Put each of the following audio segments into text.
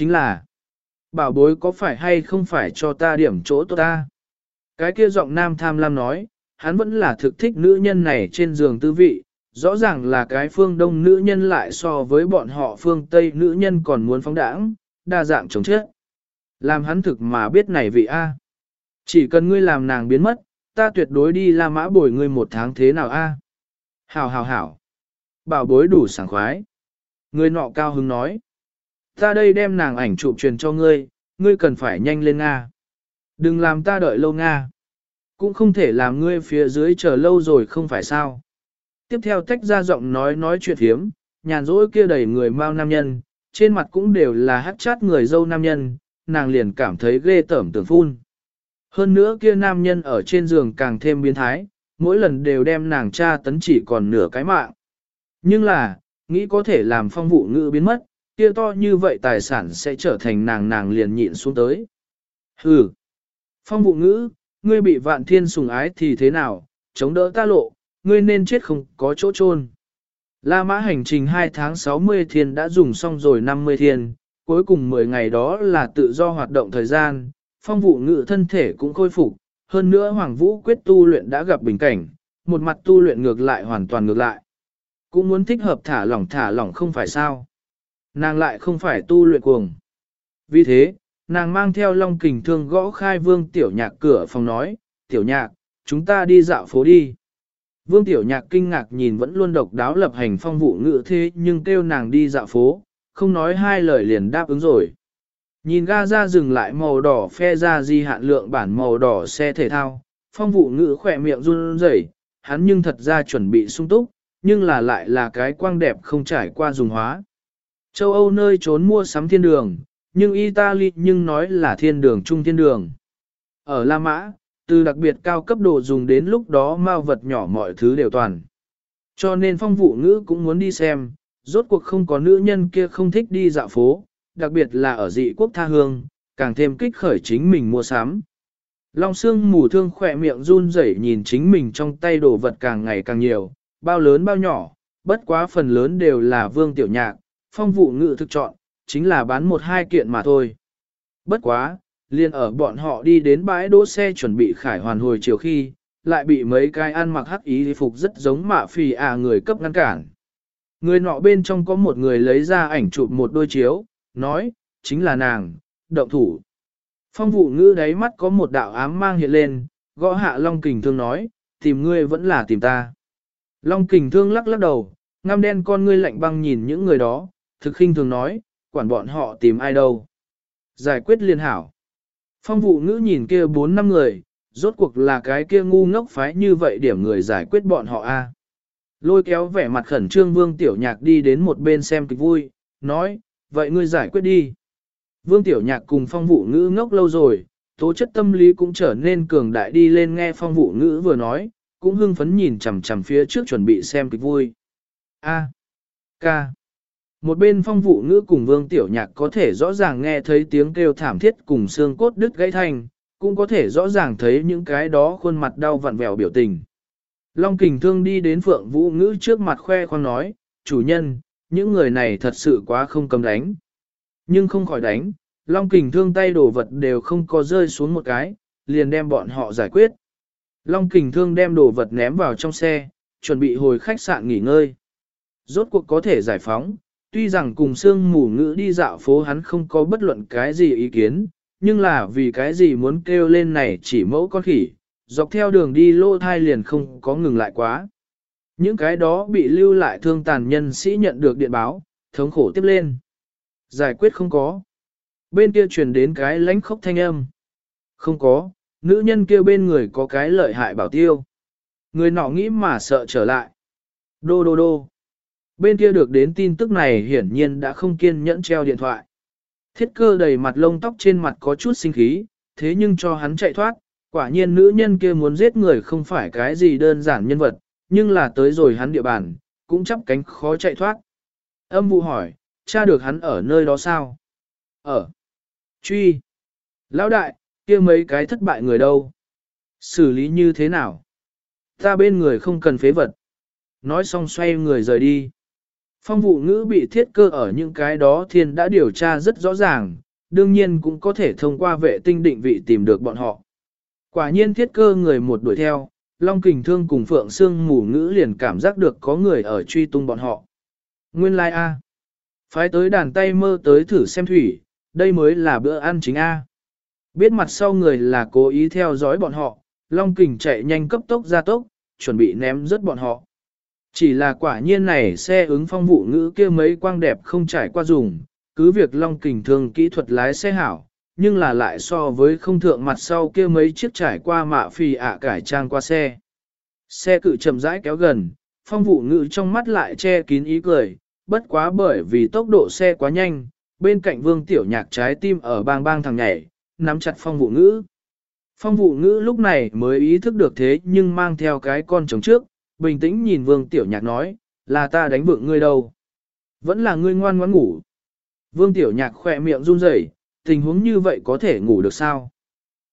Chính là, bảo bối có phải hay không phải cho ta điểm chỗ tốt ta? Cái kia giọng nam tham lam nói, hắn vẫn là thực thích nữ nhân này trên giường tư vị, rõ ràng là cái phương đông nữ nhân lại so với bọn họ phương tây nữ nhân còn muốn phóng đãng, đa dạng chống chết. Làm hắn thực mà biết này vị A. Chỉ cần ngươi làm nàng biến mất, ta tuyệt đối đi La Mã bồi ngươi một tháng thế nào A. Hảo hảo hảo. Bảo bối đủ sảng khoái. Người nọ cao hứng nói. Ta đây đem nàng ảnh chụp truyền cho ngươi, ngươi cần phải nhanh lên Nga. Đừng làm ta đợi lâu Nga. Cũng không thể làm ngươi phía dưới chờ lâu rồi không phải sao. Tiếp theo tách ra giọng nói nói chuyện hiếm, nhàn rỗi kia đầy người mau nam nhân, trên mặt cũng đều là hát chát người dâu nam nhân, nàng liền cảm thấy ghê tởm tưởng phun. Hơn nữa kia nam nhân ở trên giường càng thêm biến thái, mỗi lần đều đem nàng cha tấn chỉ còn nửa cái mạng. Nhưng là, nghĩ có thể làm phong vụ ngữ biến mất, kia to như vậy tài sản sẽ trở thành nàng nàng liền nhịn xuống tới. Hừ! Phong vụ ngữ, ngươi bị vạn thiên sùng ái thì thế nào, chống đỡ ta lộ, ngươi nên chết không có chỗ chôn. La mã hành trình 2 tháng 60 thiên đã dùng xong rồi 50 thiên, cuối cùng 10 ngày đó là tự do hoạt động thời gian, phong vụ ngự thân thể cũng khôi phục, hơn nữa Hoàng Vũ quyết tu luyện đã gặp bình cảnh, một mặt tu luyện ngược lại hoàn toàn ngược lại. Cũng muốn thích hợp thả lỏng thả lỏng không phải sao. Nàng lại không phải tu luyện cuồng. Vì thế, nàng mang theo long kình thương gõ khai vương tiểu nhạc cửa phòng nói, tiểu nhạc, chúng ta đi dạo phố đi. Vương tiểu nhạc kinh ngạc nhìn vẫn luôn độc đáo lập hành phong vụ ngự thế nhưng kêu nàng đi dạo phố, không nói hai lời liền đáp ứng rồi. Nhìn ga ra dừng lại màu đỏ phe ra di hạn lượng bản màu đỏ xe thể thao, phong vụ ngữ khỏe miệng run rẩy, hắn nhưng thật ra chuẩn bị sung túc, nhưng là lại là cái quang đẹp không trải qua dùng hóa. Châu Âu nơi trốn mua sắm thiên đường, nhưng Italy nhưng nói là thiên đường trung thiên đường. Ở La Mã, từ đặc biệt cao cấp độ dùng đến lúc đó mao vật nhỏ mọi thứ đều toàn. Cho nên phong vụ ngữ cũng muốn đi xem, rốt cuộc không có nữ nhân kia không thích đi dạo phố, đặc biệt là ở dị quốc tha hương, càng thêm kích khởi chính mình mua sắm. Long xương mù thương khỏe miệng run rẩy nhìn chính mình trong tay đồ vật càng ngày càng nhiều, bao lớn bao nhỏ, bất quá phần lớn đều là vương tiểu nhạc, phong vụ ngự thực chọn, chính là bán một hai kiện mà thôi. Bất quá, liền ở bọn họ đi đến bãi đỗ xe chuẩn bị khải hoàn hồi chiều khi, lại bị mấy cái ăn mặc hắc ý phục rất giống mạ phì à người cấp ngăn cản. Người nọ bên trong có một người lấy ra ảnh chụp một đôi chiếu, nói, chính là nàng, động thủ. Phong vụ ngữ đáy mắt có một đạo ám mang hiện lên, gõ hạ Long Kình Thương nói, tìm ngươi vẫn là tìm ta. Long Kình Thương lắc lắc đầu, ngăm đen con ngươi lạnh băng nhìn những người đó, thực khinh thường nói, quản bọn họ tìm ai đâu. Giải quyết liên hảo. Phong vụ ngữ nhìn kia bốn năm người, rốt cuộc là cái kia ngu ngốc phái như vậy điểm người giải quyết bọn họ a. Lôi kéo vẻ mặt khẩn trương vương tiểu nhạc đi đến một bên xem kịch vui, nói, vậy ngươi giải quyết đi. Vương tiểu nhạc cùng phong vụ ngữ ngốc lâu rồi, tố chất tâm lý cũng trở nên cường đại đi lên nghe phong vụ ngữ vừa nói, cũng hưng phấn nhìn chằm chằm phía trước chuẩn bị xem kịch vui. A. K. Một bên phong vụ ngữ cùng vương tiểu nhạc có thể rõ ràng nghe thấy tiếng kêu thảm thiết cùng xương cốt đứt gãy thanh, cũng có thể rõ ràng thấy những cái đó khuôn mặt đau vặn vẹo biểu tình. Long kình thương đi đến phượng vũ ngữ trước mặt khoe khoang nói, chủ nhân, những người này thật sự quá không cầm đánh. Nhưng không khỏi đánh, Long kình thương tay đổ vật đều không có rơi xuống một cái, liền đem bọn họ giải quyết. Long kình thương đem đồ vật ném vào trong xe, chuẩn bị hồi khách sạn nghỉ ngơi. Rốt cuộc có thể giải phóng, tuy rằng cùng sương mù ngữ đi dạo phố hắn không có bất luận cái gì ý kiến, nhưng là vì cái gì muốn kêu lên này chỉ mẫu con khỉ, dọc theo đường đi lô thai liền không có ngừng lại quá. Những cái đó bị lưu lại thương tàn nhân sĩ nhận được điện báo, thống khổ tiếp lên. Giải quyết không có. Bên kia truyền đến cái lánh khốc thanh âm. Không có, nữ nhân kia bên người có cái lợi hại bảo tiêu. Người nọ nghĩ mà sợ trở lại. Đô đô đô. Bên kia được đến tin tức này hiển nhiên đã không kiên nhẫn treo điện thoại. Thiết cơ đầy mặt lông tóc trên mặt có chút sinh khí, thế nhưng cho hắn chạy thoát, quả nhiên nữ nhân kia muốn giết người không phải cái gì đơn giản nhân vật, nhưng là tới rồi hắn địa bàn, cũng chắp cánh khó chạy thoát. Âm vụ hỏi, cha được hắn ở nơi đó sao? Ở. Truy. Lão đại, kia mấy cái thất bại người đâu? Xử lý như thế nào? Ta bên người không cần phế vật. Nói xong xoay người rời đi. Phong vụ ngữ bị thiết cơ ở những cái đó thiên đã điều tra rất rõ ràng, đương nhiên cũng có thể thông qua vệ tinh định vị tìm được bọn họ. Quả nhiên thiết cơ người một đuổi theo, Long Kình Thương cùng Phượng Sương mù ngữ liền cảm giác được có người ở truy tung bọn họ. Nguyên lai like A. Phái tới đàn tay mơ tới thử xem thủy, đây mới là bữa ăn chính A. Biết mặt sau người là cố ý theo dõi bọn họ, Long Kình chạy nhanh cấp tốc ra tốc, chuẩn bị ném rớt bọn họ. Chỉ là quả nhiên này xe ứng phong vụ ngữ kia mấy quang đẹp không trải qua dùng, cứ việc Long Kình thường kỹ thuật lái xe hảo, nhưng là lại so với không thượng mặt sau kia mấy chiếc trải qua mạ phì ạ cải trang qua xe. Xe cự chậm rãi kéo gần, phong vụ ngữ trong mắt lại che kín ý cười, bất quá bởi vì tốc độ xe quá nhanh, bên cạnh vương tiểu nhạc trái tim ở bang bang thằng nhảy, nắm chặt phong vụ ngữ. Phong vụ ngữ lúc này mới ý thức được thế nhưng mang theo cái con trống trước, bình tĩnh nhìn vương tiểu nhạc nói, là ta đánh vượng ngươi đâu. Vẫn là ngươi ngoan ngoãn ngủ. Vương tiểu nhạc khỏe miệng run rẩy, tình huống như vậy có thể ngủ được sao?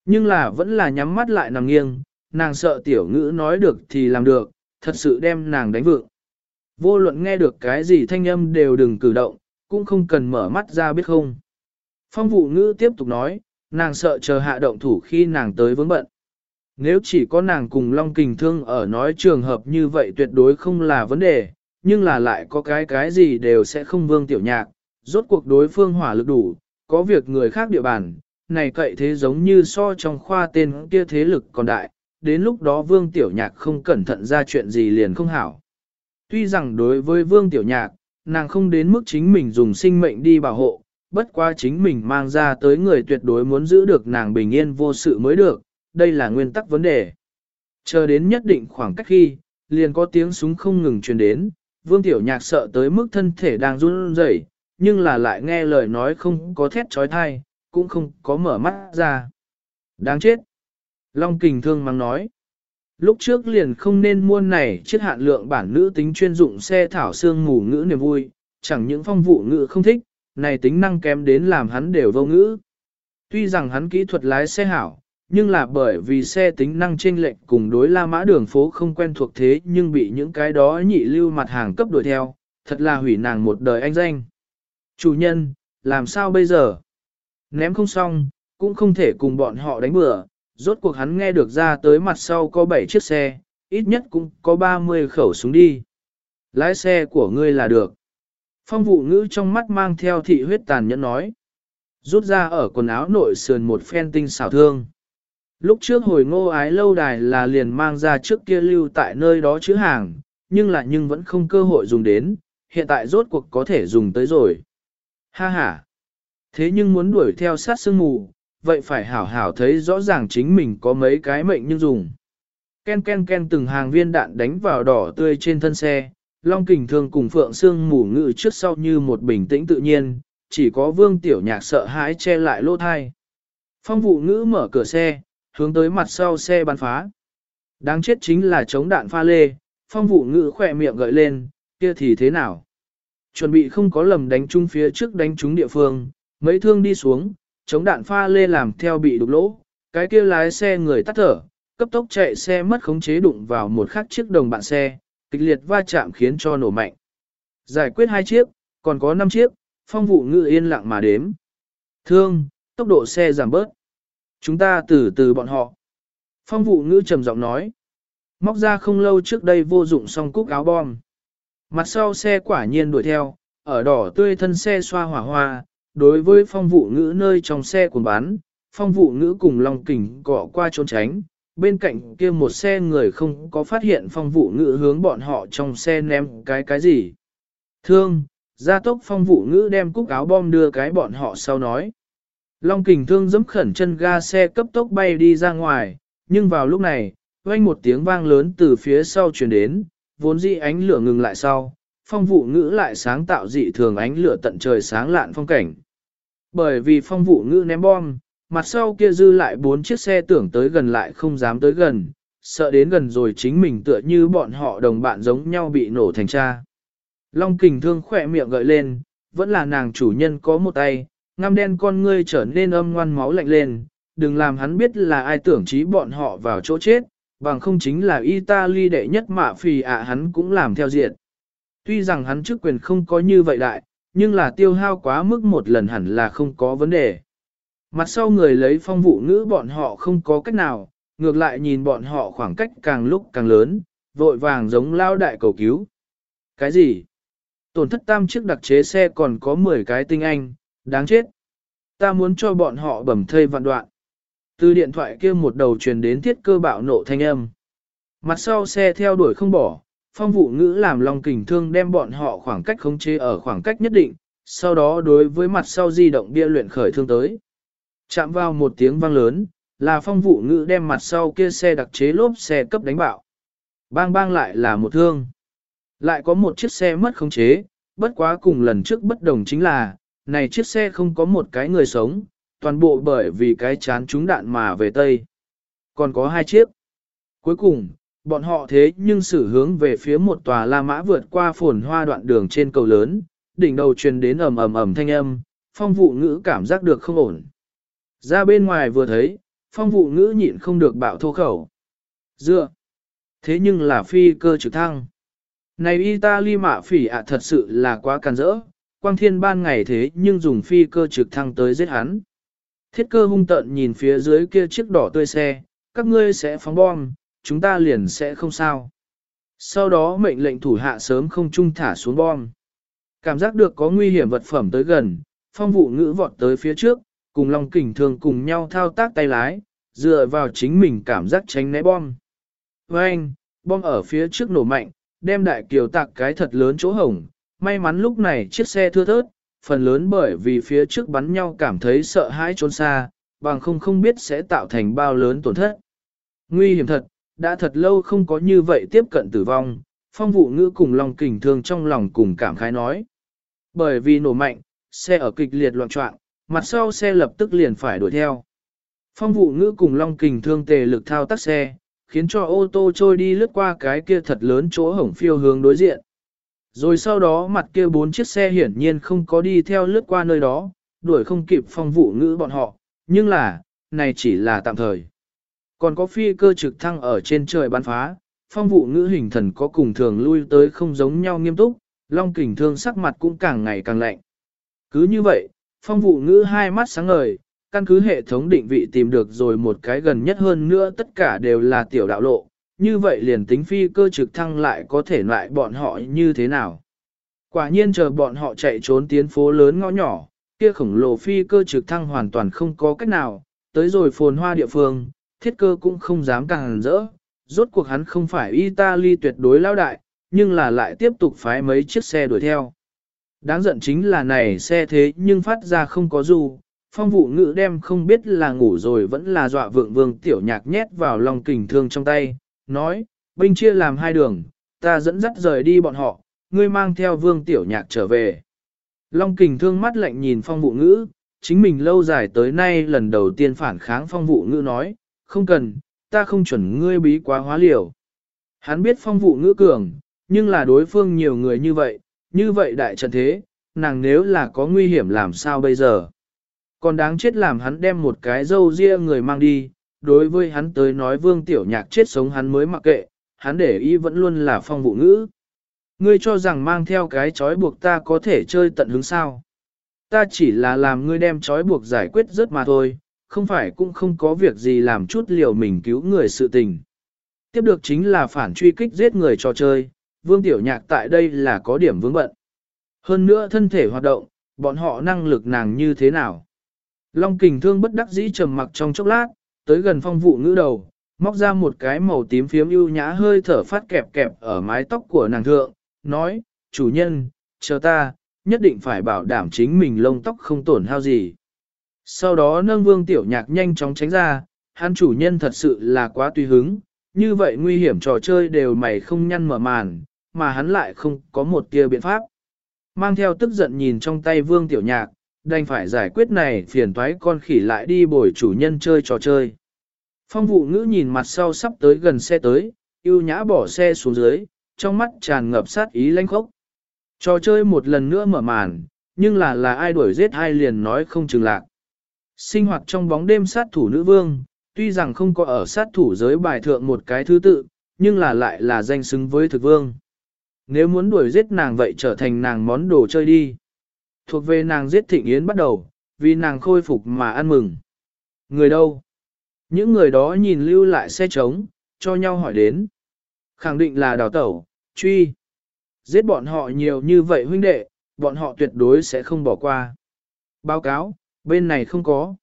Nhưng là vẫn là nhắm mắt lại nằm nghiêng, nàng sợ tiểu ngữ nói được thì làm được, thật sự đem nàng đánh vượng. Vô luận nghe được cái gì thanh âm đều đừng cử động, cũng không cần mở mắt ra biết không. Phong vụ ngữ tiếp tục nói, nàng sợ chờ hạ động thủ khi nàng tới vướng bận. Nếu chỉ có nàng cùng Long Kình Thương ở nói trường hợp như vậy tuyệt đối không là vấn đề, nhưng là lại có cái cái gì đều sẽ không vương tiểu nhạc, rốt cuộc đối phương hỏa lực đủ, có việc người khác địa bàn, này cậy thế giống như so trong khoa tên kia thế lực còn đại, đến lúc đó vương tiểu nhạc không cẩn thận ra chuyện gì liền không hảo. Tuy rằng đối với vương tiểu nhạc, nàng không đến mức chính mình dùng sinh mệnh đi bảo hộ, bất quá chính mình mang ra tới người tuyệt đối muốn giữ được nàng bình yên vô sự mới được, đây là nguyên tắc vấn đề. Chờ đến nhất định khoảng cách khi, liền có tiếng súng không ngừng truyền đến, vương tiểu nhạc sợ tới mức thân thể đang run rẩy, nhưng là lại nghe lời nói không có thét trói thai, cũng không có mở mắt ra. Đáng chết! Long kình thương mắng nói. Lúc trước liền không nên mua này chiếc hạn lượng bản nữ tính chuyên dụng xe thảo xương ngủ ngữ niềm vui, chẳng những phong vụ ngữ không thích, này tính năng kém đến làm hắn đều vô ngữ. Tuy rằng hắn kỹ thuật lái xe hảo, nhưng là bởi vì xe tính năng chênh lệch cùng đối la mã đường phố không quen thuộc thế nhưng bị những cái đó nhị lưu mặt hàng cấp đuổi theo, thật là hủy nàng một đời anh danh. Chủ nhân, làm sao bây giờ? Ném không xong, cũng không thể cùng bọn họ đánh bừa, rốt cuộc hắn nghe được ra tới mặt sau có 7 chiếc xe, ít nhất cũng có 30 khẩu súng đi. Lái xe của ngươi là được. Phong vụ ngữ trong mắt mang theo thị huyết tàn nhẫn nói. Rút ra ở quần áo nội sườn một phen tinh xảo thương. Lúc trước hồi ngô ái lâu đài là liền mang ra trước kia lưu tại nơi đó chữ hàng, nhưng lại nhưng vẫn không cơ hội dùng đến, hiện tại rốt cuộc có thể dùng tới rồi. Ha ha! Thế nhưng muốn đuổi theo sát sương mù, vậy phải hảo hảo thấy rõ ràng chính mình có mấy cái mệnh nhưng dùng. Ken ken ken từng hàng viên đạn đánh vào đỏ tươi trên thân xe, Long kình thương cùng phượng sương mù ngự trước sau như một bình tĩnh tự nhiên, chỉ có vương tiểu nhạc sợ hãi che lại lỗ thai. Phong vụ ngữ mở cửa xe, hướng tới mặt sau xe bắn phá. Đáng chết chính là chống đạn pha lê, phong vụ ngữ khỏe miệng gợi lên, kia thì thế nào? Chuẩn bị không có lầm đánh chung phía trước đánh trúng địa phương, mấy thương đi xuống, chống đạn pha lê làm theo bị đục lỗ, cái kia lái xe người tắt thở, cấp tốc chạy xe mất khống chế đụng vào một khắc chiếc đồng bạn xe, kịch liệt va chạm khiến cho nổ mạnh. Giải quyết hai chiếc, còn có năm chiếc, phong vụ ngự yên lặng mà đếm. Thương, tốc độ xe giảm bớt. Chúng ta từ từ bọn họ. Phong vụ ngữ trầm giọng nói. Móc ra không lâu trước đây vô dụng xong cúc áo bom. Mặt sau xe quả nhiên đuổi theo, ở đỏ tươi thân xe xoa hỏa hoa, đối với phong vụ ngữ nơi trong xe cuốn bán, phong vụ ngữ cùng lòng kình cọ qua trốn tránh, bên cạnh kia một xe người không có phát hiện phong vụ ngữ hướng bọn họ trong xe ném cái cái gì. Thương, gia tốc phong vụ ngữ đem cúc áo bom đưa cái bọn họ sau nói. Long kình thương dẫm khẩn chân ga xe cấp tốc bay đi ra ngoài, nhưng vào lúc này, vang một tiếng vang lớn từ phía sau truyền đến, vốn dĩ ánh lửa ngừng lại sau, phong vụ ngữ lại sáng tạo dị thường ánh lửa tận trời sáng lạn phong cảnh. Bởi vì phong vụ ngữ ném bom, mặt sau kia dư lại bốn chiếc xe tưởng tới gần lại không dám tới gần, sợ đến gần rồi chính mình tựa như bọn họ đồng bạn giống nhau bị nổ thành cha. Long kình thương khỏe miệng gợi lên, vẫn là nàng chủ nhân có một tay, ngăm đen con ngươi trở nên âm ngoan máu lạnh lên, đừng làm hắn biết là ai tưởng trí bọn họ vào chỗ chết, bằng không chính là Italy đệ nhất mạ phì ạ hắn cũng làm theo diện. tuy rằng hắn chức quyền không có như vậy đại, nhưng là tiêu hao quá mức một lần hẳn là không có vấn đề. Mặt sau người lấy phong vụ ngữ bọn họ không có cách nào, ngược lại nhìn bọn họ khoảng cách càng lúc càng lớn, vội vàng giống lao đại cầu cứu. Cái gì? Tổn thất tam chiếc đặc chế xe còn có 10 cái tinh anh, đáng chết. Ta muốn cho bọn họ bẩm thây vạn đoạn. Từ điện thoại kia một đầu truyền đến thiết cơ bạo nộ thanh âm. Mặt sau xe theo đuổi không bỏ, phong vụ ngữ làm lòng kình thương đem bọn họ khoảng cách khống chế ở khoảng cách nhất định, sau đó đối với mặt sau di động bia luyện khởi thương tới. Chạm vào một tiếng vang lớn, là phong vụ ngữ đem mặt sau kia xe đặc chế lốp xe cấp đánh bạo. Bang bang lại là một thương. Lại có một chiếc xe mất khống chế, bất quá cùng lần trước bất đồng chính là, này chiếc xe không có một cái người sống, toàn bộ bởi vì cái chán trúng đạn mà về Tây. Còn có hai chiếc. Cuối cùng, bọn họ thế nhưng xử hướng về phía một tòa La Mã vượt qua phồn hoa đoạn đường trên cầu lớn, đỉnh đầu truyền đến ầm ầm ầm thanh âm, phong vụ ngữ cảm giác được không ổn. Ra bên ngoài vừa thấy, phong vụ ngữ nhịn không được bạo thô khẩu. Dựa. Thế nhưng là phi cơ trực thăng. Này Italy mạ phỉ ạ thật sự là quá can rỡ, quang thiên ban ngày thế nhưng dùng phi cơ trực thăng tới giết hắn. Thiết cơ hung tận nhìn phía dưới kia chiếc đỏ tươi xe, các ngươi sẽ phóng bom, chúng ta liền sẽ không sao. Sau đó mệnh lệnh thủ hạ sớm không trung thả xuống bom. Cảm giác được có nguy hiểm vật phẩm tới gần, phong vụ ngữ vọt tới phía trước, cùng Long Kình thường cùng nhau thao tác tay lái, dựa vào chính mình cảm giác tránh né bom. Với anh, bom ở phía trước nổ mạnh, đem đại kiều tạc cái thật lớn chỗ hổng. May mắn lúc này chiếc xe thưa thớt, phần lớn bởi vì phía trước bắn nhau cảm thấy sợ hãi trốn xa, bằng không không biết sẽ tạo thành bao lớn tổn thất. Nguy hiểm thật, đã thật lâu không có như vậy tiếp cận tử vong, phong vụ ngữ cùng lòng kình thương trong lòng cùng cảm khái nói. Bởi vì nổ mạnh, xe ở kịch liệt loạn trọng, mặt sau xe lập tức liền phải đuổi theo. Phong vụ ngữ cùng long kình thương tề lực thao tác xe, khiến cho ô tô trôi đi lướt qua cái kia thật lớn chỗ hổng phiêu hướng đối diện. Rồi sau đó mặt kia bốn chiếc xe hiển nhiên không có đi theo lướt qua nơi đó, đuổi không kịp phong vụ ngữ bọn họ, nhưng là, này chỉ là tạm thời. Còn có phi cơ trực thăng ở trên trời bắn phá, phong vụ ngữ hình thần có cùng thường lui tới không giống nhau nghiêm túc, long kình thương sắc mặt cũng càng ngày càng lạnh. Cứ như vậy, phong vụ ngữ hai mắt sáng ngời, căn cứ hệ thống định vị tìm được rồi một cái gần nhất hơn nữa tất cả đều là tiểu đạo lộ, như vậy liền tính phi cơ trực thăng lại có thể loại bọn họ như thế nào. Quả nhiên chờ bọn họ chạy trốn tiến phố lớn ngõ nhỏ, kia khổng lồ phi cơ trực thăng hoàn toàn không có cách nào, tới rồi phồn hoa địa phương, thiết cơ cũng không dám càng rỡ, rốt cuộc hắn không phải Italy tuyệt đối lao đại, nhưng là lại tiếp tục phái mấy chiếc xe đuổi theo. Đáng giận chính là này xe thế nhưng phát ra không có dù, phong vụ ngữ đem không biết là ngủ rồi vẫn là dọa vượng vương tiểu nhạc nhét vào lòng kình thương trong tay, nói, binh chia làm hai đường, ta dẫn dắt rời đi bọn họ, ngươi mang theo vương tiểu nhạc trở về. Long kình thương mắt lạnh nhìn phong vụ ngữ, chính mình lâu dài tới nay lần đầu tiên phản kháng phong vụ ngữ nói, không cần, ta không chuẩn ngươi bí quá hóa liều. Hắn biết phong vụ ngữ cường, nhưng là đối phương nhiều người như vậy, như vậy đại trận thế, nàng nếu là có nguy hiểm làm sao bây giờ. Còn đáng chết làm hắn đem một cái dâu riêng người mang đi, đối với hắn tới nói vương tiểu nhạc chết sống hắn mới mặc kệ, hắn để ý vẫn luôn là phong vụ ngữ. Ngươi cho rằng mang theo cái chói buộc ta có thể chơi tận hứng sao. Ta chỉ là làm ngươi đem chói buộc giải quyết rất mà thôi, không phải cũng không có việc gì làm chút liều mình cứu người sự tình. Tiếp được chính là phản truy kích giết người trò chơi, vương tiểu nhạc tại đây là có điểm vướng bận. Hơn nữa thân thể hoạt động, bọn họ năng lực nàng như thế nào. Long kình thương bất đắc dĩ trầm mặc trong chốc lát, tới gần phong vụ ngữ đầu, móc ra một cái màu tím phiếm ưu nhã hơi thở phát kẹp kẹp ở mái tóc của nàng thượng, nói, chủ nhân, chờ ta, nhất định phải bảo đảm chính mình lông tóc không tổn hao gì. Sau đó nâng vương tiểu nhạc nhanh chóng tránh ra, hắn chủ nhân thật sự là quá tùy hứng, như vậy nguy hiểm trò chơi đều mày không nhăn mở màn, mà hắn lại không có một tia biện pháp. Mang theo tức giận nhìn trong tay vương tiểu nhạc, đành phải giải quyết này phiền toái con khỉ lại đi bồi chủ nhân chơi trò chơi. Phong vụ ngữ nhìn mặt sau sắp tới gần xe tới, yêu nhã bỏ xe xuống dưới, trong mắt tràn ngập sát ý lanh khốc. Trò chơi một lần nữa mở màn, nhưng là là ai đuổi giết ai liền nói không chừng lạc. Sinh hoạt trong bóng đêm sát thủ nữ vương, tuy rằng không có ở sát thủ giới bài thượng một cái thứ tự, nhưng là lại là danh xứng với thực vương. nếu muốn đuổi giết nàng vậy trở thành nàng món đồ chơi đi. Thuộc về nàng giết thịnh yến bắt đầu, vì nàng khôi phục mà ăn mừng. Người đâu? Những người đó nhìn lưu lại xe trống, cho nhau hỏi đến. Khẳng định là đào tẩu, truy. Giết bọn họ nhiều như vậy huynh đệ, bọn họ tuyệt đối sẽ không bỏ qua. Báo cáo, bên này không có.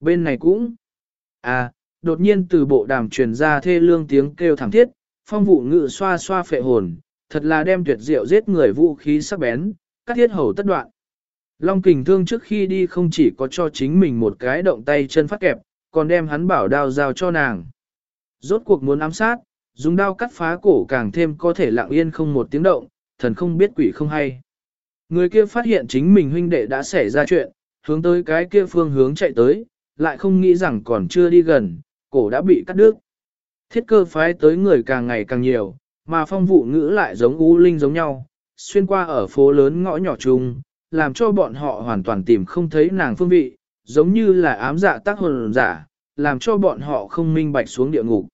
Bên này cũng. À, đột nhiên từ bộ đàm truyền ra thê lương tiếng kêu thảm thiết, phong vụ ngự xoa xoa phệ hồn, thật là đem tuyệt diệu giết người vũ khí sắc bén, cắt thiết hầu tất đoạn. Long kình thương trước khi đi không chỉ có cho chính mình một cái động tay chân phát kẹp, còn đem hắn bảo đao giao cho nàng. Rốt cuộc muốn ám sát, dùng đao cắt phá cổ càng thêm có thể lặng yên không một tiếng động, thần không biết quỷ không hay. Người kia phát hiện chính mình huynh đệ đã xảy ra chuyện, hướng tới cái kia phương hướng chạy tới, lại không nghĩ rằng còn chưa đi gần, cổ đã bị cắt đứt. Thiết cơ phái tới người càng ngày càng nhiều, mà phong vụ ngữ lại giống u linh giống nhau, xuyên qua ở phố lớn ngõ nhỏ chung, làm cho bọn họ hoàn toàn tìm không thấy nàng phương vị, giống như là ám dạ tác hồn giả, làm cho bọn họ không minh bạch xuống địa ngục.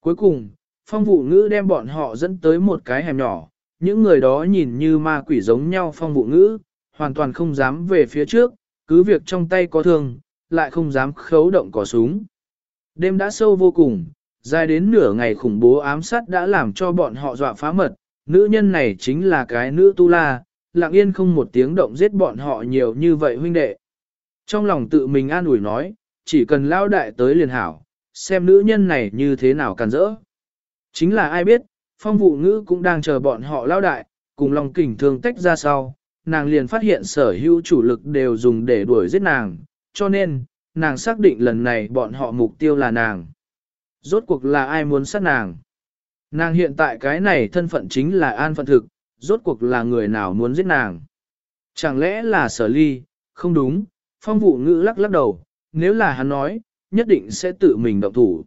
Cuối cùng, phong vụ ngữ đem bọn họ dẫn tới một cái hẻm nhỏ, những người đó nhìn như ma quỷ giống nhau phong vụ ngữ, hoàn toàn không dám về phía trước, cứ việc trong tay có thương, lại không dám khấu động cỏ súng. Đêm đã sâu vô cùng, dài đến nửa ngày khủng bố ám sát đã làm cho bọn họ dọa phá mật, nữ nhân này chính là cái nữ tu la, lặng yên không một tiếng động giết bọn họ nhiều như vậy huynh đệ. Trong lòng tự mình an ủi nói, chỉ cần lao đại tới liền hảo, xem nữ nhân này như thế nào càn rỡ. Chính là ai biết, phong vụ ngữ cũng đang chờ bọn họ lao đại, cùng lòng kình thương tách ra sau, nàng liền phát hiện sở hữu chủ lực đều dùng để đuổi giết nàng, cho nên, nàng xác định lần này bọn họ mục tiêu là nàng. Rốt cuộc là ai muốn sát nàng? Nàng hiện tại cái này thân phận chính là an phận thực, rốt cuộc là người nào muốn giết nàng? Chẳng lẽ là sở ly? Không đúng, phong vụ ngữ lắc lắc đầu, nếu là hắn nói, nhất định sẽ tự mình động thủ.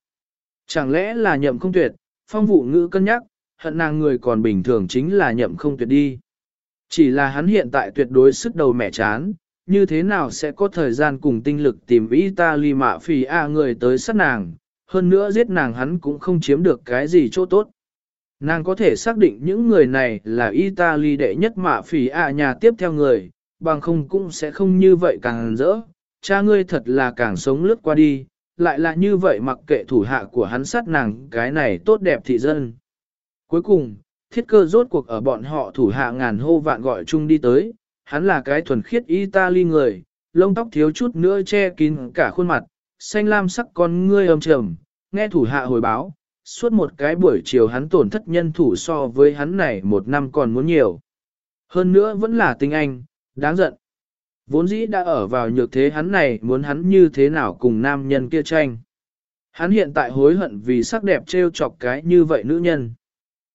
Chẳng lẽ là nhậm không tuyệt, phong vụ ngữ cân nhắc, hận nàng người còn bình thường chính là nhậm không tuyệt đi. Chỉ là hắn hiện tại tuyệt đối sức đầu mẻ chán, như thế nào sẽ có thời gian cùng tinh lực tìm Italy mạ phì A người tới sát nàng, hơn nữa giết nàng hắn cũng không chiếm được cái gì chỗ tốt. Nàng có thể xác định những người này là Italy đệ nhất mạ phỉ A nhà tiếp theo người, bằng không cũng sẽ không như vậy càng rỡ. Cha ngươi thật là càng sống lướt qua đi, lại là như vậy mặc kệ thủ hạ của hắn sát nàng cái này tốt đẹp thị dân. Cuối cùng, thiết cơ rốt cuộc ở bọn họ thủ hạ ngàn hô vạn gọi chung đi tới, hắn là cái thuần khiết Italy người, lông tóc thiếu chút nữa che kín cả khuôn mặt, xanh lam sắc con ngươi âm trầm, nghe thủ hạ hồi báo, suốt một cái buổi chiều hắn tổn thất nhân thủ so với hắn này một năm còn muốn nhiều. Hơn nữa vẫn là tinh anh, đáng giận. Vốn dĩ đã ở vào nhược thế hắn này muốn hắn như thế nào cùng nam nhân kia tranh. Hắn hiện tại hối hận vì sắc đẹp trêu chọc cái như vậy nữ nhân.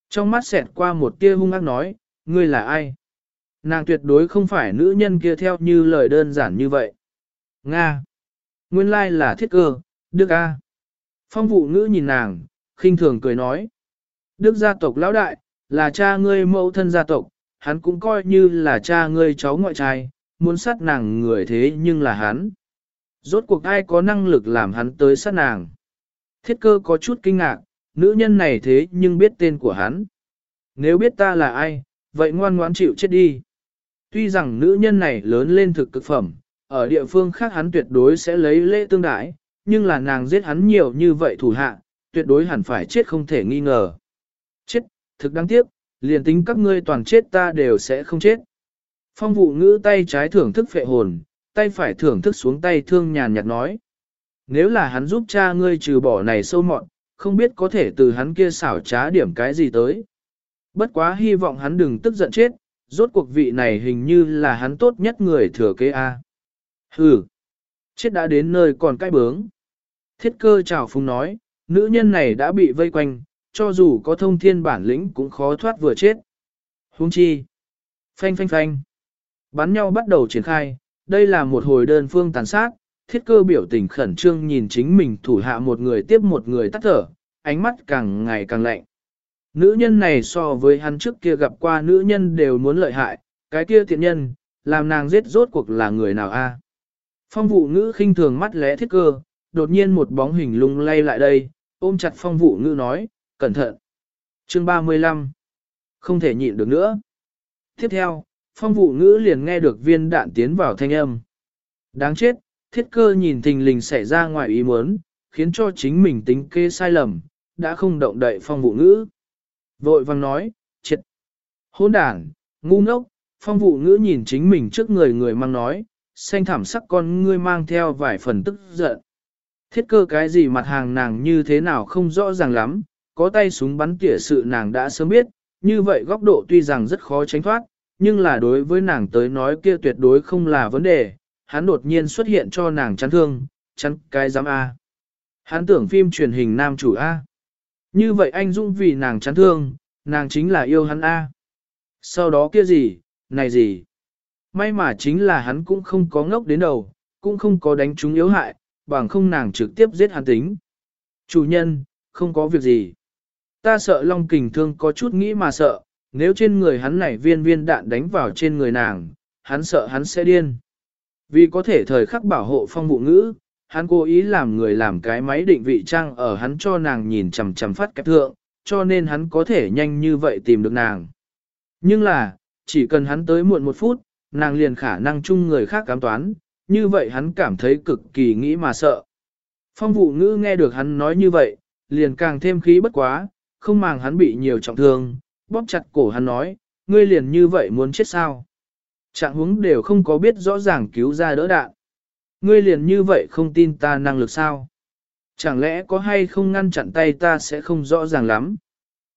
Trong mắt xẹt qua một tia hung ác nói, ngươi là ai? Nàng tuyệt đối không phải nữ nhân kia theo như lời đơn giản như vậy. Nga. Nguyên lai là thiết cơ, Đức A. Phong vụ ngữ nhìn nàng, khinh thường cười nói. Đức gia tộc lão đại, là cha ngươi mẫu thân gia tộc, hắn cũng coi như là cha ngươi cháu ngoại trai, muốn sát nàng người thế nhưng là hắn. Rốt cuộc ai có năng lực làm hắn tới sát nàng. Thiết cơ có chút kinh ngạc, nữ nhân này thế nhưng biết tên của hắn. Nếu biết ta là ai, vậy ngoan ngoãn chịu chết đi. Tuy rằng nữ nhân này lớn lên thực cực phẩm, ở địa phương khác hắn tuyệt đối sẽ lấy lễ tương đãi, nhưng là nàng giết hắn nhiều như vậy thủ hạ, tuyệt đối hẳn phải chết không thể nghi ngờ. Chết, thực đáng tiếc, liền tính các ngươi toàn chết ta đều sẽ không chết. Phong vụ ngữ tay trái thưởng thức phệ hồn, tay phải thưởng thức xuống tay thương nhàn nhạt nói. Nếu là hắn giúp cha ngươi trừ bỏ này sâu mọn, không biết có thể từ hắn kia xảo trá điểm cái gì tới. Bất quá hy vọng hắn đừng tức giận chết, rốt cuộc vị này hình như là hắn tốt nhất người thừa kế A. Hừ, chết đã đến nơi còn cái bướng. Thiết cơ chào phung nói, nữ nhân này đã bị vây quanh, cho dù có thông thiên bản lĩnh cũng khó thoát vừa chết. Huống chi. Phanh phanh phanh. Bắn nhau bắt đầu triển khai, đây là một hồi đơn phương tàn sát, thiết cơ biểu tình khẩn trương nhìn chính mình thủ hạ một người tiếp một người tắt thở, ánh mắt càng ngày càng lạnh. Nữ nhân này so với hắn trước kia gặp qua nữ nhân đều muốn lợi hại, cái kia thiện nhân, làm nàng giết rốt cuộc là người nào a? Phong vụ ngữ khinh thường mắt lẽ thiết cơ, đột nhiên một bóng hình lung lay lại đây, ôm chặt phong vụ ngữ nói, cẩn thận. Chương 35 Không thể nhịn được nữa. Tiếp theo, phong vụ ngữ liền nghe được viên đạn tiến vào thanh âm. Đáng chết, thiết cơ nhìn thình lình xảy ra ngoài ý muốn, khiến cho chính mình tính kê sai lầm, đã không động đậy phong vụ ngữ. Vội vang nói, triệt, hôn đản, ngu ngốc, phong vụ ngữ nhìn chính mình trước người người mang nói, xanh thảm sắc con ngươi mang theo vài phần tức giận. Thiết cơ cái gì mặt hàng nàng như thế nào không rõ ràng lắm, có tay súng bắn tỉa sự nàng đã sớm biết, như vậy góc độ tuy rằng rất khó tránh thoát, nhưng là đối với nàng tới nói kia tuyệt đối không là vấn đề, hắn đột nhiên xuất hiện cho nàng chắn thương, chắn cái giám A. Hắn tưởng phim truyền hình nam chủ A. Như vậy anh dũng vì nàng chắn thương, nàng chính là yêu hắn A. Sau đó kia gì, này gì. May mà chính là hắn cũng không có ngốc đến đầu, cũng không có đánh chúng yếu hại, bằng không nàng trực tiếp giết hắn tính. Chủ nhân, không có việc gì. Ta sợ Long Kình Thương có chút nghĩ mà sợ, nếu trên người hắn này viên viên đạn đánh vào trên người nàng, hắn sợ hắn sẽ điên. Vì có thể thời khắc bảo hộ phong vụ ngữ, hắn cố ý làm người làm cái máy định vị trang ở hắn cho nàng nhìn chằm chằm phát kẹp thượng, cho nên hắn có thể nhanh như vậy tìm được nàng. Nhưng là, chỉ cần hắn tới muộn một phút, nàng liền khả năng chung người khác cám toán, như vậy hắn cảm thấy cực kỳ nghĩ mà sợ. Phong vụ ngữ nghe được hắn nói như vậy, liền càng thêm khí bất quá, không màng hắn bị nhiều trọng thương, bóp chặt cổ hắn nói, ngươi liền như vậy muốn chết sao? Trạng huống đều không có biết rõ ràng cứu ra đỡ đạn. Ngươi liền như vậy không tin ta năng lực sao? Chẳng lẽ có hay không ngăn chặn tay ta sẽ không rõ ràng lắm?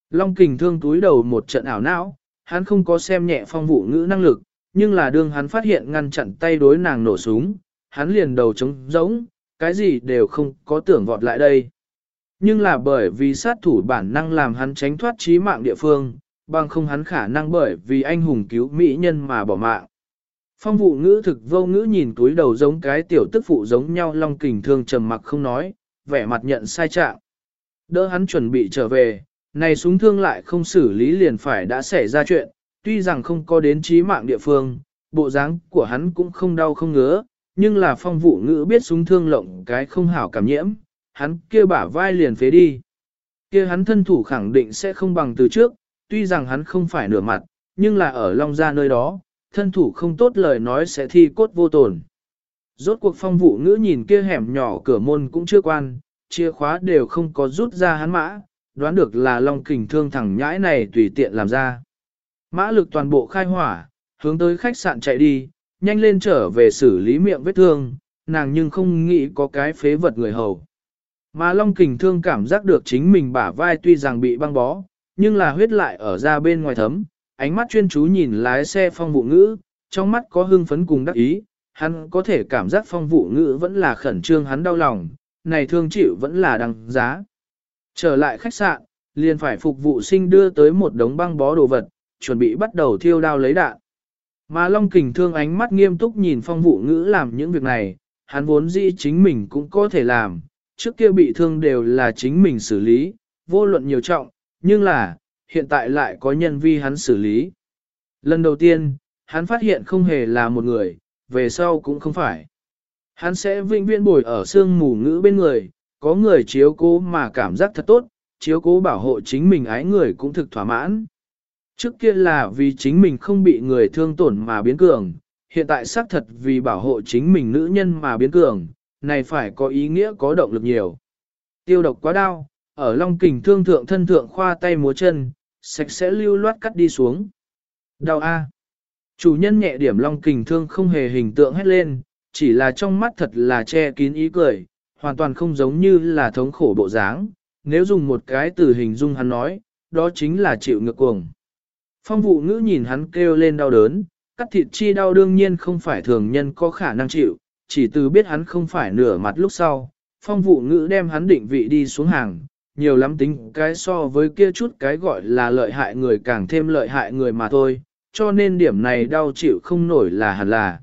Long kình thương túi đầu một trận ảo não, hắn không có xem nhẹ phong vụ ngữ năng lực, nhưng là đương hắn phát hiện ngăn chặn tay đối nàng nổ súng, hắn liền đầu trống giống, cái gì đều không có tưởng vọt lại đây. Nhưng là bởi vì sát thủ bản năng làm hắn tránh thoát trí mạng địa phương, bằng không hắn khả năng bởi vì anh hùng cứu mỹ nhân mà bỏ mạng. Phong vụ ngữ thực vô ngữ nhìn túi đầu giống cái tiểu tức phụ giống nhau long kình thương trầm mặc không nói, vẻ mặt nhận sai trạng. Đỡ hắn chuẩn bị trở về, này súng thương lại không xử lý liền phải đã xảy ra chuyện, tuy rằng không có đến trí mạng địa phương, bộ dáng của hắn cũng không đau không ngứa, nhưng là phong vụ ngữ biết súng thương lộng cái không hảo cảm nhiễm, hắn kia bả vai liền phế đi. kia hắn thân thủ khẳng định sẽ không bằng từ trước, tuy rằng hắn không phải nửa mặt, nhưng là ở Long Gia nơi đó, thân thủ không tốt lời nói sẽ thi cốt vô tổn. Rốt cuộc phong vụ ngữ nhìn kia hẻm nhỏ cửa môn cũng chưa quan, chìa khóa đều không có rút ra hắn mã, đoán được là Long kình thương thẳng nhãi này tùy tiện làm ra. Mã lực toàn bộ khai hỏa, hướng tới khách sạn chạy đi, nhanh lên trở về xử lý miệng vết thương, nàng nhưng không nghĩ có cái phế vật người hầu. Mà Long Kình Thương cảm giác được chính mình bả vai tuy rằng bị băng bó, nhưng là huyết lại ở ra bên ngoài thấm, ánh mắt chuyên chú nhìn lái xe phong vụ ngữ, trong mắt có hưng phấn cùng đắc ý, hắn có thể cảm giác phong vụ ngữ vẫn là khẩn trương hắn đau lòng, này thương chịu vẫn là đăng giá. Trở lại khách sạn, liền phải phục vụ sinh đưa tới một đống băng bó đồ vật, chuẩn bị bắt đầu thiêu đao lấy đạn. Mà Long Kình Thương ánh mắt nghiêm túc nhìn phong vụ ngữ làm những việc này, hắn vốn dĩ chính mình cũng có thể làm, trước kia bị thương đều là chính mình xử lý, vô luận nhiều trọng, nhưng là, hiện tại lại có nhân vi hắn xử lý. Lần đầu tiên, hắn phát hiện không hề là một người, về sau cũng không phải. Hắn sẽ vĩnh viễn bồi ở xương mù ngữ bên người, có người chiếu cố mà cảm giác thật tốt, chiếu cố bảo hộ chính mình ái người cũng thực thỏa mãn. Trước kia là vì chính mình không bị người thương tổn mà biến cường, hiện tại xác thật vì bảo hộ chính mình nữ nhân mà biến cường, này phải có ý nghĩa có động lực nhiều. Tiêu độc quá đau, ở long kình thương thượng thân thượng khoa tay múa chân, sạch sẽ lưu loát cắt đi xuống. Đau A. Chủ nhân nhẹ điểm long kình thương không hề hình tượng hết lên, chỉ là trong mắt thật là che kín ý cười, hoàn toàn không giống như là thống khổ bộ dáng. Nếu dùng một cái từ hình dung hắn nói, đó chính là chịu ngược cuồng. Phong vụ ngữ nhìn hắn kêu lên đau đớn, cắt thịt chi đau đương nhiên không phải thường nhân có khả năng chịu, chỉ từ biết hắn không phải nửa mặt lúc sau, phong vụ ngữ đem hắn định vị đi xuống hàng, nhiều lắm tính cái so với kia chút cái gọi là lợi hại người càng thêm lợi hại người mà thôi, cho nên điểm này đau chịu không nổi là hẳn là.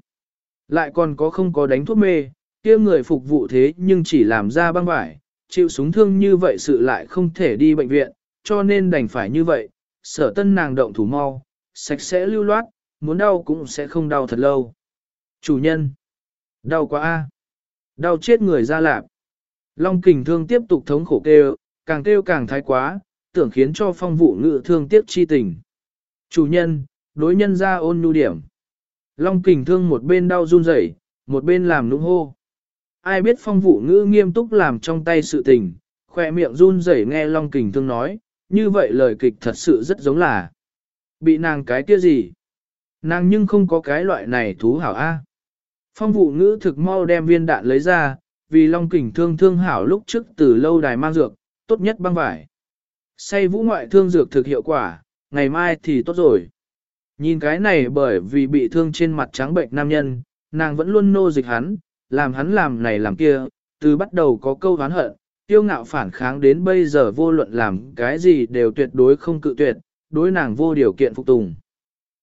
Lại còn có không có đánh thuốc mê, kia người phục vụ thế nhưng chỉ làm ra băng vải, chịu súng thương như vậy sự lại không thể đi bệnh viện, cho nên đành phải như vậy, sở tân nàng động thủ mau, sạch sẽ lưu loát, muốn đau cũng sẽ không đau thật lâu. Chủ nhân, đau quá a, đau chết người ra lạp. Long kình thương tiếp tục thống khổ kêu, càng kêu càng thái quá, tưởng khiến cho phong vụ ngự thương tiếc chi tình. Chủ nhân, đối nhân ra ôn nhu điểm. Long kình thương một bên đau run rẩy, một bên làm nũng hô. Ai biết phong vụ ngữ nghiêm túc làm trong tay sự tình, khỏe miệng run rẩy nghe Long kình thương nói, như vậy lời kịch thật sự rất giống là. Bị nàng cái kia gì? Nàng nhưng không có cái loại này thú hảo A. Phong vụ ngữ thực mau đem viên đạn lấy ra, vì Long kình thương thương hảo lúc trước từ lâu đài mang dược, tốt nhất băng vải. Say vũ ngoại thương dược thực hiệu quả, ngày mai thì tốt rồi. Nhìn cái này bởi vì bị thương trên mặt trắng bệnh nam nhân, nàng vẫn luôn nô dịch hắn, làm hắn làm này làm kia, từ bắt đầu có câu hán hận, tiêu ngạo phản kháng đến bây giờ vô luận làm cái gì đều tuyệt đối không cự tuyệt, đối nàng vô điều kiện phục tùng.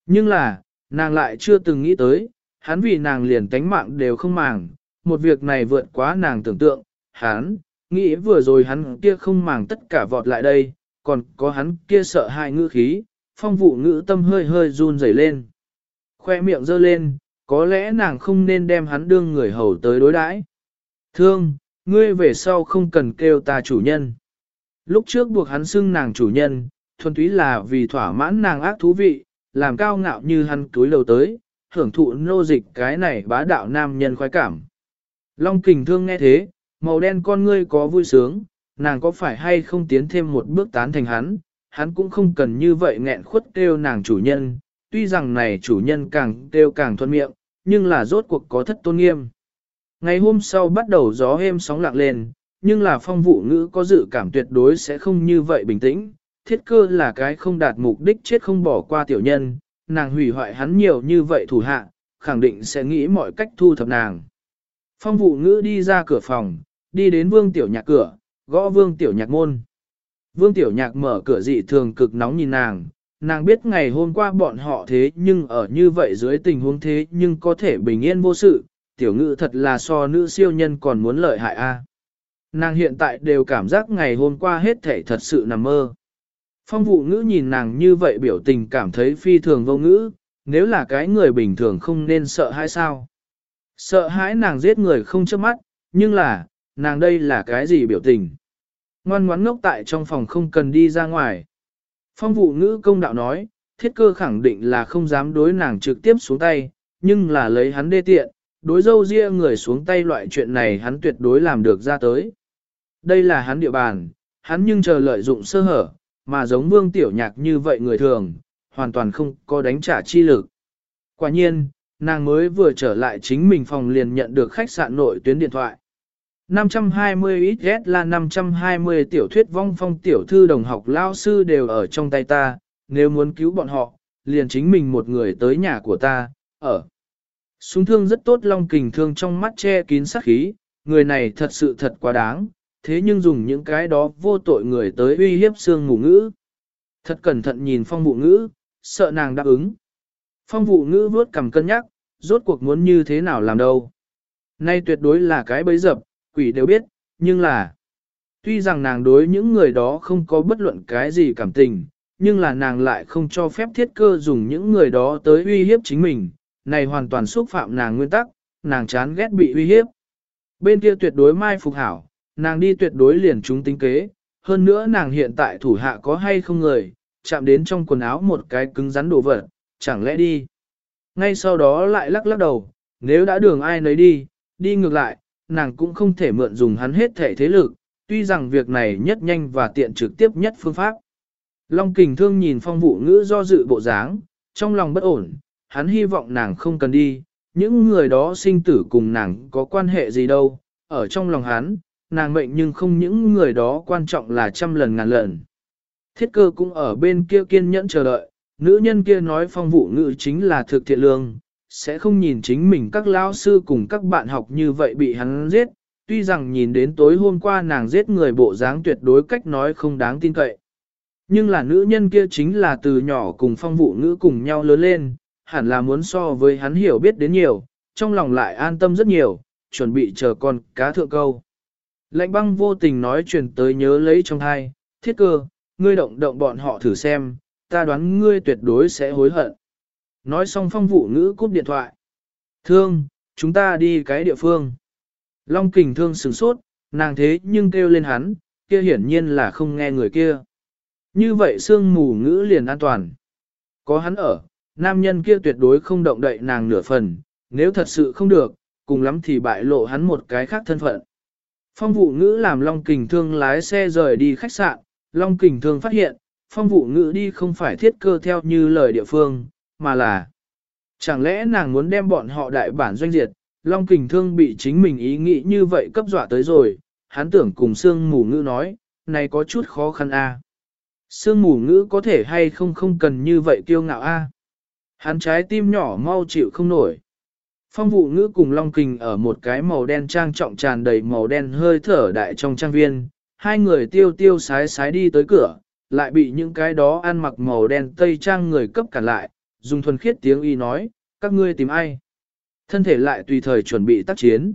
Nhưng là, nàng lại chưa từng nghĩ tới, hắn vì nàng liền tánh mạng đều không màng, một việc này vượt quá nàng tưởng tượng, hắn, nghĩ vừa rồi hắn kia không màng tất cả vọt lại đây, còn có hắn kia sợ hãi ngữ khí, phong vụ ngữ tâm hơi hơi run rẩy lên. Khoe miệng giơ lên, có lẽ nàng không nên đem hắn đương người hầu tới đối đãi. Thương, ngươi về sau không cần kêu ta chủ nhân. Lúc trước buộc hắn xưng nàng chủ nhân, thuần túy là vì thỏa mãn nàng ác thú vị, làm cao ngạo như hắn túi lầu tới, hưởng thụ nô dịch cái này bá đạo nam nhân khoái cảm. Long kình thương nghe thế, màu đen con ngươi có vui sướng, nàng có phải hay không tiến thêm một bước tán thành hắn, hắn cũng không cần như vậy nghẹn khuất kêu nàng chủ nhân, tuy rằng này chủ nhân càng kêu càng thuận miệng, nhưng là rốt cuộc có thất tôn nghiêm. Ngày hôm sau bắt đầu gió êm sóng lặng lên, nhưng là phong vụ ngữ có dự cảm tuyệt đối sẽ không như vậy bình tĩnh, thiết cơ là cái không đạt mục đích chết không bỏ qua tiểu nhân, nàng hủy hoại hắn nhiều như vậy thủ hạ, khẳng định sẽ nghĩ mọi cách thu thập nàng. Phong vụ ngữ đi ra cửa phòng, đi đến vương tiểu nhạc cửa, gõ vương tiểu nhạc môn. Vương tiểu nhạc mở cửa dị thường cực nóng nhìn nàng, nàng biết ngày hôm qua bọn họ thế nhưng ở như vậy dưới tình huống thế nhưng có thể bình yên vô sự, tiểu ngữ thật là so nữ siêu nhân còn muốn lợi hại a. Nàng hiện tại đều cảm giác ngày hôm qua hết thể thật sự nằm mơ. Phong vụ ngữ nhìn nàng như vậy biểu tình cảm thấy phi thường vô ngữ, nếu là cái người bình thường không nên sợ hãi sao. Sợ hãi nàng giết người không chớp mắt, nhưng là, nàng đây là cái gì biểu tình. Ngoan ngoãn ngốc tại trong phòng không cần đi ra ngoài. Phong vụ ngữ công đạo nói, thiết cơ khẳng định là không dám đối nàng trực tiếp xuống tay, nhưng là lấy hắn đê tiện, đối dâu ria người xuống tay loại chuyện này hắn tuyệt đối làm được ra tới. Đây là hắn địa bàn, hắn nhưng chờ lợi dụng sơ hở, mà giống vương tiểu nhạc như vậy người thường, hoàn toàn không có đánh trả chi lực. Quả nhiên, nàng mới vừa trở lại chính mình phòng liền nhận được khách sạn nội tuyến điện thoại. 520 XS là 520 tiểu thuyết vong phong tiểu thư đồng học lao sư đều ở trong tay ta, nếu muốn cứu bọn họ, liền chính mình một người tới nhà của ta, ở. Súng thương rất tốt long kình thương trong mắt che kín sát khí, người này thật sự thật quá đáng, thế nhưng dùng những cái đó vô tội người tới uy hiếp xương mụ ngữ. Thật cẩn thận nhìn phong vụ ngữ, sợ nàng đáp ứng. Phong vụ ngữ vớt cầm cân nhắc, rốt cuộc muốn như thế nào làm đâu. Nay tuyệt đối là cái bấy dập, quỷ đều biết, nhưng là... Tuy rằng nàng đối những người đó không có bất luận cái gì cảm tình, nhưng là nàng lại không cho phép thiết cơ dùng những người đó tới uy hiếp chính mình, này hoàn toàn xúc phạm nàng nguyên tắc, nàng chán ghét bị uy hiếp. Bên kia tuyệt đối mai phục hảo, nàng đi tuyệt đối liền chúng tính kế, hơn nữa nàng hiện tại thủ hạ có hay không người, chạm đến trong quần áo một cái cứng rắn đồ vật, chẳng lẽ đi. Ngay sau đó lại lắc lắc đầu, nếu đã đường ai nấy đi, đi ngược lại, nàng cũng không thể mượn dùng hắn hết thể thế lực, tuy rằng việc này nhất nhanh và tiện trực tiếp nhất phương pháp. Long kình thương nhìn phong vụ ngữ do dự bộ dáng, trong lòng bất ổn, hắn hy vọng nàng không cần đi, những người đó sinh tử cùng nàng có quan hệ gì đâu, ở trong lòng hắn, nàng mệnh nhưng không những người đó quan trọng là trăm lần ngàn lần. Thiết cơ cũng ở bên kia kiên nhẫn chờ đợi, nữ nhân kia nói phong vụ ngữ chính là thực thiện lương, sẽ không nhìn chính mình các lao sư cùng các bạn học như vậy bị hắn giết, tuy rằng nhìn đến tối hôm qua nàng giết người bộ dáng tuyệt đối cách nói không đáng tin cậy. Nhưng là nữ nhân kia chính là từ nhỏ cùng phong vụ ngữ cùng nhau lớn lên, hẳn là muốn so với hắn hiểu biết đến nhiều, trong lòng lại an tâm rất nhiều, chuẩn bị chờ con cá thượng câu. Lệnh băng vô tình nói truyền tới nhớ lấy trong thai, thiết cơ, ngươi động động bọn họ thử xem, ta đoán ngươi tuyệt đối sẽ hối hận. Nói xong phong vụ ngữ cúp điện thoại. Thương, chúng ta đi cái địa phương. Long kình thương sửng sốt, nàng thế nhưng kêu lên hắn, kia hiển nhiên là không nghe người kia. Như vậy sương mù ngữ liền an toàn. Có hắn ở, nam nhân kia tuyệt đối không động đậy nàng nửa phần, nếu thật sự không được, cùng lắm thì bại lộ hắn một cái khác thân phận. Phong vụ ngữ làm Long Kình Thương lái xe rời đi khách sạn, Long Kình Thương phát hiện, phong vụ ngữ đi không phải thiết cơ theo như lời địa phương, mà là Chẳng lẽ nàng muốn đem bọn họ đại bản doanh diệt, Long Kình Thương bị chính mình ý nghĩ như vậy cấp dọa tới rồi, hắn tưởng cùng Sương Mù Ngữ nói, này có chút khó khăn a. À. Sương Mù Ngữ có thể hay không không cần như vậy kiêu ngạo a. Hắn trái tim nhỏ mau chịu không nổi. Phong vụ ngữ cùng Long Kình ở một cái màu đen trang trọng tràn đầy màu đen hơi thở đại trong trang viên, hai người tiêu tiêu sái sái đi tới cửa, lại bị những cái đó ăn mặc màu đen tây trang người cấp cản lại, dùng thuần khiết tiếng y nói, các ngươi tìm ai? Thân thể lại tùy thời chuẩn bị tác chiến.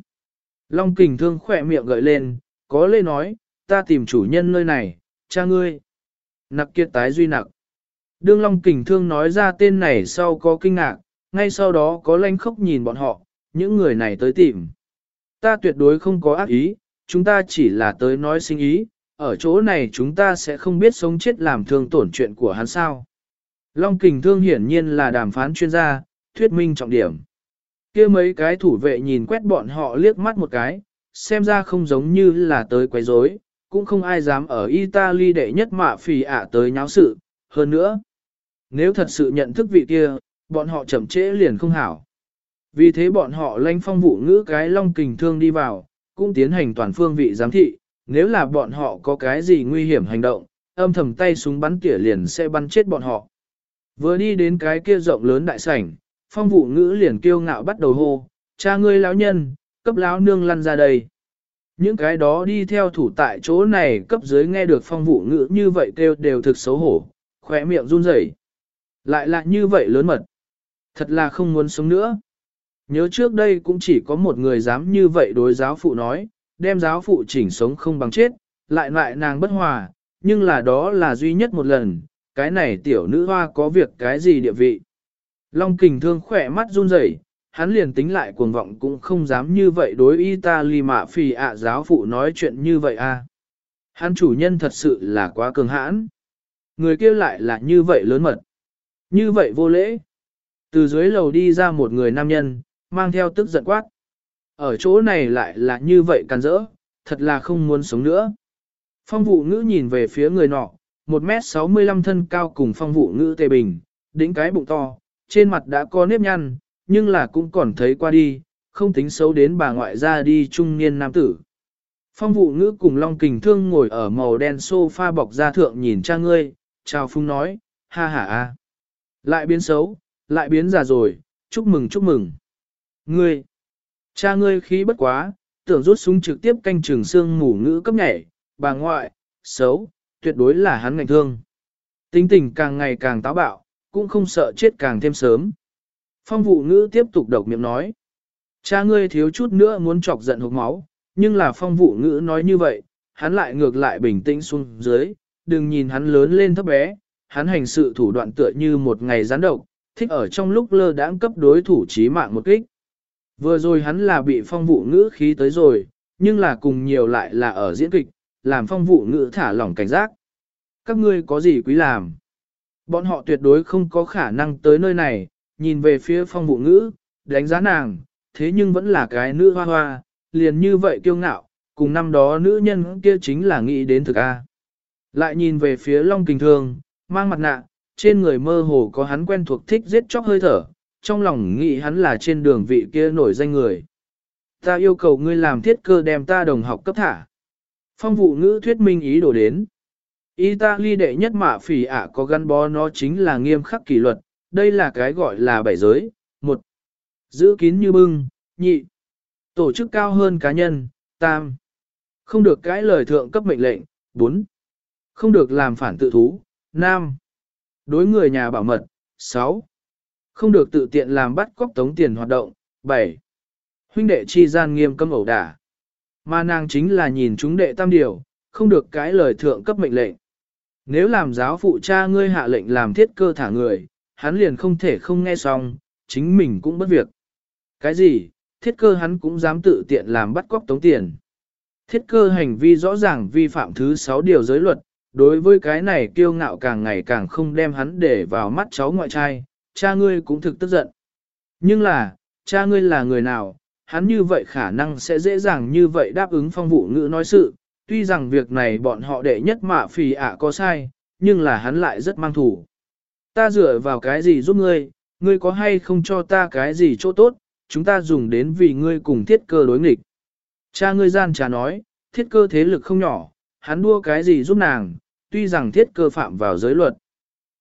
Long kình thương khỏe miệng gợi lên, có lê nói, ta tìm chủ nhân nơi này, cha ngươi. Nặc kiệt tái duy nặc. Đương Long kình thương nói ra tên này sau có kinh ngạc, ngay sau đó có lanh khóc nhìn bọn họ, những người này tới tìm. Ta tuyệt đối không có ác ý, chúng ta chỉ là tới nói sinh ý, ở chỗ này chúng ta sẽ không biết sống chết làm thương tổn chuyện của hắn sao. Long kình thương hiển nhiên là đàm phán chuyên gia, thuyết minh trọng điểm. kia mấy cái thủ vệ nhìn quét bọn họ liếc mắt một cái, xem ra không giống như là tới quấy rối, cũng không ai dám ở Italy đệ nhất mạ phì ạ tới nháo sự, hơn nữa. Nếu thật sự nhận thức vị kia, bọn họ chậm trễ liền không hảo. Vì thế bọn họ lanh phong vụ ngữ cái long kình thương đi vào, cũng tiến hành toàn phương vị giám thị, nếu là bọn họ có cái gì nguy hiểm hành động, âm thầm tay súng bắn tỉa liền sẽ bắn chết bọn họ. Vừa đi đến cái kia rộng lớn đại sảnh, phong vụ ngữ liền kiêu ngạo bắt đầu hô, cha ngươi lão nhân, cấp lão nương lăn ra đây. Những cái đó đi theo thủ tại chỗ này cấp dưới nghe được phong vụ ngữ như vậy kêu đều thực xấu hổ, khỏe miệng run rẩy. Lại là như vậy lớn mật. Thật là không muốn sống nữa. Nhớ trước đây cũng chỉ có một người dám như vậy đối giáo phụ nói, đem giáo phụ chỉnh sống không bằng chết, lại lại nàng bất hòa, nhưng là đó là duy nhất một lần, cái này tiểu nữ hoa có việc cái gì địa vị. Long kình thương khỏe mắt run rẩy, hắn liền tính lại cuồng vọng cũng không dám như vậy đối Italy mạ phì ạ giáo phụ nói chuyện như vậy a. À. Hắn chủ nhân thật sự là quá cường hãn. Người kia lại là như vậy lớn mật. Như vậy vô lễ. Từ dưới lầu đi ra một người nam nhân, mang theo tức giận quát. Ở chỗ này lại là như vậy càn rỡ, thật là không muốn sống nữa. Phong vụ ngữ nhìn về phía người nọ, 1m65 thân cao cùng phong vụ ngữ tề bình, đỉnh cái bụng to, trên mặt đã có nếp nhăn, nhưng là cũng còn thấy qua đi, không tính xấu đến bà ngoại ra đi trung niên nam tử. Phong vụ ngữ cùng Long Kình Thương ngồi ở màu đen sofa bọc da thượng nhìn cha ngươi, chào phung nói, ha ha a, lại biến xấu, lại biến già rồi, chúc mừng chúc mừng. Ngươi, cha ngươi khí bất quá, tưởng rút súng trực tiếp canh trường xương mù ngữ cấp nhảy, bà ngoại, xấu, tuyệt đối là hắn ngành thương. Tính tình càng ngày càng táo bạo, cũng không sợ chết càng thêm sớm. Phong vụ ngữ tiếp tục độc miệng nói. Cha ngươi thiếu chút nữa muốn chọc giận hộp máu, nhưng là phong vụ ngữ nói như vậy, hắn lại ngược lại bình tĩnh xuống dưới, đừng nhìn hắn lớn lên thấp bé, hắn hành sự thủ đoạn tựa như một ngày gián độc, thích ở trong lúc lơ đãng cấp đối thủ chí mạng một kích. Vừa rồi hắn là bị phong vụ ngữ khí tới rồi, nhưng là cùng nhiều lại là ở diễn kịch, làm phong vụ ngữ thả lỏng cảnh giác. Các ngươi có gì quý làm? Bọn họ tuyệt đối không có khả năng tới nơi này, nhìn về phía phong vụ ngữ, đánh giá nàng, thế nhưng vẫn là cái nữ hoa hoa, liền như vậy kiêu ngạo, cùng năm đó nữ nhân kia chính là nghĩ đến thực A. Lại nhìn về phía Long Kình Thương, mang mặt nạ, trên người mơ hồ có hắn quen thuộc thích giết chóc hơi thở, trong lòng nghĩ hắn là trên đường vị kia nổi danh người. Ta yêu cầu ngươi làm thiết cơ đem ta đồng học cấp thả. Phong vụ ngữ thuyết minh ý đồ đến. Italy đệ nhất mạ phỉ ạ có gắn bó nó chính là nghiêm khắc kỷ luật, đây là cái gọi là bảy giới. Một, giữ kín như bưng, nhị, tổ chức cao hơn cá nhân, tam, không được cái lời thượng cấp mệnh lệnh, bốn, không được làm phản tự thú, Nam, đối người nhà bảo mật, sáu, không được tự tiện làm bắt cóc tống tiền hoạt động, bảy, huynh đệ chi gian nghiêm cấm ẩu đả. Mà nàng chính là nhìn chúng đệ tam điều, không được cái lời thượng cấp mệnh lệnh. Nếu làm giáo phụ cha ngươi hạ lệnh làm thiết cơ thả người, hắn liền không thể không nghe xong, chính mình cũng bất việc. Cái gì, thiết cơ hắn cũng dám tự tiện làm bắt cóc tống tiền. Thiết cơ hành vi rõ ràng vi phạm thứ 6 điều giới luật, đối với cái này kiêu ngạo càng ngày càng không đem hắn để vào mắt cháu ngoại trai, cha ngươi cũng thực tức giận. Nhưng là, cha ngươi là người nào, hắn như vậy khả năng sẽ dễ dàng như vậy đáp ứng phong vụ ngữ nói sự, tuy rằng việc này bọn họ đệ nhất mạ phì ạ có sai, nhưng là hắn lại rất mang thủ. Ta dựa vào cái gì giúp ngươi, ngươi có hay không cho ta cái gì chỗ tốt, chúng ta dùng đến vì ngươi cùng thiết cơ đối nghịch. Cha ngươi gian trà nói, thiết cơ thế lực không nhỏ, hắn đua cái gì giúp nàng, tuy rằng thiết cơ phạm vào giới luật.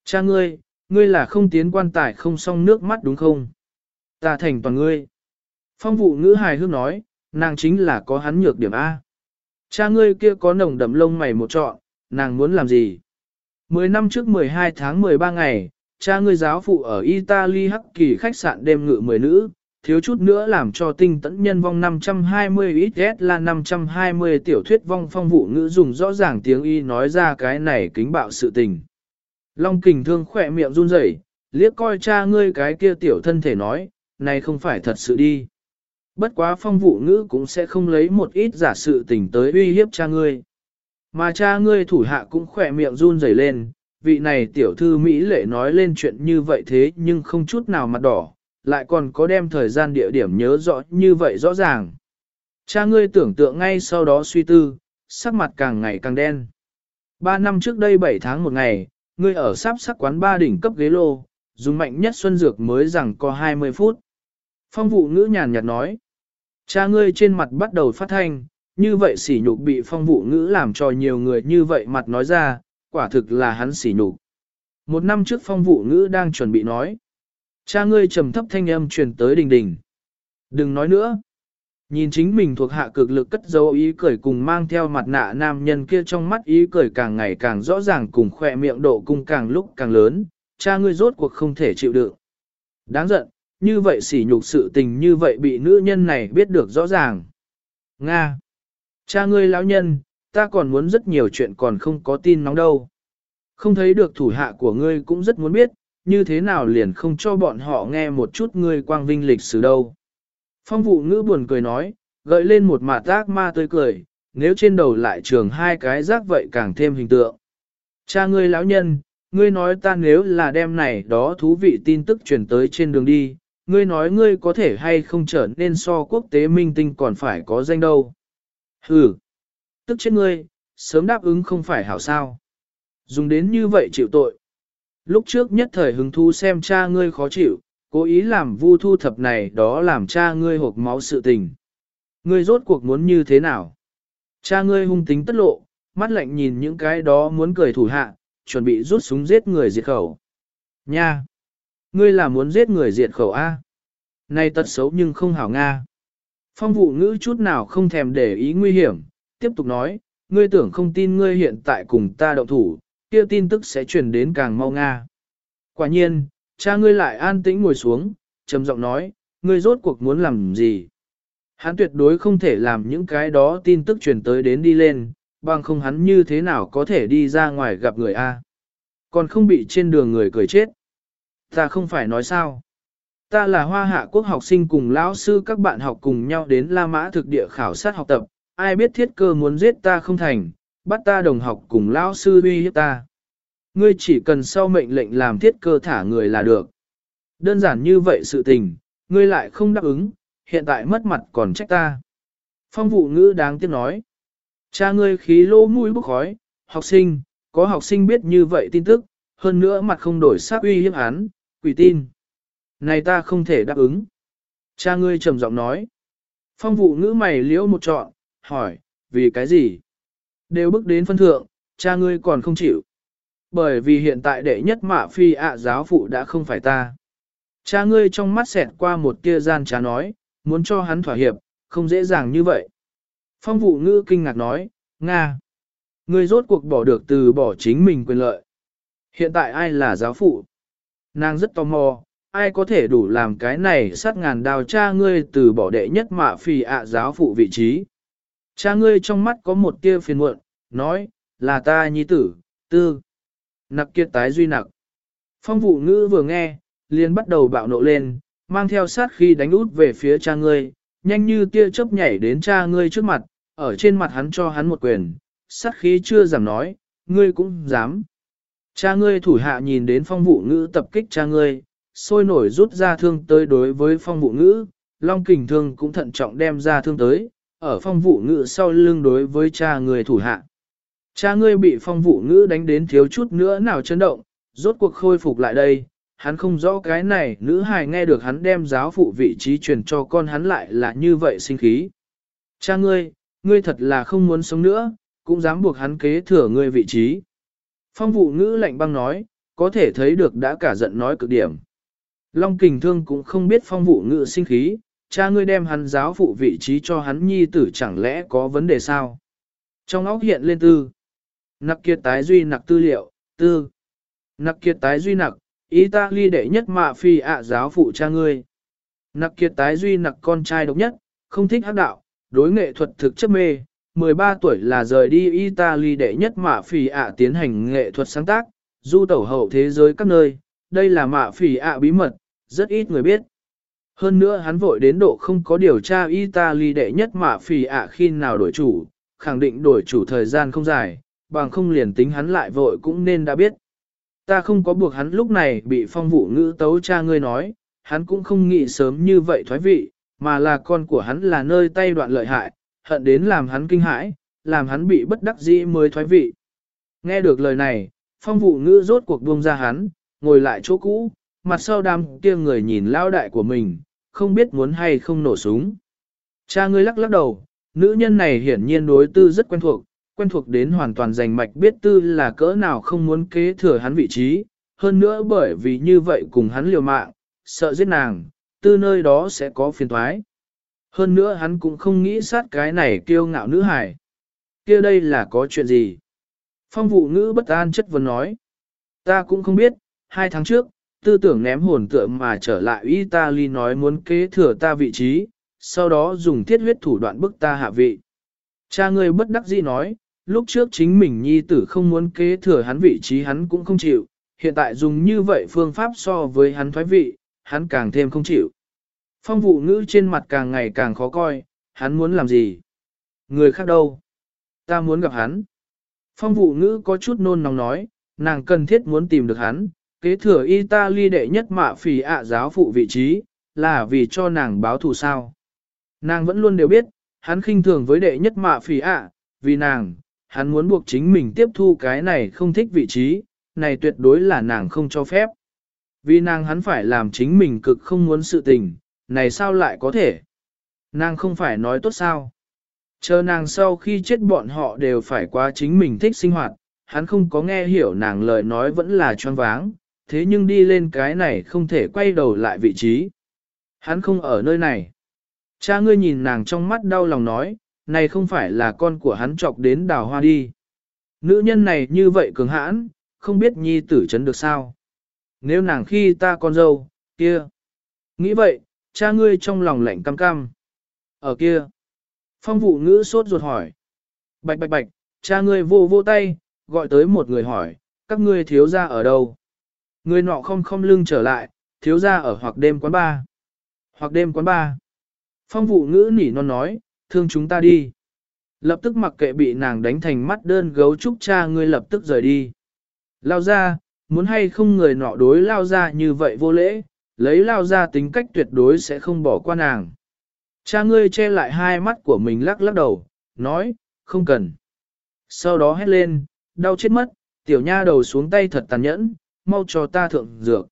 Cha ngươi, ngươi là không tiến quan tài không xong nước mắt đúng không? Ta thành toàn ngươi. Phong vụ ngữ hài hước nói, nàng chính là có hắn nhược điểm A. Cha ngươi kia có nồng đậm lông mày một trọn, nàng muốn làm gì? Mười năm trước 12 tháng 13 ngày, cha ngươi giáo phụ ở Italy hắc kỳ khách sạn đêm ngự mười nữ, thiếu chút nữa làm cho tinh tẫn nhân vong 520 ít là 520 tiểu thuyết vong phong vụ ngữ dùng rõ ràng tiếng y nói ra cái này kính bạo sự tình. Long kình thương khỏe miệng run rẩy, liếc coi cha ngươi cái kia tiểu thân thể nói, này không phải thật sự đi. Bất quá phong vụ ngữ cũng sẽ không lấy một ít giả sự tình tới uy hiếp cha ngươi. Mà cha ngươi thủ hạ cũng khỏe miệng run rẩy lên, vị này tiểu thư Mỹ lệ nói lên chuyện như vậy thế nhưng không chút nào mặt đỏ, lại còn có đem thời gian địa điểm nhớ rõ như vậy rõ ràng. Cha ngươi tưởng tượng ngay sau đó suy tư, sắc mặt càng ngày càng đen. Ba năm trước đây 7 tháng một ngày, ngươi ở sắp sắc quán ba đỉnh cấp ghế lô, dùng mạnh nhất xuân dược mới rằng có 20 phút. Phong vụ ngữ nhàn nhạt nói, cha ngươi trên mặt bắt đầu phát thanh, như vậy sỉ nhục bị phong vụ ngữ làm cho nhiều người như vậy mặt nói ra, quả thực là hắn sỉ nhục. Một năm trước phong vụ ngữ đang chuẩn bị nói, cha ngươi trầm thấp thanh âm truyền tới đình đình. Đừng nói nữa. Nhìn chính mình thuộc hạ cực lực cất dấu ý cười cùng mang theo mặt nạ nam nhân kia trong mắt ý cười càng ngày càng rõ ràng cùng khỏe miệng độ cung càng lúc càng lớn, cha ngươi rốt cuộc không thể chịu đựng. Đáng giận, như vậy sỉ nhục sự tình như vậy bị nữ nhân này biết được rõ ràng. Nga! Cha ngươi lão nhân, ta còn muốn rất nhiều chuyện còn không có tin nóng đâu. Không thấy được thủ hạ của ngươi cũng rất muốn biết, như thế nào liền không cho bọn họ nghe một chút ngươi quang vinh lịch sử đâu. Phong vụ ngữ buồn cười nói, gợi lên một mặt tác ma tươi cười, nếu trên đầu lại trường hai cái rác vậy càng thêm hình tượng. Cha ngươi lão nhân, ngươi nói ta nếu là đem này đó thú vị tin tức truyền tới trên đường đi, ngươi nói ngươi có thể hay không trở nên so quốc tế minh tinh còn phải có danh đâu. Hừ, tức chết ngươi, sớm đáp ứng không phải hảo sao. Dùng đến như vậy chịu tội. Lúc trước nhất thời hứng thú xem cha ngươi khó chịu, cố ý làm vu thu thập này đó làm cha ngươi hộp máu sự tình. Ngươi rốt cuộc muốn như thế nào? Cha ngươi hung tính tất lộ, mắt lạnh nhìn những cái đó muốn cười thủ hạ, chuẩn bị rút súng giết người diệt khẩu. Nha! Ngươi là muốn giết người diệt khẩu A. Này tật xấu nhưng không hảo Nga. Phong vụ ngữ chút nào không thèm để ý nguy hiểm, tiếp tục nói, ngươi tưởng không tin ngươi hiện tại cùng ta động thủ, kia tin tức sẽ truyền đến càng mau Nga. Quả nhiên, cha ngươi lại an tĩnh ngồi xuống, trầm giọng nói, ngươi rốt cuộc muốn làm gì? Hắn tuyệt đối không thể làm những cái đó tin tức truyền tới đến đi lên, bằng không hắn như thế nào có thể đi ra ngoài gặp người A. Còn không bị trên đường người cười chết. Ta không phải nói sao. Ta là hoa hạ quốc học sinh cùng lão sư các bạn học cùng nhau đến La Mã thực địa khảo sát học tập, ai biết thiết cơ muốn giết ta không thành, bắt ta đồng học cùng lão sư uy hiếp ta. Ngươi chỉ cần sau mệnh lệnh làm thiết cơ thả người là được. Đơn giản như vậy sự tình, ngươi lại không đáp ứng, hiện tại mất mặt còn trách ta. Phong vụ ngữ đáng tiếc nói. Cha ngươi khí lô mũi bốc khói, học sinh, có học sinh biết như vậy tin tức, hơn nữa mặt không đổi sắc uy hiếp án, quỷ tin. Này ta không thể đáp ứng. Cha ngươi trầm giọng nói. Phong vụ ngữ mày liễu một trọn, hỏi, vì cái gì? Đều bước đến phân thượng, cha ngươi còn không chịu. Bởi vì hiện tại đệ nhất mạ phi ạ giáo phụ đã không phải ta. Cha ngươi trong mắt xẹt qua một tia gian trá nói, muốn cho hắn thỏa hiệp, không dễ dàng như vậy. Phong vụ ngữ kinh ngạc nói, Nga. Ngươi rốt cuộc bỏ được từ bỏ chính mình quyền lợi. Hiện tại ai là giáo phụ? Nàng rất tò mò, ai có thể đủ làm cái này sát ngàn đào cha ngươi từ bỏ đệ nhất mạ phi ạ giáo phụ vị trí. Cha ngươi trong mắt có một tia phiền muộn, nói, là ta nhi tử, tư. Nặc kiệt tái duy nặc. Phong vụ ngữ vừa nghe, liền bắt đầu bạo nộ lên, mang theo sát khi đánh út về phía cha ngươi, nhanh như tia chớp nhảy đến cha ngươi trước mặt, ở trên mặt hắn cho hắn một quyền, sát khí chưa giảm nói, ngươi cũng dám. Cha ngươi thủ hạ nhìn đến phong vụ ngữ tập kích cha ngươi, sôi nổi rút ra thương tới đối với phong vụ ngữ, long kình thương cũng thận trọng đem ra thương tới, ở phong vụ ngữ sau lưng đối với cha ngươi thủ hạ. Cha ngươi bị phong vụ ngữ đánh đến thiếu chút nữa nào chấn động, rốt cuộc khôi phục lại đây, hắn không rõ cái này, nữ hài nghe được hắn đem giáo phụ vị trí truyền cho con hắn lại là như vậy sinh khí. Cha ngươi, ngươi thật là không muốn sống nữa, cũng dám buộc hắn kế thừa ngươi vị trí. Phong vụ ngữ lạnh băng nói, có thể thấy được đã cả giận nói cực điểm. Long kình thương cũng không biết phong vụ ngữ sinh khí, cha ngươi đem hắn giáo phụ vị trí cho hắn nhi tử chẳng lẽ có vấn đề sao? Trong óc hiện lên tư. Nặc kiệt tái duy nặc tư liệu, tư. Nặc kiệt tái duy nặc, Italy đệ nhất mạ phi ạ giáo phụ cha ngươi. Nặc kiệt tái duy nặc con trai độc nhất, không thích hắc đạo, đối nghệ thuật thực chất mê, 13 tuổi là rời đi Italy đệ nhất mạ phỉ ạ tiến hành nghệ thuật sáng tác, du tẩu hậu thế giới các nơi, đây là mạ phỉ ạ bí mật, rất ít người biết. Hơn nữa hắn vội đến độ không có điều tra Italy đệ nhất mạ phỉ ạ khi nào đổi chủ, khẳng định đổi chủ thời gian không dài, bằng không liền tính hắn lại vội cũng nên đã biết. Ta không có buộc hắn lúc này bị phong vụ ngữ tấu cha ngươi nói, hắn cũng không nghĩ sớm như vậy thoái vị, mà là con của hắn là nơi tay đoạn lợi hại, hận đến làm hắn kinh hãi, làm hắn bị bất đắc dĩ mới thoái vị. Nghe được lời này, phong vụ ngữ rốt cuộc buông ra hắn, ngồi lại chỗ cũ, mặt sau đám kia người nhìn lao đại của mình, không biết muốn hay không nổ súng. Cha ngươi lắc lắc đầu, nữ nhân này hiển nhiên đối tư rất quen thuộc, quen thuộc đến hoàn toàn giành mạch biết tư là cỡ nào không muốn kế thừa hắn vị trí, hơn nữa bởi vì như vậy cùng hắn liều mạng, sợ giết nàng, tư nơi đó sẽ có phiền thoái. Hơn nữa hắn cũng không nghĩ sát cái này kiêu ngạo nữ hải. kia đây là có chuyện gì? Phong vụ ngữ bất an chất vấn nói. Ta cũng không biết, hai tháng trước, tư tưởng ném hồn tượng mà trở lại Italy nói muốn kế thừa ta vị trí, sau đó dùng thiết huyết thủ đoạn bức ta hạ vị. Cha ngươi bất đắc dĩ nói, lúc trước chính mình nhi tử không muốn kế thừa hắn vị trí hắn cũng không chịu, hiện tại dùng như vậy phương pháp so với hắn thoái vị, hắn càng thêm không chịu. Phong vụ ngữ trên mặt càng ngày càng khó coi, hắn muốn làm gì? Người khác đâu? Ta muốn gặp hắn. Phong vụ ngữ có chút nôn nóng nói, nàng cần thiết muốn tìm được hắn, kế thừa Italy đệ nhất mạ phì ạ giáo phụ vị trí, là vì cho nàng báo thù sao. Nàng vẫn luôn đều biết, hắn khinh thường với đệ nhất mạ phì ạ, vì nàng, hắn muốn buộc chính mình tiếp thu cái này không thích vị trí, này tuyệt đối là nàng không cho phép. Vì nàng hắn phải làm chính mình cực không muốn sự tình, này sao lại có thể? Nàng không phải nói tốt sao? Chờ nàng sau khi chết bọn họ đều phải qua chính mình thích sinh hoạt, hắn không có nghe hiểu nàng lời nói vẫn là choáng váng, thế nhưng đi lên cái này không thể quay đầu lại vị trí. Hắn không ở nơi này. Cha ngươi nhìn nàng trong mắt đau lòng nói, này không phải là con của hắn chọc đến đào hoa đi. Nữ nhân này như vậy cường hãn, không biết nhi tử chấn được sao. Nếu nàng khi ta con dâu, kia. Nghĩ vậy, cha ngươi trong lòng lạnh cam cam. Ở kia. Phong vụ ngữ sốt ruột hỏi. Bạch bạch bạch, cha ngươi vô vô tay, gọi tới một người hỏi, các ngươi thiếu ra ở đâu? Người nọ không không lưng trở lại, thiếu ra ở hoặc đêm quán ba. Hoặc đêm quán ba. Phong vụ ngữ nỉ non nói, thương chúng ta đi. Lập tức mặc kệ bị nàng đánh thành mắt đơn gấu trúc cha ngươi lập tức rời đi. Lao ra, muốn hay không người nọ đối lao ra như vậy vô lễ, lấy lao ra tính cách tuyệt đối sẽ không bỏ qua nàng. Cha ngươi che lại hai mắt của mình lắc lắc đầu, nói, không cần. Sau đó hét lên, đau chết mất, tiểu nha đầu xuống tay thật tàn nhẫn, mau cho ta thượng dược.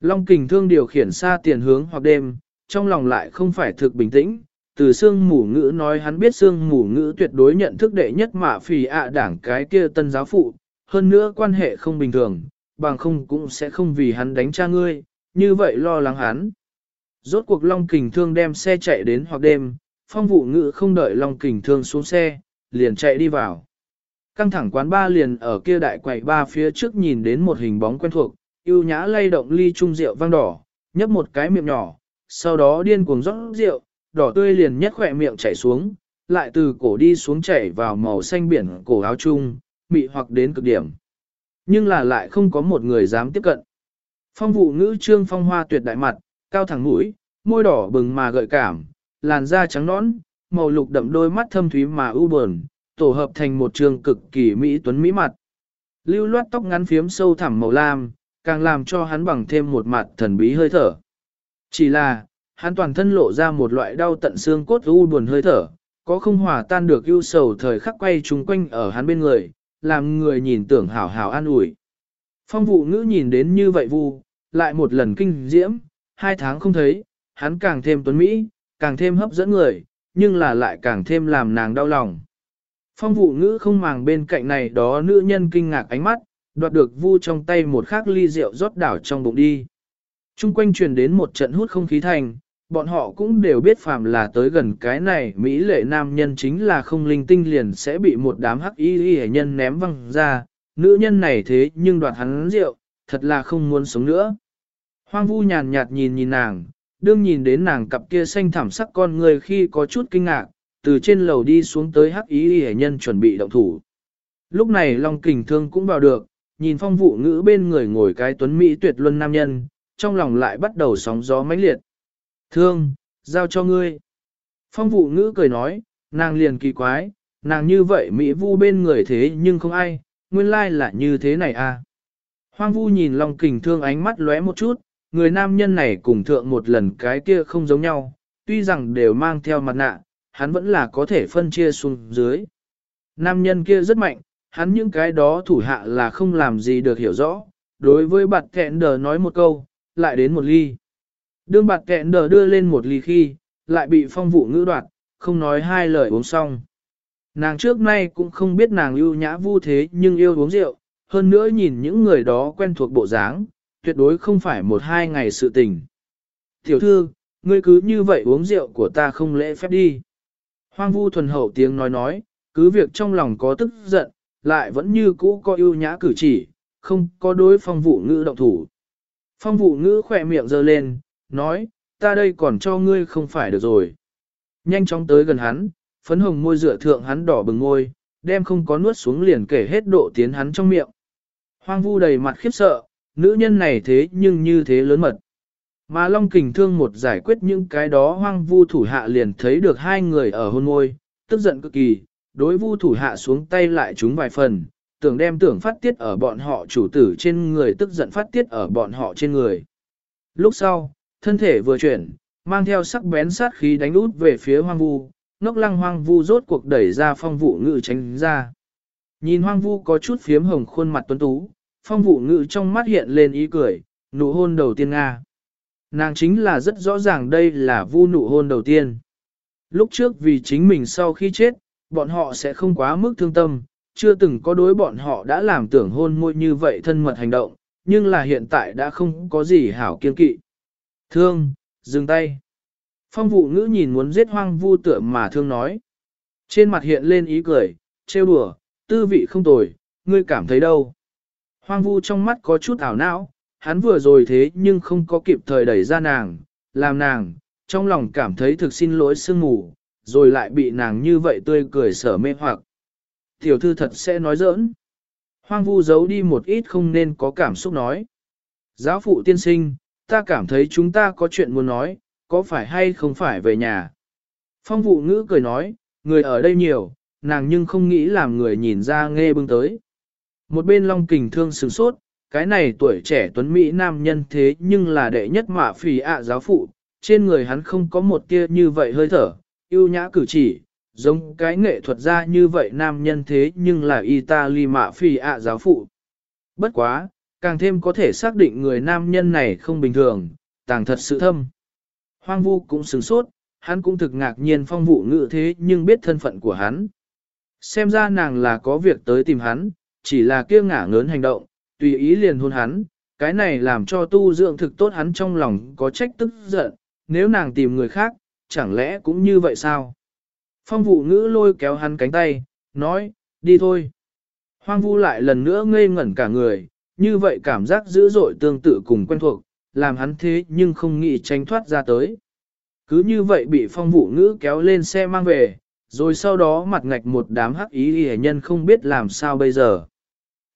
Long kình thương điều khiển xa tiền hướng hoặc đêm, trong lòng lại không phải thực bình tĩnh, từ xương mù ngữ nói hắn biết xương mù ngữ tuyệt đối nhận thức đệ nhất mạ phì ạ đảng cái kia tân giáo phụ, hơn nữa quan hệ không bình thường, bằng không cũng sẽ không vì hắn đánh cha ngươi, như vậy lo lắng hắn. Rốt cuộc Long Kình Thương đem xe chạy đến hoặc đêm, phong vụ ngữ không đợi Long Kình Thương xuống xe, liền chạy đi vào. Căng thẳng quán ba liền ở kia đại quầy ba phía trước nhìn đến một hình bóng quen thuộc, yêu nhã lay động ly trung rượu vang đỏ, nhấp một cái miệng nhỏ, sau đó điên cuồng rót rượu, đỏ tươi liền nhất khỏe miệng chảy xuống, lại từ cổ đi xuống chảy vào màu xanh biển cổ áo chung, mị hoặc đến cực điểm. Nhưng là lại không có một người dám tiếp cận. Phong vụ ngữ trương phong hoa tuyệt đại mặt, cao thẳng mũi, môi đỏ bừng mà gợi cảm, làn da trắng nõn, màu lục đậm đôi mắt thâm thúy mà u buồn, tổ hợp thành một trường cực kỳ mỹ tuấn mỹ mặt, lưu loát tóc ngắn phiếm sâu thẳm màu lam, càng làm cho hắn bằng thêm một mặt thần bí hơi thở. Chỉ là, hắn toàn thân lộ ra một loại đau tận xương cốt u buồn hơi thở, có không hòa tan được ưu sầu thời khắc quay chung quanh ở hắn bên người, làm người nhìn tưởng hảo hảo an ủi. Phong vụ ngữ nhìn đến như vậy vu, lại một lần kinh diễm, hai tháng không thấy, hắn càng thêm tuấn Mỹ, càng thêm hấp dẫn người, nhưng là lại càng thêm làm nàng đau lòng. Phong vụ ngữ không màng bên cạnh này đó nữ nhân kinh ngạc ánh mắt, đoạt được vu trong tay một khắc ly rượu rót đảo trong bụng đi. Trung quanh truyền đến một trận hút không khí thành, bọn họ cũng đều biết phàm là tới gần cái này Mỹ lệ nam nhân chính là không linh tinh liền sẽ bị một đám hắc y y nhân ném văng ra, nữ nhân này thế nhưng đoạt hắn rượu, thật là không muốn sống nữa. Hoang vu nhàn nhạt nhìn nhìn nàng, đương nhìn đến nàng cặp kia xanh thảm sắc con người khi có chút kinh ngạc, từ trên lầu đi xuống tới hắc ý y nhân chuẩn bị động thủ. Lúc này Long Kình Thương cũng vào được, nhìn phong vụ ngữ bên người ngồi cái tuấn Mỹ tuyệt luân nam nhân, trong lòng lại bắt đầu sóng gió mãnh liệt. Thương, giao cho ngươi. Phong vụ ngữ cười nói, nàng liền kỳ quái, nàng như vậy Mỹ vu bên người thế nhưng không ai, nguyên lai là như thế này à. Hoang vu nhìn Long Kình Thương ánh mắt lóe một chút, người nam nhân này cùng thượng một lần cái kia không giống nhau, tuy rằng đều mang theo mặt nạ, hắn vẫn là có thể phân chia xuống dưới. Nam nhân kia rất mạnh, hắn những cái đó thủ hạ là không làm gì được hiểu rõ, đối với bạt kẹn đờ nói một câu, lại đến một ly. Đương bạc kẹn đờ đưa lên một ly khi, lại bị phong vụ ngữ đoạt, không nói hai lời uống xong. Nàng trước nay cũng không biết nàng ưu nhã vu thế nhưng yêu uống rượu, hơn nữa nhìn những người đó quen thuộc bộ dáng, tuyệt đối không phải một hai ngày sự tình. Tiểu thư, ngươi cứ như vậy uống rượu của ta không lễ phép đi. Hoang vu thuần hậu tiếng nói nói, cứ việc trong lòng có tức giận, lại vẫn như cũ có ưu nhã cử chỉ, không có đối phong vụ ngữ động thủ. Phong vụ ngữ khỏe miệng giơ lên, nói, ta đây còn cho ngươi không phải được rồi. Nhanh chóng tới gần hắn, phấn hồng môi dựa thượng hắn đỏ bừng môi, đem không có nuốt xuống liền kể hết độ tiến hắn trong miệng. Hoang vu đầy mặt khiếp sợ, nữ nhân này thế nhưng như thế lớn mật. Mà Long Kình Thương một giải quyết những cái đó hoang vu thủ hạ liền thấy được hai người ở hôn môi, tức giận cực kỳ, đối vu thủ hạ xuống tay lại chúng vài phần, tưởng đem tưởng phát tiết ở bọn họ chủ tử trên người tức giận phát tiết ở bọn họ trên người. Lúc sau, thân thể vừa chuyển, mang theo sắc bén sát khí đánh út về phía hoang vu, ngốc lăng hoang vu rốt cuộc đẩy ra phong vụ ngự tránh ra. Nhìn hoang vu có chút phiếm hồng khuôn mặt tuấn tú, phong vụ ngự trong mắt hiện lên ý cười, nụ hôn đầu tiên Nga. Nàng chính là rất rõ ràng đây là vu nụ hôn đầu tiên. Lúc trước vì chính mình sau khi chết, bọn họ sẽ không quá mức thương tâm, chưa từng có đối bọn họ đã làm tưởng hôn môi như vậy thân mật hành động, nhưng là hiện tại đã không có gì hảo kiên kỵ. Thương, dừng tay. Phong vụ ngữ nhìn muốn giết hoang vu tựa mà thương nói. Trên mặt hiện lên ý cười, trêu đùa, tư vị không tồi, ngươi cảm thấy đâu. Hoang vu trong mắt có chút ảo não, hắn vừa rồi thế nhưng không có kịp thời đẩy ra nàng, làm nàng, trong lòng cảm thấy thực xin lỗi sương mù, rồi lại bị nàng như vậy tươi cười sở mê hoặc. Tiểu thư thật sẽ nói giỡn. Hoang vu giấu đi một ít không nên có cảm xúc nói. Giáo phụ tiên sinh, ta cảm thấy chúng ta có chuyện muốn nói, có phải hay không phải về nhà. Phong vụ ngữ cười nói, người ở đây nhiều, nàng nhưng không nghĩ làm người nhìn ra nghe bưng tới. Một bên long kình thương sừng sốt, cái này tuổi trẻ tuấn Mỹ nam nhân thế nhưng là đệ nhất mạ phì ạ giáo phụ, trên người hắn không có một tia như vậy hơi thở, yêu nhã cử chỉ, giống cái nghệ thuật ra như vậy nam nhân thế nhưng là Italy mạ phì ạ giáo phụ. Bất quá, càng thêm có thể xác định người nam nhân này không bình thường, tàng thật sự thâm. Hoang vu cũng sửng sốt, hắn cũng thực ngạc nhiên phong vụ ngự thế nhưng biết thân phận của hắn. Xem ra nàng là có việc tới tìm hắn, chỉ là kia ngả ngớn hành động, tùy ý liền hôn hắn, cái này làm cho tu dưỡng thực tốt hắn trong lòng có trách tức giận, nếu nàng tìm người khác, chẳng lẽ cũng như vậy sao? Phong vụ ngữ lôi kéo hắn cánh tay, nói, đi thôi. Hoang vu lại lần nữa ngây ngẩn cả người, như vậy cảm giác dữ dội tương tự cùng quen thuộc, làm hắn thế nhưng không nghĩ tránh thoát ra tới. Cứ như vậy bị phong vụ ngữ kéo lên xe mang về, rồi sau đó mặt ngạch một đám hắc ý hề nhân không biết làm sao bây giờ.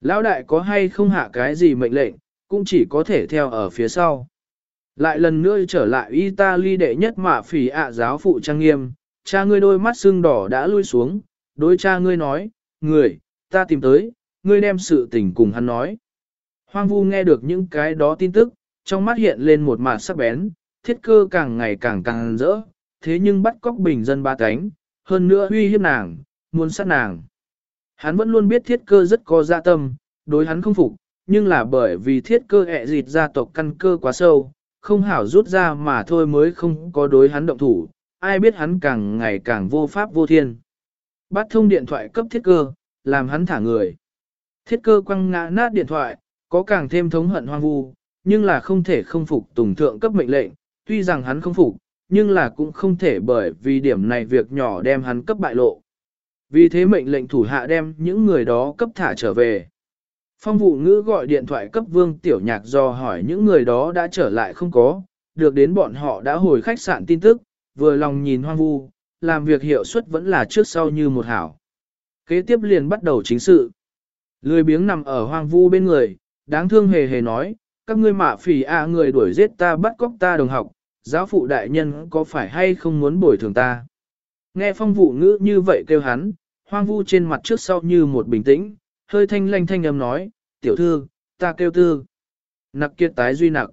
Lão đại có hay không hạ cái gì mệnh lệnh, cũng chỉ có thể theo ở phía sau. Lại lần nữa trở lại Italy đệ nhất mạ phỉ ạ giáo phụ trang nghiêm, cha ngươi đôi mắt sưng đỏ đã lui xuống, đối cha ngươi nói, người, ta tìm tới, ngươi đem sự tình cùng hắn nói. Hoang vu nghe được những cái đó tin tức, trong mắt hiện lên một mặt sắc bén, thiết cơ càng ngày càng càng rỡ, thế nhưng bắt cóc bình dân ba cánh, hơn nữa uy hiếp nàng, muốn sát nàng. Hắn vẫn luôn biết thiết cơ rất có dạ tâm, đối hắn không phục, nhưng là bởi vì thiết cơ ẹ dịt gia tộc căn cơ quá sâu, không hảo rút ra mà thôi mới không có đối hắn động thủ, ai biết hắn càng ngày càng vô pháp vô thiên. Bắt thông điện thoại cấp thiết cơ, làm hắn thả người. Thiết cơ quăng ngã nát điện thoại, có càng thêm thống hận hoang vu, nhưng là không thể không phục tùng thượng cấp mệnh lệnh, tuy rằng hắn không phục, nhưng là cũng không thể bởi vì điểm này việc nhỏ đem hắn cấp bại lộ. Vì thế mệnh lệnh thủ hạ đem những người đó cấp thả trở về. Phong vụ ngữ gọi điện thoại cấp vương tiểu nhạc do hỏi những người đó đã trở lại không có, được đến bọn họ đã hồi khách sạn tin tức, vừa lòng nhìn hoang vu, làm việc hiệu suất vẫn là trước sau như một hảo. Kế tiếp liền bắt đầu chính sự. Lười biếng nằm ở hoang vu bên người, đáng thương hề hề nói, các ngươi mạ phỉ a người đuổi giết ta bắt cóc ta đồng học, giáo phụ đại nhân có phải hay không muốn bồi thường ta. Nghe phong vụ ngữ như vậy kêu hắn, hoang vu trên mặt trước sau như một bình tĩnh, hơi thanh lanh thanh âm nói, tiểu thư, ta kêu tư. Nặc kiệt tái duy nặc.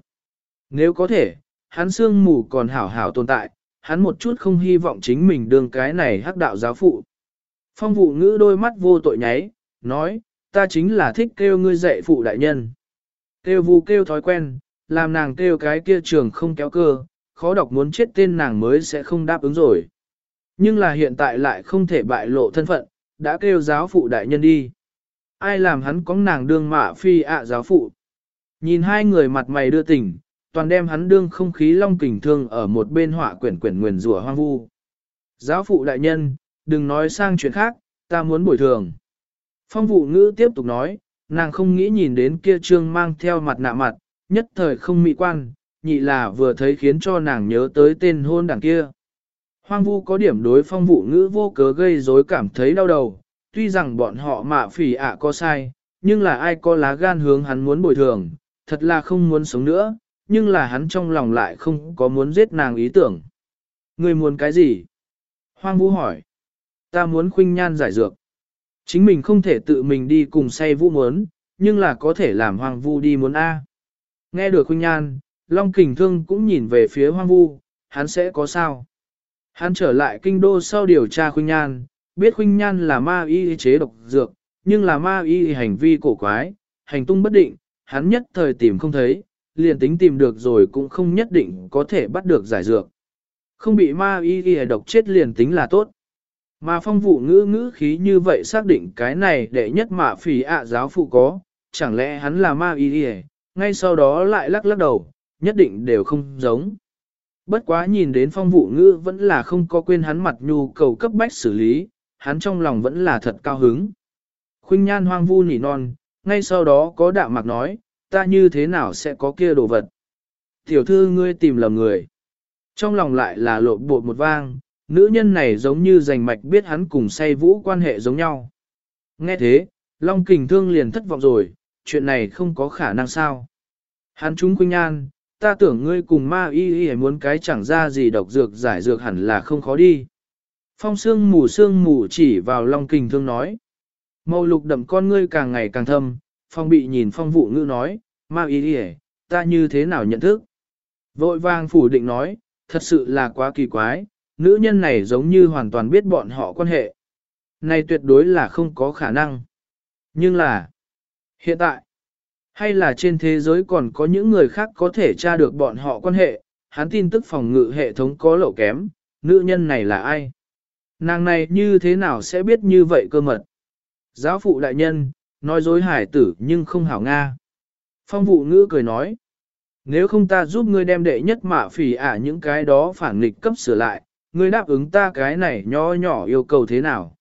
Nếu có thể, hắn xương mù còn hảo hảo tồn tại, hắn một chút không hy vọng chính mình đương cái này hắc đạo giáo phụ. Phong vụ ngữ đôi mắt vô tội nháy, nói, ta chính là thích kêu ngươi dạy phụ đại nhân. Kêu vu kêu thói quen, làm nàng kêu cái kia trường không kéo cơ, khó đọc muốn chết tên nàng mới sẽ không đáp ứng rồi. Nhưng là hiện tại lại không thể bại lộ thân phận, đã kêu giáo phụ đại nhân đi. Ai làm hắn có nàng đương mạ phi ạ giáo phụ. Nhìn hai người mặt mày đưa tình, toàn đem hắn đương không khí long kình thương ở một bên họa quyển quyển nguyền rủa hoang vu. Giáo phụ đại nhân, đừng nói sang chuyện khác, ta muốn bồi thường. Phong vụ ngữ tiếp tục nói, nàng không nghĩ nhìn đến kia trương mang theo mặt nạ mặt, nhất thời không mỹ quan, nhị là vừa thấy khiến cho nàng nhớ tới tên hôn đảng kia. Hoang vu có điểm đối phong vụ ngữ vô cớ gây rối cảm thấy đau đầu, tuy rằng bọn họ mạ phỉ ạ à có sai, nhưng là ai có lá gan hướng hắn muốn bồi thường, thật là không muốn sống nữa, nhưng là hắn trong lòng lại không có muốn giết nàng ý tưởng. Người muốn cái gì? Hoang Vu hỏi. Ta muốn khuynh nhan giải dược. Chính mình không thể tự mình đi cùng say vũ muốn, nhưng là có thể làm Hoang Vu đi muốn A. Nghe được khuynh nhan, Long Kình Thương cũng nhìn về phía Hoang Vu, hắn sẽ có sao? Hắn trở lại kinh đô sau điều tra khuynh nhan, biết khuynh nhan là ma y chế độc dược, nhưng là ma y hành vi cổ quái, hành tung bất định, hắn nhất thời tìm không thấy, liền tính tìm được rồi cũng không nhất định có thể bắt được giải dược. Không bị ma y y độc chết liền tính là tốt. Mà phong vụ ngữ ngữ khí như vậy xác định cái này để nhất mạ phỉ ạ giáo phụ có, chẳng lẽ hắn là ma y y ngay sau đó lại lắc lắc đầu, nhất định đều không giống. Bất quá nhìn đến phong vụ ngữ vẫn là không có quên hắn mặt nhu cầu cấp bách xử lý, hắn trong lòng vẫn là thật cao hứng. Khuynh nhan hoang vu nỉ non, ngay sau đó có đạm mạc nói, ta như thế nào sẽ có kia đồ vật. Tiểu thư ngươi tìm lầm người. Trong lòng lại là lộ bột một vang, nữ nhân này giống như giành mạch biết hắn cùng say vũ quan hệ giống nhau. Nghe thế, Long Kình Thương liền thất vọng rồi, chuyện này không có khả năng sao. Hắn chúng Quỳnh An, ta tưởng ngươi cùng ma y y muốn cái chẳng ra gì độc dược giải dược hẳn là không khó đi. Phong sương mù sương mù chỉ vào Long Kình Thương nói. Màu lục đậm con ngươi càng ngày càng thâm, phong bị nhìn phong vụ ngữ nói, ma y y ta như thế nào nhận thức? Vội vàng phủ định nói, thật sự là quá kỳ quái, nữ nhân này giống như hoàn toàn biết bọn họ quan hệ. Này tuyệt đối là không có khả năng. Nhưng là, hiện tại, hay là trên thế giới còn có những người khác có thể tra được bọn họ quan hệ, hắn tin tức phòng ngự hệ thống có lậu kém, nữ nhân này là ai? Nàng này như thế nào sẽ biết như vậy cơ mật? Giáo phụ đại nhân, nói dối hải tử nhưng không hảo Nga. Phong vụ ngữ cười nói, nếu không ta giúp ngươi đem đệ nhất mạ phỉ ả những cái đó phản nghịch cấp sửa lại, ngươi đáp ứng ta cái này nhỏ nhỏ yêu cầu thế nào.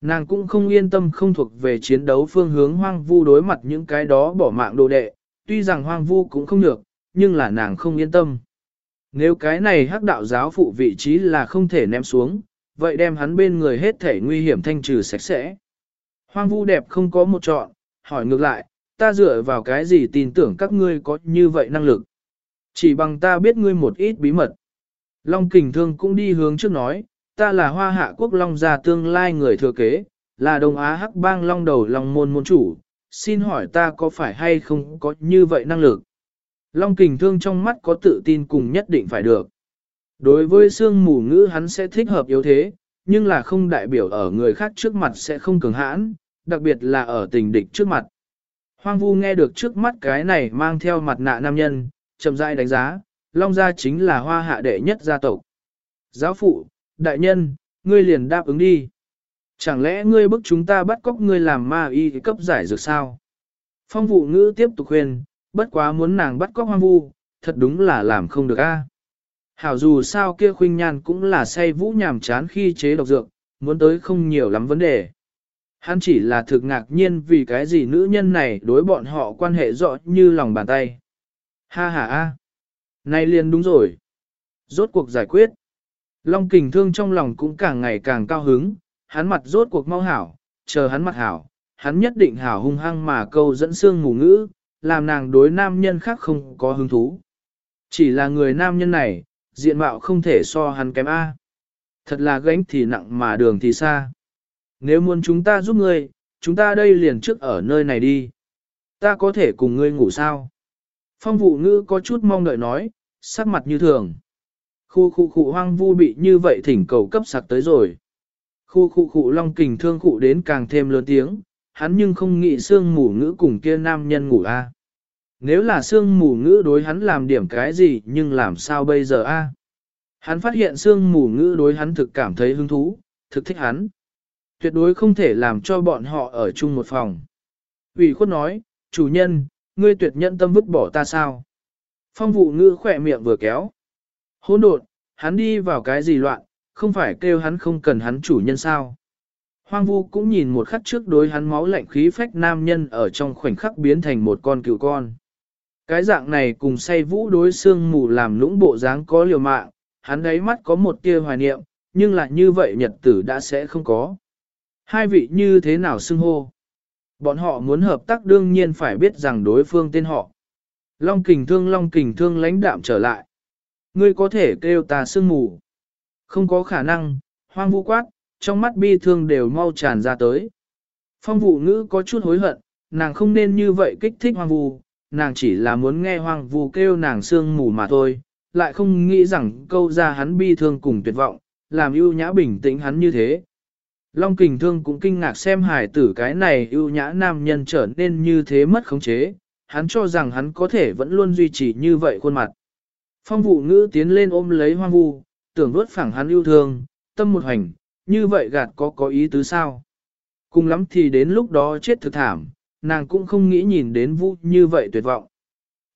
Nàng cũng không yên tâm không thuộc về chiến đấu phương hướng hoang vu đối mặt những cái đó bỏ mạng đồ đệ, tuy rằng hoang vu cũng không được, nhưng là nàng không yên tâm. Nếu cái này hắc đạo giáo phụ vị trí là không thể ném xuống, vậy đem hắn bên người hết thể nguy hiểm thanh trừ sạch sẽ. Hoang vu đẹp không có một chọn, hỏi ngược lại, ta dựa vào cái gì tin tưởng các ngươi có như vậy năng lực. Chỉ bằng ta biết ngươi một ít bí mật. Long kình thương cũng đi hướng trước nói, ta là hoa hạ quốc long gia tương lai người thừa kế, là Đông Á Hắc bang long đầu Long môn môn chủ, xin hỏi ta có phải hay không có như vậy năng lực? Long kình thương trong mắt có tự tin cùng nhất định phải được. Đối với xương mù ngữ hắn sẽ thích hợp yếu thế, nhưng là không đại biểu ở người khác trước mặt sẽ không cường hãn, đặc biệt là ở tình địch trước mặt. Hoang vu nghe được trước mắt cái này mang theo mặt nạ nam nhân, chậm rãi đánh giá, Long gia chính là hoa hạ đệ nhất gia tộc. Giáo phụ, đại nhân, ngươi liền đáp ứng đi. Chẳng lẽ ngươi bức chúng ta bắt cóc ngươi làm ma y cấp giải dược sao? Phong vụ ngữ tiếp tục khuyên, bất quá muốn nàng bắt cóc hoang vu, thật đúng là làm không được a. À? Hảo dù sao kia khuynh nhan cũng là say vũ nhàm chán khi chế độc dược, muốn tới không nhiều lắm vấn đề. Hắn chỉ là thực ngạc nhiên vì cái gì nữ nhân này đối bọn họ quan hệ rõ như lòng bàn tay. Ha ha a, nay liền đúng rồi. Rốt cuộc giải quyết. Long kình thương trong lòng cũng càng ngày càng cao hứng, hắn mặt rốt cuộc mau hảo, chờ hắn mặt hảo, hắn nhất định hảo hung hăng mà câu dẫn xương ngủ ngữ, làm nàng đối nam nhân khác không có hứng thú. Chỉ là người nam nhân này, diện mạo không thể so hắn kém A. Thật là gánh thì nặng mà đường thì xa. Nếu muốn chúng ta giúp ngươi, chúng ta đây liền trước ở nơi này đi. Ta có thể cùng ngươi ngủ sao? Phong vụ ngữ có chút mong đợi nói, sắc mặt như thường. Khu khu khu hoang vu bị như vậy thỉnh cầu cấp sạc tới rồi. Khu khu khu long kình thương khu đến càng thêm lớn tiếng, hắn nhưng không nghĩ xương mù ngữ cùng kia nam nhân ngủ a. Nếu là xương mù ngữ đối hắn làm điểm cái gì nhưng làm sao bây giờ a? Hắn phát hiện xương mù ngữ đối hắn thực cảm thấy hứng thú, thực thích hắn. Tuyệt đối không thể làm cho bọn họ ở chung một phòng. ủy khuất nói, chủ nhân, ngươi tuyệt nhận tâm vứt bỏ ta sao? Phong vụ ngữ khỏe miệng vừa kéo. Hỗn độn, hắn đi vào cái gì loạn, không phải kêu hắn không cần hắn chủ nhân sao? Hoang vu cũng nhìn một khắc trước đối hắn máu lạnh khí phách nam nhân ở trong khoảnh khắc biến thành một con cựu con. Cái dạng này cùng say vũ đối xương mù làm lũng bộ dáng có liều mạng, hắn đáy mắt có một tia hoài niệm, nhưng lại như vậy nhật tử đã sẽ không có. Hai vị như thế nào xưng hô? Bọn họ muốn hợp tác đương nhiên phải biết rằng đối phương tên họ. Long kình thương long kình thương lãnh đạm trở lại. Ngươi có thể kêu ta sương mù. Không có khả năng, hoang vu quát, trong mắt bi thương đều mau tràn ra tới. Phong vụ ngữ có chút hối hận, nàng không nên như vậy kích thích hoang vu, nàng chỉ là muốn nghe hoang vu kêu nàng sương mù mà thôi, lại không nghĩ rằng câu ra hắn bi thương cùng tuyệt vọng, làm ưu nhã bình tĩnh hắn như thế. Long kình thương cũng kinh ngạc xem hài tử cái này ưu nhã nam nhân trở nên như thế mất khống chế, hắn cho rằng hắn có thể vẫn luôn duy trì như vậy khuôn mặt. Phong vụ ngữ tiến lên ôm lấy hoang vu, tưởng vớt phẳng hắn yêu thương, tâm một hành, như vậy gạt có có ý tứ sao? Cùng lắm thì đến lúc đó chết thực thảm, nàng cũng không nghĩ nhìn đến vũ như vậy tuyệt vọng.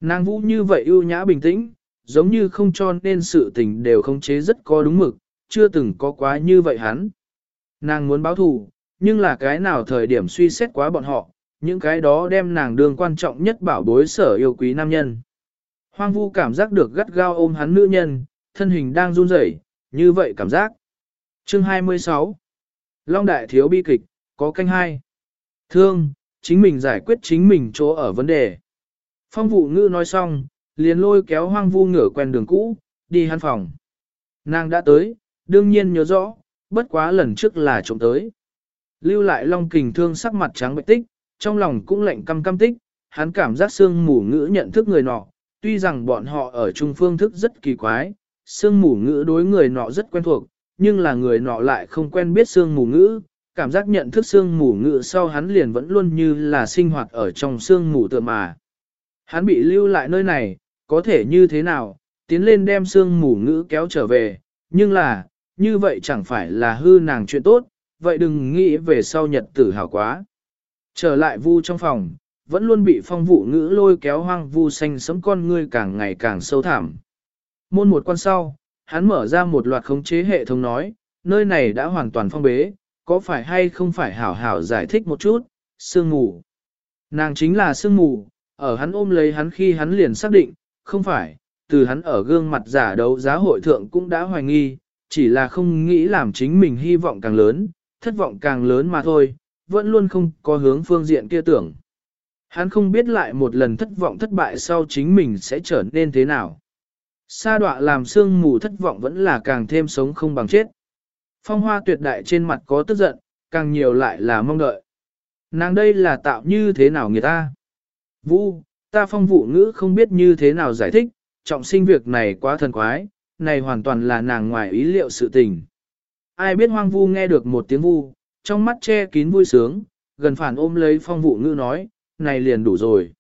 Nàng vũ như vậy ưu nhã bình tĩnh, giống như không cho nên sự tình đều không chế rất có đúng mực, chưa từng có quá như vậy hắn. Nàng muốn báo thù, nhưng là cái nào thời điểm suy xét quá bọn họ, những cái đó đem nàng đường quan trọng nhất bảo bối sở yêu quý nam nhân. Hoang vu cảm giác được gắt gao ôm hắn nữ nhân, thân hình đang run rẩy, như vậy cảm giác. Chương 26 Long Đại Thiếu Bi Kịch, có canh hai Thương, chính mình giải quyết chính mình chỗ ở vấn đề. Phong vụ ngữ nói xong, liền lôi kéo hoang vu ngửa quen đường cũ, đi hắn phòng. Nàng đã tới, đương nhiên nhớ rõ, bất quá lần trước là trộm tới. Lưu lại long kình thương sắc mặt trắng bệch tích, trong lòng cũng lạnh căm căm tích, hắn cảm giác sương mù ngữ nhận thức người nọ, tuy rằng bọn họ ở trung phương thức rất kỳ quái, sương mù ngữ đối người nọ rất quen thuộc, nhưng là người nọ lại không quen biết sương mù ngữ, cảm giác nhận thức sương mù ngữ sau hắn liền vẫn luôn như là sinh hoạt ở trong sương mù tựa mà. Hắn bị lưu lại nơi này, có thể như thế nào, tiến lên đem sương mù ngữ kéo trở về, nhưng là, như vậy chẳng phải là hư nàng chuyện tốt, vậy đừng nghĩ về sau nhật tử hào quá. Trở lại vu trong phòng, vẫn luôn bị phong vụ ngữ lôi kéo hoang vu xanh sấm con ngươi càng ngày càng sâu thẳm. Môn một quan sau, hắn mở ra một loạt khống chế hệ thống nói, nơi này đã hoàn toàn phong bế, có phải hay không phải hảo hảo giải thích một chút, sương mù. Nàng chính là sương mù, ở hắn ôm lấy hắn khi hắn liền xác định, không phải, từ hắn ở gương mặt giả đấu giá hội thượng cũng đã hoài nghi, chỉ là không nghĩ làm chính mình hy vọng càng lớn, thất vọng càng lớn mà thôi, vẫn luôn không có hướng phương diện kia tưởng. Hắn không biết lại một lần thất vọng thất bại sau chính mình sẽ trở nên thế nào. Sa đọa làm sương mù thất vọng vẫn là càng thêm sống không bằng chết. Phong hoa tuyệt đại trên mặt có tức giận, càng nhiều lại là mong đợi. Nàng đây là tạo như thế nào người ta? Vu, ta phong vụ ngữ không biết như thế nào giải thích, trọng sinh việc này quá thần quái, này hoàn toàn là nàng ngoài ý liệu sự tình. Ai biết hoang vu nghe được một tiếng vu, trong mắt che kín vui sướng, gần phản ôm lấy phong vụ ngữ nói, này liền đủ rồi.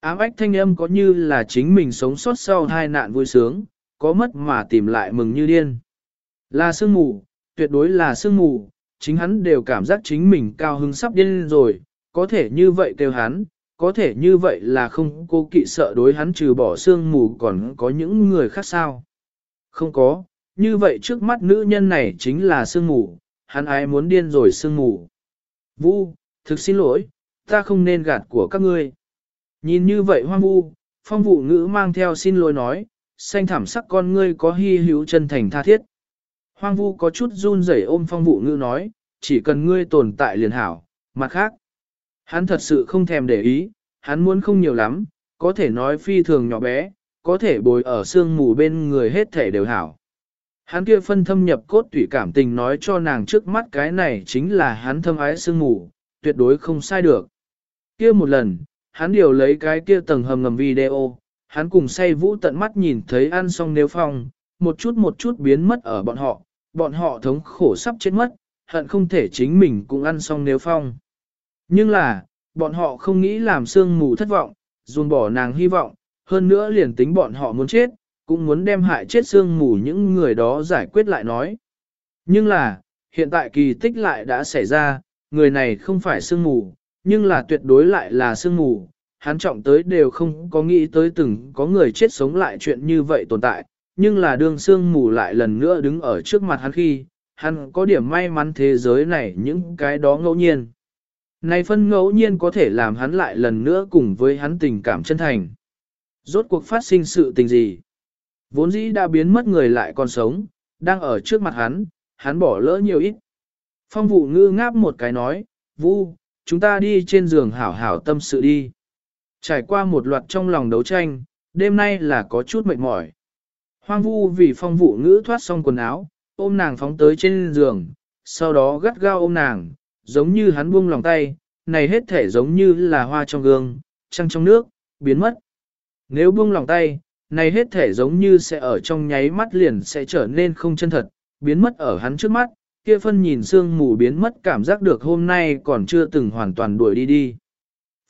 Ám ách thanh âm có như là chính mình sống sót sau hai nạn vui sướng, có mất mà tìm lại mừng như điên. Là sương mù, tuyệt đối là sương mù, chính hắn đều cảm giác chính mình cao hứng sắp điên rồi, có thể như vậy kêu hắn, có thể như vậy là không cô kỵ sợ đối hắn trừ bỏ sương mù còn có những người khác sao. Không có, như vậy trước mắt nữ nhân này chính là sương mù, hắn ai muốn điên rồi sương mù. Vu, thực xin lỗi, ta không nên gạt của các ngươi. Nhìn như vậy hoang vu, phong vụ ngữ mang theo xin lỗi nói, xanh thảm sắc con ngươi có hy hữu chân thành tha thiết. Hoang vu có chút run rẩy ôm phong vụ ngữ nói, chỉ cần ngươi tồn tại liền hảo, mặt khác. Hắn thật sự không thèm để ý, hắn muốn không nhiều lắm, có thể nói phi thường nhỏ bé, có thể bồi ở sương mù bên người hết thể đều hảo. Hắn kia phân thâm nhập cốt tủy cảm tình nói cho nàng trước mắt cái này chính là hắn thâm ái xương mù, tuyệt đối không sai được. Kia một lần, hắn điều lấy cái kia tầng hầm ngầm video, hắn cùng say vũ tận mắt nhìn thấy ăn xong nếu phong, một chút một chút biến mất ở bọn họ, bọn họ thống khổ sắp chết mất, hận không thể chính mình cũng ăn xong nếu phong. Nhưng là, bọn họ không nghĩ làm sương mù thất vọng, dùn bỏ nàng hy vọng, hơn nữa liền tính bọn họ muốn chết, cũng muốn đem hại chết xương mù những người đó giải quyết lại nói. Nhưng là, hiện tại kỳ tích lại đã xảy ra, người này không phải xương mù, nhưng là tuyệt đối lại là xương mù, hắn trọng tới đều không có nghĩ tới từng có người chết sống lại chuyện như vậy tồn tại, nhưng là đương xương mù lại lần nữa đứng ở trước mặt hắn khi, hắn có điểm may mắn thế giới này những cái đó ngẫu nhiên. Này phân ngẫu nhiên có thể làm hắn lại lần nữa cùng với hắn tình cảm chân thành. Rốt cuộc phát sinh sự tình gì? Vốn dĩ đã biến mất người lại còn sống, đang ở trước mặt hắn, hắn bỏ lỡ nhiều ít. Phong vụ ngư ngáp một cái nói, Vu, chúng ta đi trên giường hảo hảo tâm sự đi. Trải qua một loạt trong lòng đấu tranh, đêm nay là có chút mệt mỏi. Hoang vu vì phong vụ ngữ thoát xong quần áo, ôm nàng phóng tới trên giường, sau đó gắt gao ôm nàng, giống như hắn buông lòng tay, này hết thể giống như là hoa trong gương, trăng trong nước, biến mất. Nếu buông lòng tay, này hết thể giống như sẽ ở trong nháy mắt liền sẽ trở nên không chân thật, biến mất ở hắn trước mắt, kia phân nhìn sương mù biến mất cảm giác được hôm nay còn chưa từng hoàn toàn đuổi đi đi.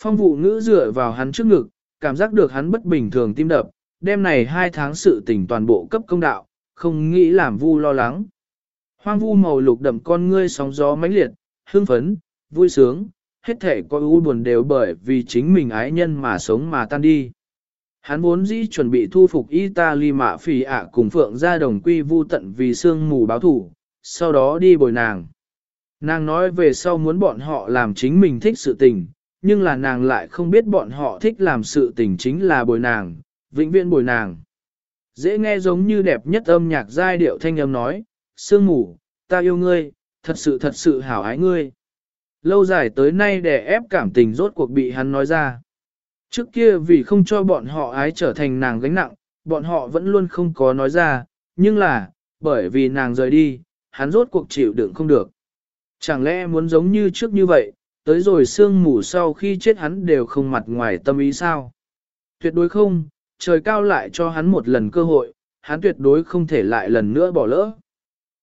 Phong vụ ngữ dựa vào hắn trước ngực, cảm giác được hắn bất bình thường tim đập, đêm này hai tháng sự tình toàn bộ cấp công đạo, không nghĩ làm vu lo lắng. Hoang vu màu lục đậm con ngươi sóng gió mãnh liệt, hưng phấn, vui sướng, hết thể có u buồn đều bởi vì chính mình ái nhân mà sống mà tan đi. Hắn vốn dĩ chuẩn bị thu phục Italy mạ phì ạ cùng phượng ra đồng quy vu tận vì sương mù báo thủ, sau đó đi bồi nàng. Nàng nói về sau muốn bọn họ làm chính mình thích sự tình, nhưng là nàng lại không biết bọn họ thích làm sự tình chính là bồi nàng, vĩnh viễn bồi nàng. Dễ nghe giống như đẹp nhất âm nhạc giai điệu thanh âm nói, sương mù, ta yêu ngươi, thật sự thật sự hảo ái ngươi. Lâu dài tới nay để ép cảm tình rốt cuộc bị hắn nói ra. Trước kia vì không cho bọn họ ái trở thành nàng gánh nặng, bọn họ vẫn luôn không có nói ra, nhưng là, bởi vì nàng rời đi, hắn rốt cuộc chịu đựng không được. Chẳng lẽ muốn giống như trước như vậy, tới rồi sương mù sau khi chết hắn đều không mặt ngoài tâm ý sao? Tuyệt đối không, trời cao lại cho hắn một lần cơ hội, hắn tuyệt đối không thể lại lần nữa bỏ lỡ.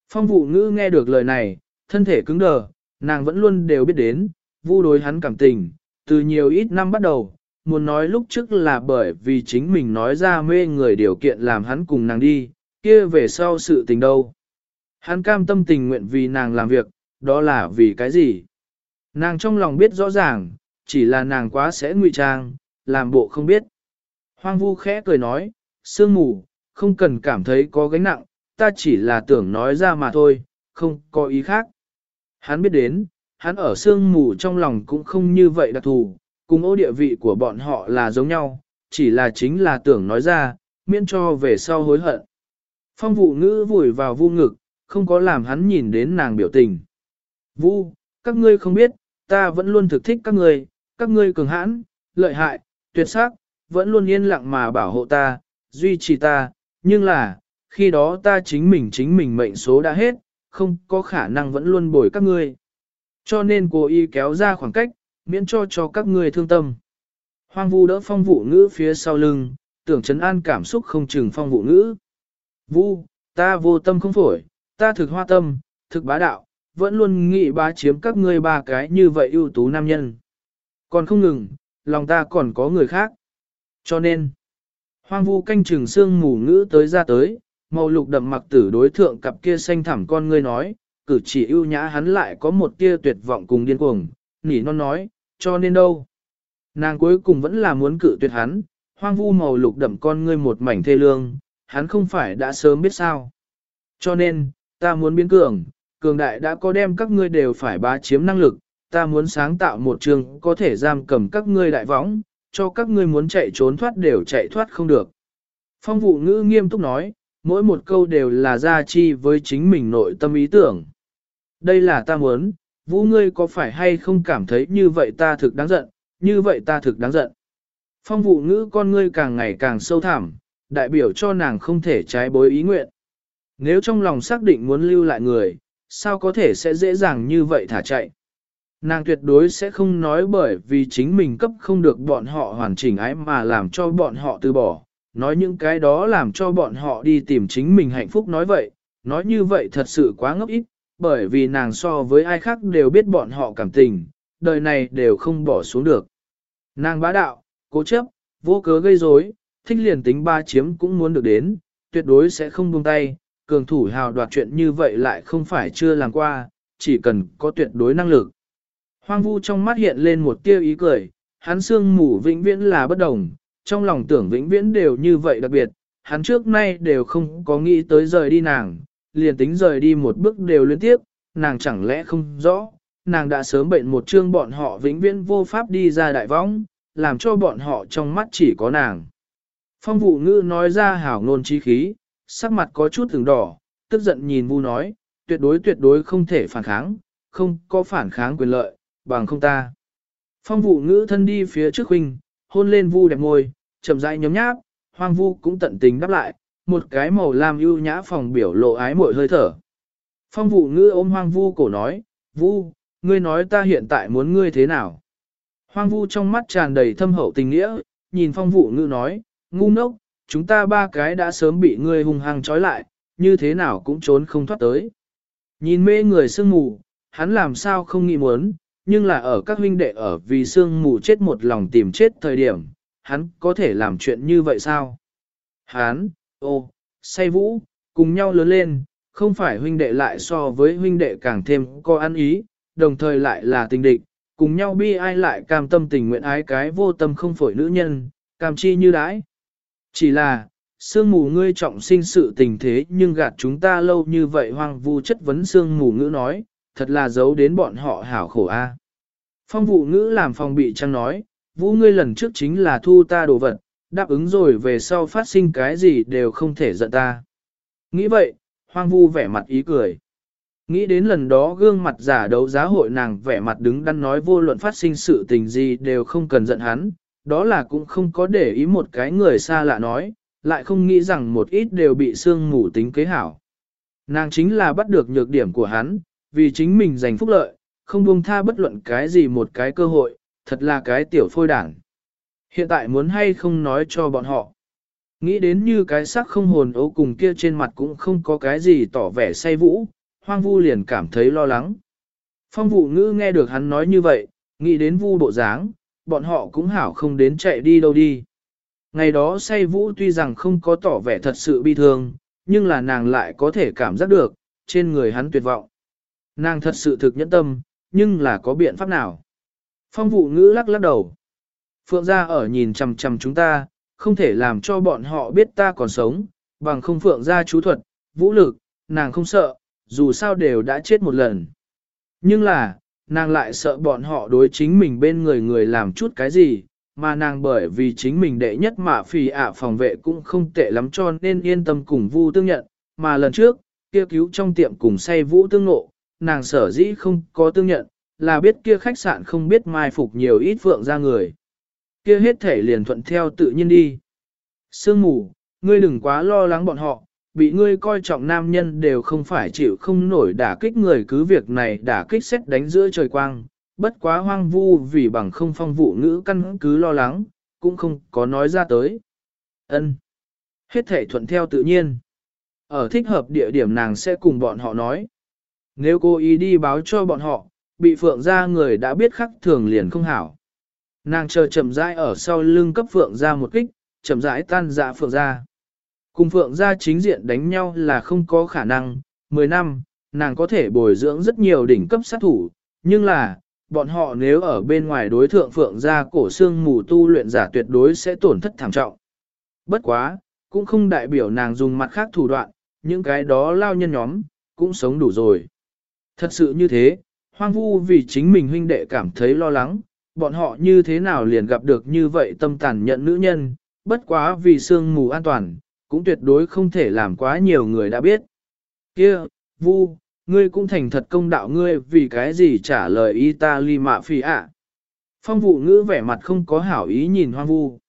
Phong vụ ngữ nghe được lời này, thân thể cứng đờ, nàng vẫn luôn đều biết đến, vu đối hắn cảm tình, từ nhiều ít năm bắt đầu, muốn nói lúc trước là bởi vì chính mình nói ra mê người điều kiện làm hắn cùng nàng đi, kia về sau sự tình đâu. Hắn cam tâm tình nguyện vì nàng làm việc, đó là vì cái gì? Nàng trong lòng biết rõ ràng, chỉ là nàng quá sẽ ngụy trang, làm bộ không biết. Hoang vu khẽ cười nói, sương mù, không cần cảm thấy có gánh nặng, ta chỉ là tưởng nói ra mà thôi, không có ý khác. Hắn biết đến, hắn ở sương mù trong lòng cũng không như vậy đặc thù, cùng ô địa vị của bọn họ là giống nhau, chỉ là chính là tưởng nói ra, miễn cho về sau hối hận. Phong vụ ngữ vùi vào vu ngực, không có làm hắn nhìn đến nàng biểu tình. Vu, các ngươi không biết, ta vẫn luôn thực thích các ngươi, các ngươi cường hãn, lợi hại, tuyệt sắc, vẫn luôn yên lặng mà bảo hộ ta, duy trì ta, nhưng là, khi đó ta chính mình chính mình mệnh số đã hết, không có khả năng vẫn luôn bồi các ngươi. Cho nên cô y kéo ra khoảng cách, miễn cho cho các ngươi thương tâm. Hoang vu đỡ phong vụ ngữ phía sau lưng, tưởng chấn an cảm xúc không chừng phong vụ ngữ. Vu, ta vô tâm không phổi, ta thực hoa tâm, thực bá đạo, vẫn luôn nghĩ bá chiếm các ngươi ba cái như vậy ưu tú nam nhân. Còn không ngừng, lòng ta còn có người khác. Cho nên, hoang vu canh chừng xương mù ngữ tới ra tới, màu lục đậm mặc tử đối thượng cặp kia xanh thẳm con ngươi nói, cử chỉ ưu nhã hắn lại có một tia tuyệt vọng cùng điên cuồng, nỉ non nói, cho nên đâu. Nàng cuối cùng vẫn là muốn cự tuyệt hắn, hoang vu màu lục đậm con ngươi một mảnh thê lương, hắn không phải đã sớm biết sao. Cho nên, ta muốn biến cường, cường đại đã có đem các ngươi đều phải bá chiếm năng lực, ta muốn sáng tạo một trường có thể giam cầm các ngươi đại võng, cho các ngươi muốn chạy trốn thoát đều chạy thoát không được. Phong vụ ngữ nghiêm túc nói, mỗi một câu đều là ra chi với chính mình nội tâm ý tưởng. Đây là ta muốn, vũ ngươi có phải hay không cảm thấy như vậy ta thực đáng giận, như vậy ta thực đáng giận. Phong vụ ngữ con ngươi càng ngày càng sâu thẳm, đại biểu cho nàng không thể trái bối ý nguyện. Nếu trong lòng xác định muốn lưu lại người, sao có thể sẽ dễ dàng như vậy thả chạy. Nàng tuyệt đối sẽ không nói bởi vì chính mình cấp không được bọn họ hoàn chỉnh ái mà làm cho bọn họ từ bỏ, nói những cái đó làm cho bọn họ đi tìm chính mình hạnh phúc nói vậy, nói như vậy thật sự quá ngốc ít, bởi vì nàng so với ai khác đều biết bọn họ cảm tình, đời này đều không bỏ xuống được. Nàng bá đạo, cố chấp, vô cớ gây rối, thích liền tính ba chiếm cũng muốn được đến, tuyệt đối sẽ không buông tay, cường thủ hào đoạt chuyện như vậy lại không phải chưa làm qua, chỉ cần có tuyệt đối năng lực. Hoang vu trong mắt hiện lên một tia ý cười, hắn xương mù vĩnh viễn là bất đồng, trong lòng tưởng vĩnh viễn đều như vậy đặc biệt, hắn trước nay đều không có nghĩ tới rời đi nàng, liền tính rời đi một bước đều liên tiếp, nàng chẳng lẽ không rõ, nàng đã sớm bệnh một chương bọn họ vĩnh viễn vô pháp đi ra đại võng, làm cho bọn họ trong mắt chỉ có nàng. Phong vụ ngữ nói ra hảo ngôn chi khí, sắc mặt có chút từng đỏ, tức giận nhìn vu nói, tuyệt đối tuyệt đối không thể phản kháng, không có phản kháng quyền lợi, bằng không ta. Phong vụ ngữ thân đi phía trước huynh, hôn lên vu đẹp môi, chậm rãi nhóm nháp, hoang vu cũng tận tình đáp lại, một cái màu lam ưu nhã phòng biểu lộ ái muội hơi thở. Phong vụ ngữ ôm hoang vu cổ nói, vu, ngươi nói ta hiện tại muốn ngươi thế nào? Hoang vu trong mắt tràn đầy thâm hậu tình nghĩa, nhìn phong vụ ngữ nói, ngu ngốc, chúng ta ba cái đã sớm bị ngươi hung hăng trói lại, như thế nào cũng trốn không thoát tới. Nhìn mê người sương mù, hắn làm sao không nghĩ muốn, nhưng là ở các huynh đệ ở vì sương mù chết một lòng tìm chết thời điểm, hắn có thể làm chuyện như vậy sao? Hắn, ô, say vũ, cùng nhau lớn lên, không phải huynh đệ lại so với huynh đệ càng thêm có ăn ý, đồng thời lại là tình địch, cùng nhau bi ai lại cam tâm tình nguyện ái cái vô tâm không phổi nữ nhân, cam chi như đãi. Chỉ là, sương mù ngươi trọng sinh sự tình thế nhưng gạt chúng ta lâu như vậy hoang vu chất vấn sương mù ngữ nói, thật là giấu đến bọn họ hảo khổ a. Phong vụ ngữ làm phòng bị trăng nói, vũ ngươi lần trước chính là thu ta đồ vật, đáp ứng rồi về sau phát sinh cái gì đều không thể giận ta. Nghĩ vậy, hoang vu vẻ mặt ý cười. Nghĩ đến lần đó gương mặt giả đấu giá hội nàng vẻ mặt đứng đắn nói vô luận phát sinh sự tình gì đều không cần giận hắn, đó là cũng không có để ý một cái người xa lạ nói, lại không nghĩ rằng một ít đều bị sương mù tính kế hảo. Nàng chính là bắt được nhược điểm của hắn, vì chính mình giành phúc lợi, không buông tha bất luận cái gì một cái cơ hội, thật là cái tiểu phôi đảng. Hiện tại muốn hay không nói cho bọn họ. Nghĩ đến như cái sắc không hồn ấu cùng kia trên mặt cũng không có cái gì tỏ vẻ say vũ, hoang vu liền cảm thấy lo lắng. Phong vụ ngữ nghe được hắn nói như vậy, nghĩ đến vu bộ dáng, bọn họ cũng hảo không đến chạy đi đâu đi. Ngày đó say vũ tuy rằng không có tỏ vẻ thật sự bi thương, nhưng là nàng lại có thể cảm giác được, trên người hắn tuyệt vọng. Nàng thật sự thực nhẫn tâm, nhưng là có biện pháp nào? Phong vụ ngữ lắc lắc đầu. Phượng gia ở nhìn chằm chằm chúng ta, không thể làm cho bọn họ biết ta còn sống, bằng không phượng gia chú thuật, vũ lực, nàng không sợ, dù sao đều đã chết một lần. Nhưng là, nàng lại sợ bọn họ đối chính mình bên người người làm chút cái gì, mà nàng bởi vì chính mình đệ nhất mà phì ạ phòng vệ cũng không tệ lắm cho nên yên tâm cùng vu tương nhận, mà lần trước, kia cứu trong tiệm cùng say vũ tương nộ, nàng sở dĩ không có tương nhận, là biết kia khách sạn không biết mai phục nhiều ít phượng ra người. Kia hết thể liền thuận theo tự nhiên đi. Sương mù, ngươi đừng quá lo lắng bọn họ, bị ngươi coi trọng nam nhân đều không phải chịu không nổi đả kích người cứ việc này đả kích xét đánh giữa trời quang, bất quá hoang vu vì bằng không phong vụ ngữ căn cứ lo lắng, cũng không có nói ra tới. ân Hết thể thuận theo tự nhiên. Ở thích hợp địa điểm nàng sẽ cùng bọn họ nói. Nếu cô ý đi báo cho bọn họ, bị phượng ra người đã biết khắc thường liền không hảo. Nàng chờ chậm rãi ở sau lưng cấp phượng ra một kích, chậm rãi tan dạ phượng ra. Cùng phượng ra chính diện đánh nhau là không có khả năng, 10 năm, nàng có thể bồi dưỡng rất nhiều đỉnh cấp sát thủ, nhưng là, bọn họ nếu ở bên ngoài đối thượng phượng ra cổ xương mù tu luyện giả tuyệt đối sẽ tổn thất thảm trọng. Bất quá, cũng không đại biểu nàng dùng mặt khác thủ đoạn, những cái đó lao nhân nhóm, cũng sống đủ rồi. Thật sự như thế, hoang vu vì chính mình huynh đệ cảm thấy lo lắng, bọn họ như thế nào liền gặp được như vậy tâm tàn nhận nữ nhân, bất quá vì sương mù an toàn, cũng tuyệt đối không thể làm quá nhiều người đã biết. Kia, vu, ngươi cũng thành thật công đạo ngươi vì cái gì trả lời Italy mạ phi ạ. Phong vụ ngữ vẻ mặt không có hảo ý nhìn hoang vu.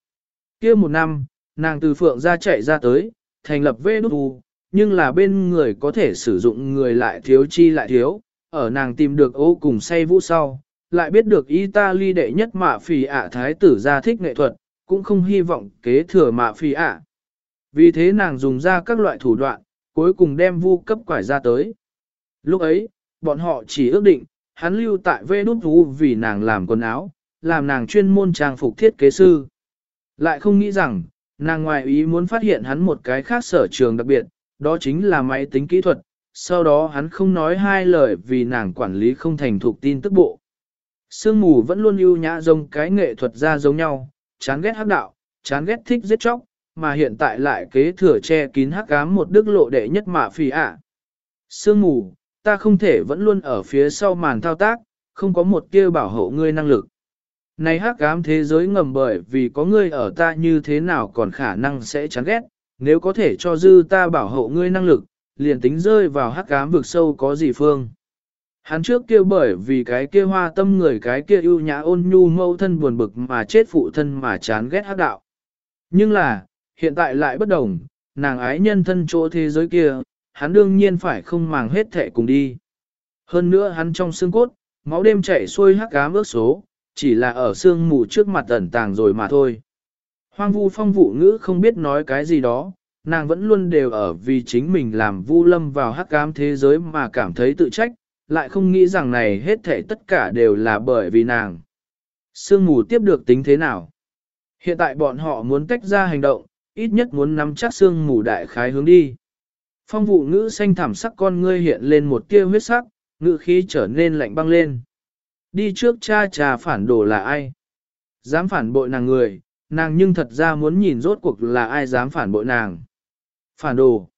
Kia một năm, nàng từ phượng ra chạy ra tới, thành lập vê đút vu, nhưng là bên người có thể sử dụng người lại thiếu chi lại thiếu, ở nàng tìm được ô cùng say vũ sau, lại biết được Italy đệ nhất mạ phì ạ thái tử gia thích nghệ thuật, cũng không hy vọng kế thừa mạ phì ạ. Vì thế nàng dùng ra các loại thủ đoạn, cuối cùng đem vu cấp quải ra tới. Lúc ấy, bọn họ chỉ ước định, hắn lưu tại vê đút vu vì nàng làm quần áo, làm nàng chuyên môn trang phục thiết kế sư. Lại không nghĩ rằng, nàng ngoài ý muốn phát hiện hắn một cái khác sở trường đặc biệt, đó chính là máy tính kỹ thuật, sau đó hắn không nói hai lời vì nàng quản lý không thành thục tin tức bộ. Sương mù vẫn luôn ưu nhã giống cái nghệ thuật ra giống nhau, chán ghét hắc đạo, chán ghét thích giết chóc, mà hiện tại lại kế thừa che kín hắc ám một đức lộ đệ nhất mạ phi ạ. Sương mù, ta không thể vẫn luôn ở phía sau màn thao tác, không có một kia bảo hộ ngươi năng lực. Này hắc ám thế giới ngầm bởi vì có ngươi ở ta như thế nào còn khả năng sẽ chán ghét, nếu có thể cho dư ta bảo hộ ngươi năng lực, liền tính rơi vào hắc ám vực sâu có gì phương. Hắn trước kia bởi vì cái kia hoa tâm người cái kia ưu nhã ôn nhu mâu thân buồn bực mà chết phụ thân mà chán ghét hắc đạo. Nhưng là, hiện tại lại bất đồng, nàng ái nhân thân chỗ thế giới kia, hắn đương nhiên phải không màng hết thệ cùng đi. Hơn nữa hắn trong xương cốt, máu đêm chảy xuôi hắc ám ước số, chỉ là ở xương mù trước mặt ẩn tàng rồi mà thôi. Hoang vu phong vụ ngữ không biết nói cái gì đó, nàng vẫn luôn đều ở vì chính mình làm vu lâm vào hắc ám thế giới mà cảm thấy tự trách, lại không nghĩ rằng này hết thể tất cả đều là bởi vì nàng. Sương mù tiếp được tính thế nào? Hiện tại bọn họ muốn tách ra hành động, ít nhất muốn nắm chắc sương mù đại khái hướng đi. Phong vụ ngữ xanh thảm sắc con ngươi hiện lên một tia huyết sắc, ngữ khí trở nên lạnh băng lên. Đi trước cha trà phản đồ là ai? Dám phản bội nàng người, nàng nhưng thật ra muốn nhìn rốt cuộc là ai dám phản bội nàng. Phản đồ.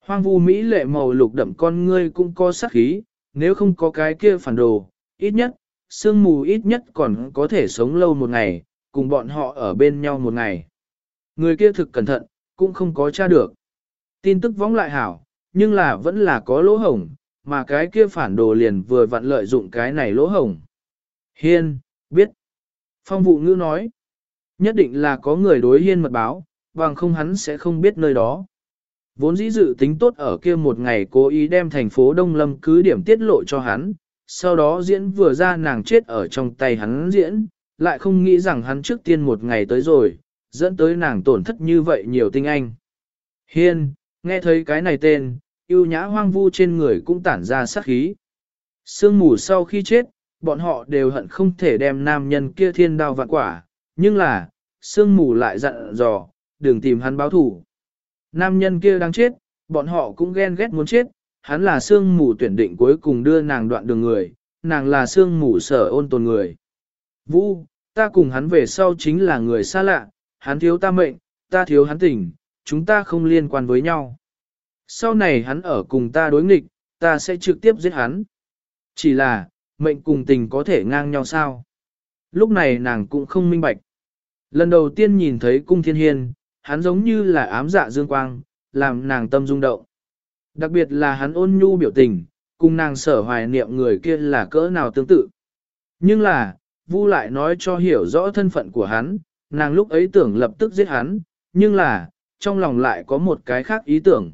Hoang vu Mỹ lệ màu lục đậm con ngươi cũng có sắc khí, nếu không có cái kia phản đồ, ít nhất, sương mù ít nhất còn có thể sống lâu một ngày, cùng bọn họ ở bên nhau một ngày. Người kia thực cẩn thận, cũng không có tra được. Tin tức vóng lại hảo, nhưng là vẫn là có lỗ hổng, mà cái kia phản đồ liền vừa vặn lợi dụng cái này lỗ hổng. Hiên, biết. Phong vụ ngữ nói, nhất định là có người đối hiên mật báo, bằng không hắn sẽ không biết nơi đó. Vốn dĩ dự tính tốt ở kia một ngày cố ý đem thành phố Đông Lâm cứ điểm tiết lộ cho hắn, sau đó diễn vừa ra nàng chết ở trong tay hắn diễn, lại không nghĩ rằng hắn trước tiên một ngày tới rồi, dẫn tới nàng tổn thất như vậy nhiều tinh anh. Hiên, nghe thấy cái này tên, yêu nhã hoang vu trên người cũng tản ra sát khí. Sương mù sau khi chết, bọn họ đều hận không thể đem nam nhân kia thiên đao vạn quả, nhưng là, sương mù lại dặn dò, đừng tìm hắn báo thủ. Nam nhân kia đang chết, bọn họ cũng ghen ghét muốn chết, hắn là sương mù tuyển định cuối cùng đưa nàng đoạn đường người, nàng là sương mù sở ôn tồn người. Vũ, ta cùng hắn về sau chính là người xa lạ, hắn thiếu ta mệnh, ta thiếu hắn tình, chúng ta không liên quan với nhau. Sau này hắn ở cùng ta đối nghịch, ta sẽ trực tiếp giết hắn. Chỉ là, mệnh cùng tình có thể ngang nhau sao? Lúc này nàng cũng không minh bạch. Lần đầu tiên nhìn thấy cung thiên hiên, hắn giống như là ám dạ dương quang, làm nàng tâm rung động. Đặc biệt là hắn ôn nhu biểu tình, cùng nàng sở hoài niệm người kia là cỡ nào tương tự. Nhưng là, Vu lại nói cho hiểu rõ thân phận của hắn, nàng lúc ấy tưởng lập tức giết hắn, nhưng là, trong lòng lại có một cái khác ý tưởng.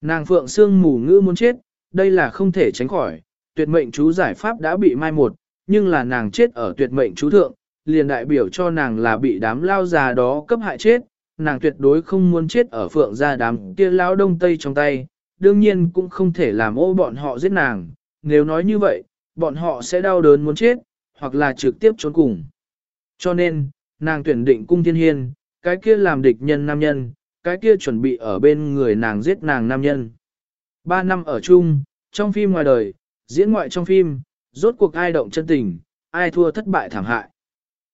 Nàng phượng xương mù ngữ muốn chết, đây là không thể tránh khỏi, tuyệt mệnh chú giải pháp đã bị mai một, nhưng là nàng chết ở tuyệt mệnh chú thượng, liền đại biểu cho nàng là bị đám lao già đó cấp hại chết, nàng tuyệt đối không muốn chết ở phượng gia đám kia lão đông tây trong tay, đương nhiên cũng không thể làm ô bọn họ giết nàng, nếu nói như vậy, bọn họ sẽ đau đớn muốn chết, hoặc là trực tiếp trốn cùng. Cho nên, nàng tuyển định cung thiên hiên, cái kia làm địch nhân nam nhân, cái kia chuẩn bị ở bên người nàng giết nàng nam nhân. Ba năm ở chung, trong phim ngoài đời, diễn ngoại trong phim, rốt cuộc ai động chân tình, ai thua thất bại thảm hại.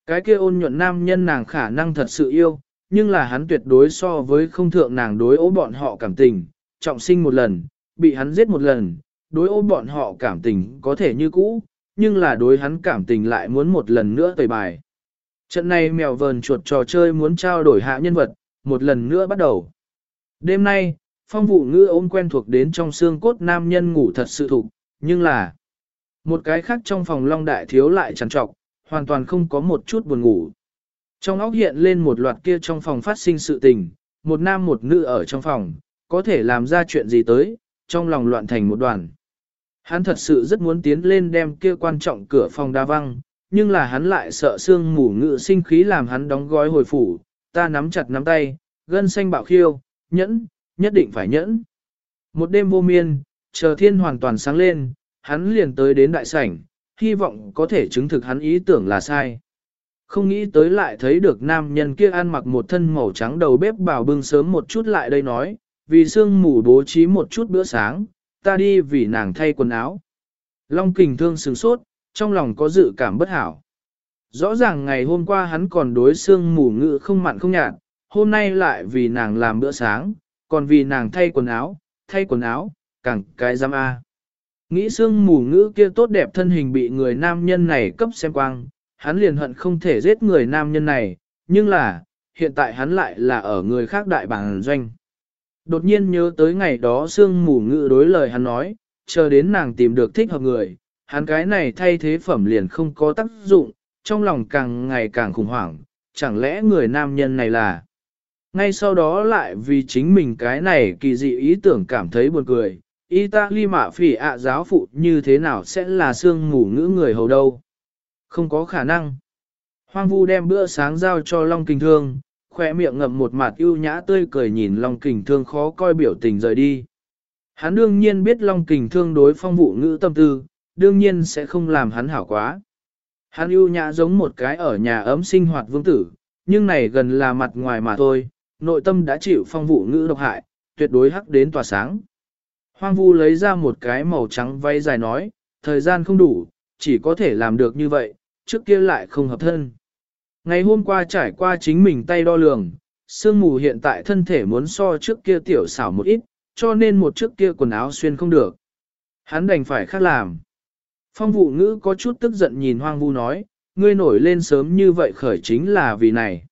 Cái kia ôn nhuận nam nhân nàng khả năng thật sự yêu, nhưng là hắn tuyệt đối so với không thượng nàng đối ố bọn họ cảm tình, trọng sinh một lần, bị hắn giết một lần, đối ố bọn họ cảm tình có thể như cũ, nhưng là đối hắn cảm tình lại muốn một lần nữa tẩy bài. Trận này mèo vờn chuột trò chơi muốn trao đổi hạ nhân vật, một lần nữa bắt đầu. Đêm nay, phong vụ ngữ ôm quen thuộc đến trong xương cốt nam nhân ngủ thật sự thục, nhưng là một cái khác trong phòng long đại thiếu lại trằn trọc, hoàn toàn không có một chút buồn ngủ. Trong óc hiện lên một loạt kia trong phòng phát sinh sự tình, một nam một nữ ở trong phòng, có thể làm ra chuyện gì tới, trong lòng loạn thành một đoàn. Hắn thật sự rất muốn tiến lên đem kia quan trọng cửa phòng đa văng, nhưng là hắn lại sợ xương mù ngự sinh khí làm hắn đóng gói hồi phủ, ta nắm chặt nắm tay, gân xanh bạo khiêu, nhẫn, nhất định phải nhẫn. Một đêm vô miên, chờ thiên hoàn toàn sáng lên, hắn liền tới đến đại sảnh, hy vọng có thể chứng thực hắn ý tưởng là sai. Không nghĩ tới lại thấy được nam nhân kia ăn mặc một thân màu trắng đầu bếp bảo bưng sớm một chút lại đây nói, vì sương mù bố trí một chút bữa sáng, ta đi vì nàng thay quần áo. Long kình thương sừng sốt, trong lòng có dự cảm bất hảo. Rõ ràng ngày hôm qua hắn còn đối sương mù ngự không mặn không nhạt, hôm nay lại vì nàng làm bữa sáng, còn vì nàng thay quần áo, thay quần áo, càng cái giam A. Nghĩ sương mù ngữ kia tốt đẹp thân hình bị người nam nhân này cấp xem quang, hắn liền hận không thể giết người nam nhân này, nhưng là, hiện tại hắn lại là ở người khác đại bản doanh. Đột nhiên nhớ tới ngày đó sương mù ngự đối lời hắn nói, chờ đến nàng tìm được thích hợp người, hắn cái này thay thế phẩm liền không có tác dụng, trong lòng càng ngày càng khủng hoảng, chẳng lẽ người nam nhân này là... Ngay sau đó lại vì chính mình cái này kỳ dị ý tưởng cảm thấy buồn cười, Italy mạ phỉ ạ giáo phụ như thế nào sẽ là sương mù ngữ người hầu đâu. Không có khả năng. Hoang vu đem bữa sáng giao cho Long Kình Thương, khỏe miệng ngậm một mặt ưu nhã tươi cười nhìn Long Kình Thương khó coi biểu tình rời đi. Hắn đương nhiên biết Long Kình Thương đối phong vụ ngữ tâm tư, đương nhiên sẽ không làm hắn hảo quá. Hắn ưu nhã giống một cái ở nhà ấm sinh hoạt vương tử, nhưng này gần là mặt ngoài mà thôi, nội tâm đã chịu phong vụ ngữ độc hại, tuyệt đối hắc đến tỏa sáng. Hoang vu lấy ra một cái màu trắng vay dài nói, thời gian không đủ, chỉ có thể làm được như vậy, trước kia lại không hợp thân. Ngày hôm qua trải qua chính mình tay đo lường, sương mù hiện tại thân thể muốn so trước kia tiểu xảo một ít, cho nên một trước kia quần áo xuyên không được. Hắn đành phải khác làm. Phong vụ ngữ có chút tức giận nhìn hoang vu nói, ngươi nổi lên sớm như vậy khởi chính là vì này.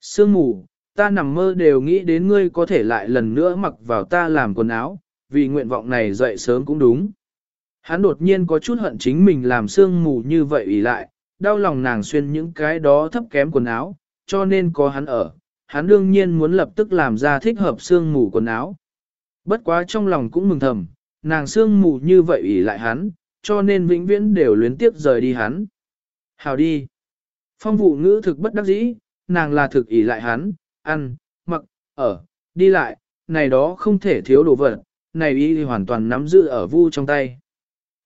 Sương mù, ta nằm mơ đều nghĩ đến ngươi có thể lại lần nữa mặc vào ta làm quần áo, vì nguyện vọng này dậy sớm cũng đúng. Hắn đột nhiên có chút hận chính mình làm sương mù như vậy ý lại, đau lòng nàng xuyên những cái đó thấp kém quần áo, cho nên có hắn ở, hắn đương nhiên muốn lập tức làm ra thích hợp sương mù quần áo. Bất quá trong lòng cũng mừng thầm, nàng sương mù như vậy ủy lại hắn, cho nên vĩnh viễn đều luyến tiếp rời đi hắn. Hào đi. Phong vụ ngữ thực bất đắc dĩ, nàng là thực ỷ lại hắn, ăn, mặc, ở, đi lại, này đó không thể thiếu đồ vật, này y hoàn toàn nắm giữ ở vu trong tay.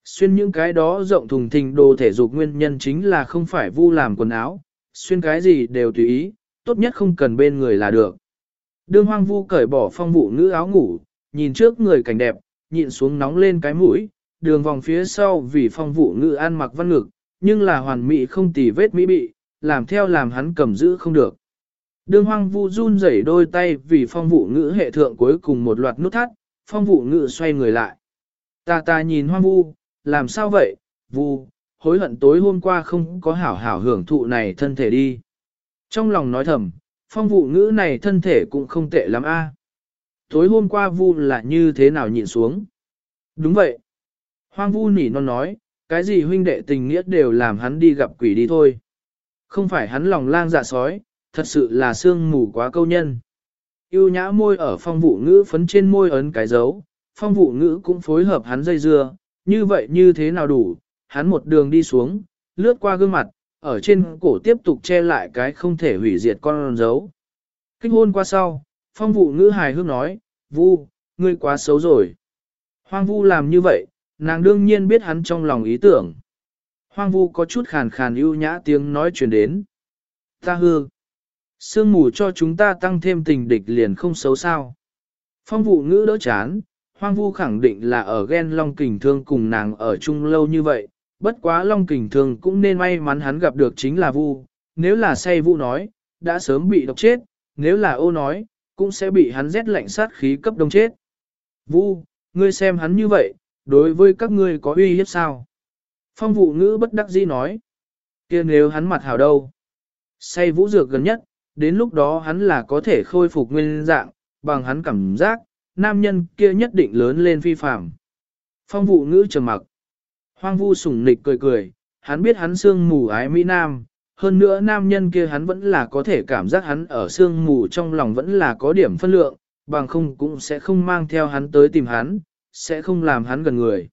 Xuyên những cái đó rộng thùng thình đồ thể dục nguyên nhân chính là không phải vu làm quần áo, xuyên cái gì đều tùy ý, tốt nhất không cần bên người là được. Đương hoang vu cởi bỏ phong vụ nữ áo ngủ, nhìn trước người cảnh đẹp, nhịn xuống nóng lên cái mũi, đường vòng phía sau vì phong vụ nữ ăn mặc văn ngực, nhưng là hoàn mỹ không tì vết mỹ bị, làm theo làm hắn cầm giữ không được. Đương hoang vu run rẩy đôi tay vì phong vụ ngữ hệ thượng cuối cùng một loạt nút thắt, phong vụ ngữ xoay người lại. Ta ta nhìn hoang vu, làm sao vậy, vu, hối hận tối hôm qua không có hảo hảo hưởng thụ này thân thể đi. Trong lòng nói thầm, phong vụ ngữ này thân thể cũng không tệ lắm a. À. Tối hôm qua vu là như thế nào nhịn xuống? Đúng vậy. Hoang vu nỉ non nói, cái gì huynh đệ tình nghĩa đều làm hắn đi gặp quỷ đi thôi. Không phải hắn lòng lang dạ sói, thật sự là sương mù quá câu nhân. yêu nhã môi ở phong vụ ngữ phấn trên môi ấn cái dấu, phong vụ ngữ cũng phối hợp hắn dây dưa, như vậy như thế nào đủ, hắn một đường đi xuống, lướt qua gương mặt, ở trên cổ tiếp tục che lại cái không thể hủy diệt con dấu. Kinh hôn qua sau, phong vụ ngữ hài hước nói, vu, ngươi quá xấu rồi. Hoang vu làm như vậy, nàng đương nhiên biết hắn trong lòng ý tưởng. Hoang vu có chút khàn khàn ưu nhã tiếng nói truyền đến. Ta hư. Sương mù cho chúng ta tăng thêm tình địch liền không xấu sao. Phong vụ ngữ đỡ chán, hoang vu khẳng định là ở ghen long kình thương cùng nàng ở chung lâu như vậy, bất quá long kình thương cũng nên may mắn hắn gặp được chính là vu, nếu là say vu nói, đã sớm bị độc chết, nếu là ô nói, cũng sẽ bị hắn rét lạnh sát khí cấp đông chết. Vu, ngươi xem hắn như vậy, đối với các ngươi có uy hiếp sao? Phong vụ ngữ bất đắc dĩ nói. kia nếu hắn mặt hào đâu? Say vũ dược gần nhất, đến lúc đó hắn là có thể khôi phục nguyên dạng, bằng hắn cảm giác, nam nhân kia nhất định lớn lên phi phạm. Phong vụ ngữ trầm mặc. Hoang vu sủng nịch cười cười, hắn biết hắn xương mù ái Mỹ Nam, hơn nữa nam nhân kia hắn vẫn là có thể cảm giác hắn ở xương mù trong lòng vẫn là có điểm phân lượng, bằng không cũng sẽ không mang theo hắn tới tìm hắn, sẽ không làm hắn gần người.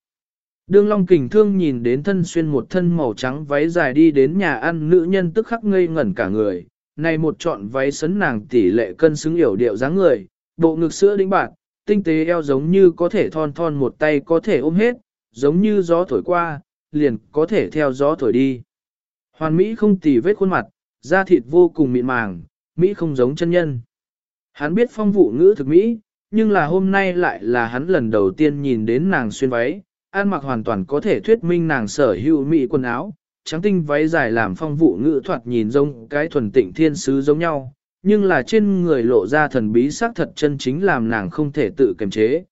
Đương Long Kình Thương nhìn đến thân xuyên một thân màu trắng váy dài đi đến nhà ăn nữ nhân tức khắc ngây ngẩn cả người, này một trọn váy sấn nàng tỷ lệ cân xứng hiểu điệu dáng người, bộ ngực sữa đĩnh bạc, tinh tế eo giống như có thể thon thon một tay có thể ôm hết, giống như gió thổi qua, liền có thể theo gió thổi đi. Hoàn Mỹ không tỉ vết khuôn mặt, da thịt vô cùng mịn màng, Mỹ không giống chân nhân. Hắn biết phong vụ ngữ thực Mỹ, nhưng là hôm nay lại là hắn lần đầu tiên nhìn đến nàng xuyên váy, ăn mặc hoàn toàn có thể thuyết minh nàng sở hữu Mỹ quần áo, trắng tinh váy dài làm phong vụ ngữ thoạt nhìn giống cái thuần tịnh thiên sứ giống nhau, nhưng là trên người lộ ra thần bí sắc thật chân chính làm nàng không thể tự kiềm chế.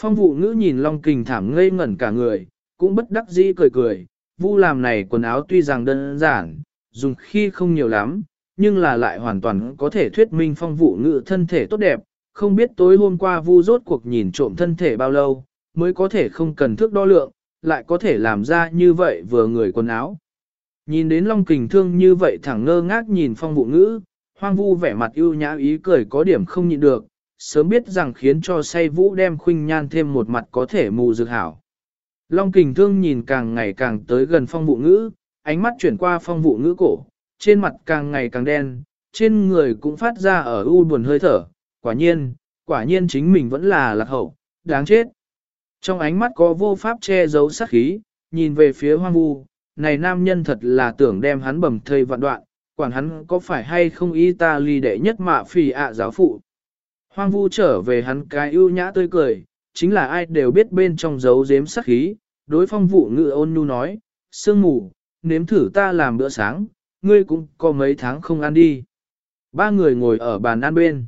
Phong vụ ngữ nhìn Long Kình thảm ngây ngẩn cả người, cũng bất đắc dĩ cười cười, vu làm này quần áo tuy rằng đơn giản, dùng khi không nhiều lắm, nhưng là lại hoàn toàn có thể thuyết minh phong vụ ngữ thân thể tốt đẹp, không biết tối hôm qua vu rốt cuộc nhìn trộm thân thể bao lâu, mới có thể không cần thước đo lượng, lại có thể làm ra như vậy vừa người quần áo. Nhìn đến Long Kình thương như vậy thẳng ngơ ngác nhìn phong vụ ngữ, hoang vu vẻ mặt ưu nhã ý cười có điểm không nhịn được, sớm biết rằng khiến cho say vũ đem khuynh nhan thêm một mặt có thể mù dược hảo. Long kình thương nhìn càng ngày càng tới gần phong vụ ngữ, ánh mắt chuyển qua phong vụ ngữ cổ, trên mặt càng ngày càng đen, trên người cũng phát ra ở u buồn hơi thở, quả nhiên, quả nhiên chính mình vẫn là lạc hậu, đáng chết. Trong ánh mắt có vô pháp che giấu sát khí, nhìn về phía hoang vu, này nam nhân thật là tưởng đem hắn bầm thây vạn đoạn, quản hắn có phải hay không y ta ly đệ nhất mạ phì ạ giáo phụ. Hoang vu trở về hắn cái ưu nhã tươi cười, chính là ai đều biết bên trong giấu dếm sắc khí, đối phong vụ ngự ôn nhu nói, sương mù, nếm thử ta làm bữa sáng, ngươi cũng có mấy tháng không ăn đi. Ba người ngồi ở bàn ăn bên.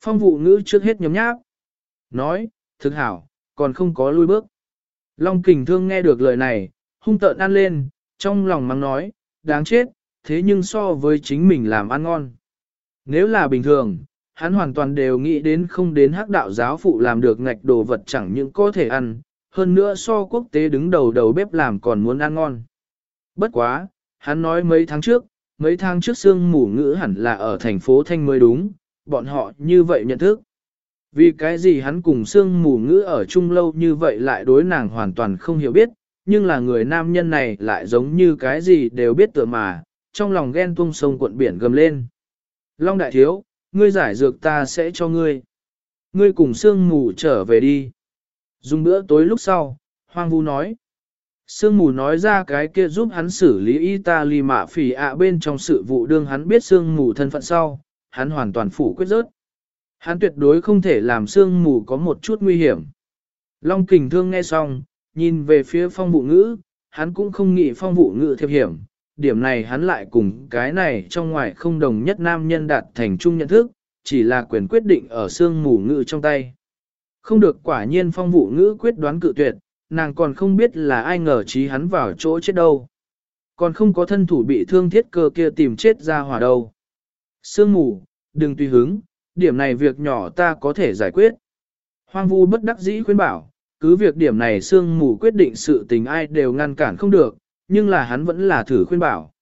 Phong vụ ngữ trước hết nhóm nháp. Nói, thực hảo, còn không có lui bước. Long kình thương nghe được lời này, hung tợn ăn lên, trong lòng mắng nói, đáng chết, thế nhưng so với chính mình làm ăn ngon. Nếu là bình thường, hắn hoàn toàn đều nghĩ đến không đến hắc đạo giáo phụ làm được ngạch đồ vật chẳng những có thể ăn, hơn nữa so quốc tế đứng đầu đầu bếp làm còn muốn ăn ngon. Bất quá, hắn nói mấy tháng trước, mấy tháng trước xương mù ngữ hẳn là ở thành phố Thanh mới đúng, bọn họ như vậy nhận thức. Vì cái gì hắn cùng xương mù ngữ ở chung lâu như vậy lại đối nàng hoàn toàn không hiểu biết, nhưng là người nam nhân này lại giống như cái gì đều biết tựa mà, trong lòng ghen tung sông cuộn biển gầm lên. Long đại thiếu, ngươi giải dược ta sẽ cho ngươi. Ngươi cùng sương mù trở về đi. Dùng bữa tối lúc sau, Hoang Vu nói. Sương mù nói ra cái kia giúp hắn xử lý Italy mạ phỉ ạ bên trong sự vụ đương hắn biết sương mù thân phận sau, hắn hoàn toàn phủ quyết rớt. Hắn tuyệt đối không thể làm sương mù có một chút nguy hiểm. Long kình thương nghe xong, nhìn về phía phong vụ ngữ, hắn cũng không nghĩ phong vụ ngữ thiệp hiểm, điểm này hắn lại cùng cái này trong ngoài không đồng nhất nam nhân đạt thành chung nhận thức, chỉ là quyền quyết định ở xương mù ngữ trong tay. Không được quả nhiên phong vụ ngữ quyết đoán cự tuyệt, nàng còn không biết là ai ngờ trí hắn vào chỗ chết đâu. Còn không có thân thủ bị thương thiết cơ kia tìm chết ra hỏa đâu. Sương mù, đừng tùy hứng, điểm này việc nhỏ ta có thể giải quyết. Hoang vu bất đắc dĩ khuyên bảo, cứ việc điểm này sương mù quyết định sự tình ai đều ngăn cản không được, nhưng là hắn vẫn là thử khuyên bảo.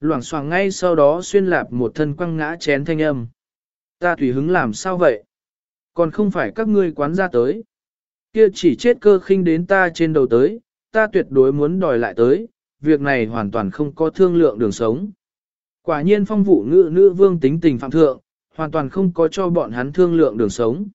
Loảng xoảng ngay sau đó xuyên lạp một thân quăng ngã chén thanh âm. Ta tùy hứng làm sao vậy? Còn không phải các ngươi quán ra tới. Kia chỉ chết cơ khinh đến ta trên đầu tới, ta tuyệt đối muốn đòi lại tới, việc này hoàn toàn không có thương lượng đường sống. Quả nhiên phong vụ ngữ nữ vương tính tình phạm thượng, hoàn toàn không có cho bọn hắn thương lượng đường sống.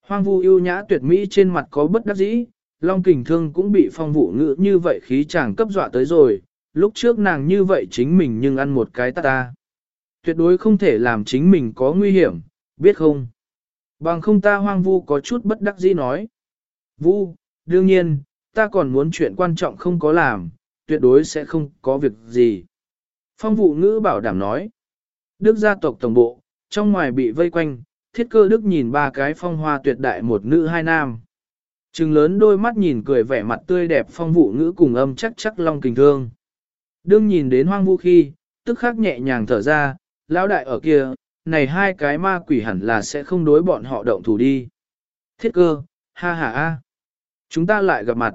Hoang vu yêu nhã tuyệt mỹ trên mặt có bất đắc dĩ, Long kình thương cũng bị phong vụ ngữ như vậy khí chàng cấp dọa tới rồi, lúc trước nàng như vậy chính mình nhưng ăn một cái ta ta. Tuyệt đối không thể làm chính mình có nguy hiểm, biết không? Bằng không ta hoang vu có chút bất đắc dĩ nói. Vu, đương nhiên, ta còn muốn chuyện quan trọng không có làm, tuyệt đối sẽ không có việc gì. Phong vụ ngữ bảo đảm nói. Đức gia tộc tổng bộ, trong ngoài bị vây quanh, thiết cơ đức nhìn ba cái phong hoa tuyệt đại một nữ hai nam. Trừng lớn đôi mắt nhìn cười vẻ mặt tươi đẹp phong vụ ngữ cùng âm chắc chắc long kình thương. Đương nhìn đến hoang vu khi, tức khắc nhẹ nhàng thở ra, lão đại ở kia, này hai cái ma quỷ hẳn là sẽ không đối bọn họ động thủ đi. Thiết cơ, ha ha a, Chúng ta lại gặp mặt.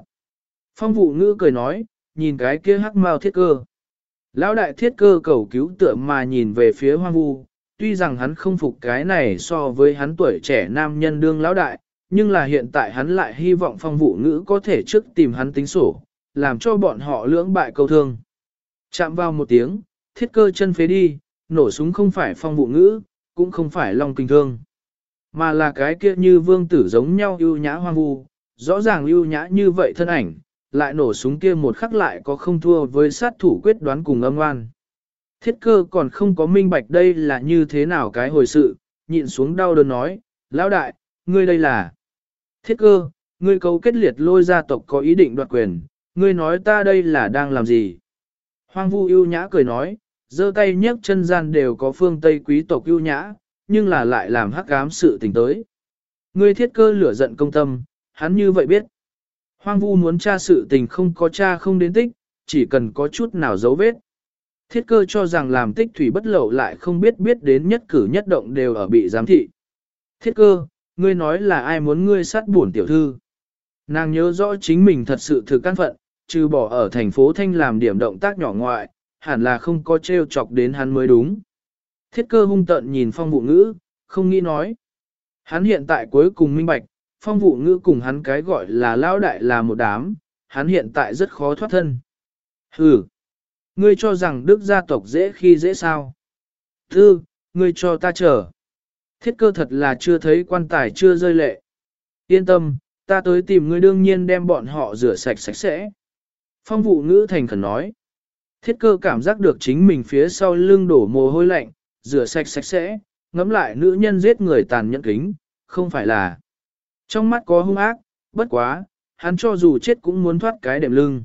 Phong vụ ngữ cười nói, nhìn cái kia hắc mau thiết cơ. Lão đại thiết cơ cầu cứu tựa mà nhìn về phía hoang vu, tuy rằng hắn không phục cái này so với hắn tuổi trẻ nam nhân đương lão đại, nhưng là hiện tại hắn lại hy vọng phong vụ ngữ có thể trước tìm hắn tính sổ, làm cho bọn họ lưỡng bại câu thương. Chạm vào một tiếng, thiết cơ chân phế đi, nổ súng không phải phong vụ ngữ, cũng không phải long kinh thương, mà là cái kia như vương tử giống nhau ưu nhã hoang vu, rõ ràng ưu nhã như vậy thân ảnh, lại nổ súng kia một khắc lại có không thua với sát thủ quyết đoán cùng âm oan. Thiết cơ còn không có minh bạch đây là như thế nào cái hồi sự, nhịn xuống đau đớn nói, lão đại, ngươi đây là thiết cơ, ngươi cấu kết liệt lôi gia tộc có ý định đoạt quyền, ngươi nói ta đây là đang làm gì? Hoang vu ưu nhã cười nói, giơ tay nhấc chân gian đều có phương Tây quý tộc ưu nhã, nhưng là lại làm hắc ám sự tình tới. Ngươi thiết cơ lửa giận công tâm, hắn như vậy biết. Hoang vu muốn tra sự tình không có tra không đến tích, chỉ cần có chút nào dấu vết. Thiết cơ cho rằng làm tích thủy bất lậu lại không biết biết đến nhất cử nhất động đều ở bị giám thị. Thiết cơ, ngươi nói là ai muốn ngươi sát bổn tiểu thư. Nàng nhớ rõ chính mình thật sự thực căn phận, trừ bỏ ở thành phố Thanh làm điểm động tác nhỏ ngoại, hẳn là không có trêu chọc đến hắn mới đúng. Thiết cơ hung tận nhìn phong vụ ngữ, không nghĩ nói. Hắn hiện tại cuối cùng minh bạch, phong vụ ngữ cùng hắn cái gọi là lão đại là một đám, hắn hiện tại rất khó thoát thân. Hừ, ngươi cho rằng đức gia tộc dễ khi dễ sao. Thư, ngươi cho ta chờ. Thiết cơ thật là chưa thấy quan tài chưa rơi lệ. Yên tâm, ta tới tìm ngươi đương nhiên đem bọn họ rửa sạch sạch sẽ. Phong vụ ngữ thành khẩn nói. Thiết cơ cảm giác được chính mình phía sau lưng đổ mồ hôi lạnh, rửa sạch sạch sẽ, ngắm lại nữ nhân giết người tàn nhẫn kính, không phải là. Trong mắt có hung ác, bất quá, hắn cho dù chết cũng muốn thoát cái đệm lưng.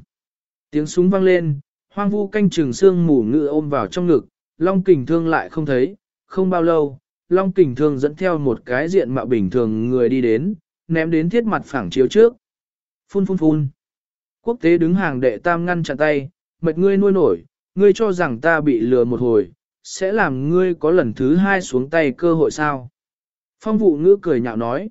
Tiếng súng vang lên, hoang vu canh trường xương mù ngự ôm vào trong ngực, long kình thương lại không thấy, không bao lâu, long kình thương dẫn theo một cái diện mạo bình thường người đi đến, ném đến thiết mặt phẳng chiếu trước. Phun phun phun. Quốc tế đứng hàng đệ tam ngăn chặn tay, mệt ngươi nuôi nổi, ngươi cho rằng ta bị lừa một hồi, sẽ làm ngươi có lần thứ hai xuống tay cơ hội sao. Phong vụ ngữ cười nhạo nói.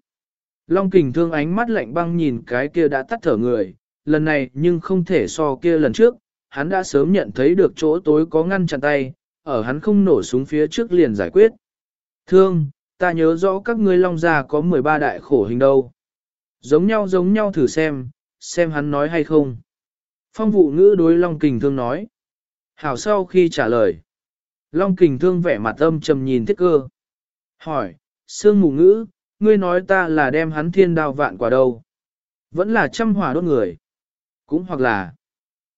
Long kình thương ánh mắt lạnh băng nhìn cái kia đã tắt thở người, lần này nhưng không thể so kia lần trước, hắn đã sớm nhận thấy được chỗ tối có ngăn chặn tay, ở hắn không nổ súng phía trước liền giải quyết. Thương, ta nhớ rõ các ngươi long gia có 13 đại khổ hình đâu. Giống nhau giống nhau thử xem, xem hắn nói hay không. Phong vụ ngữ đối Long Kình Thương nói. Hảo sau khi trả lời. Long Kình Thương vẻ mặt âm trầm nhìn thiết cơ. Hỏi, Sương mù ngữ, ngươi nói ta là đem hắn thiên đao vạn quả đâu. Vẫn là trăm hỏa đốt người. Cũng hoặc là,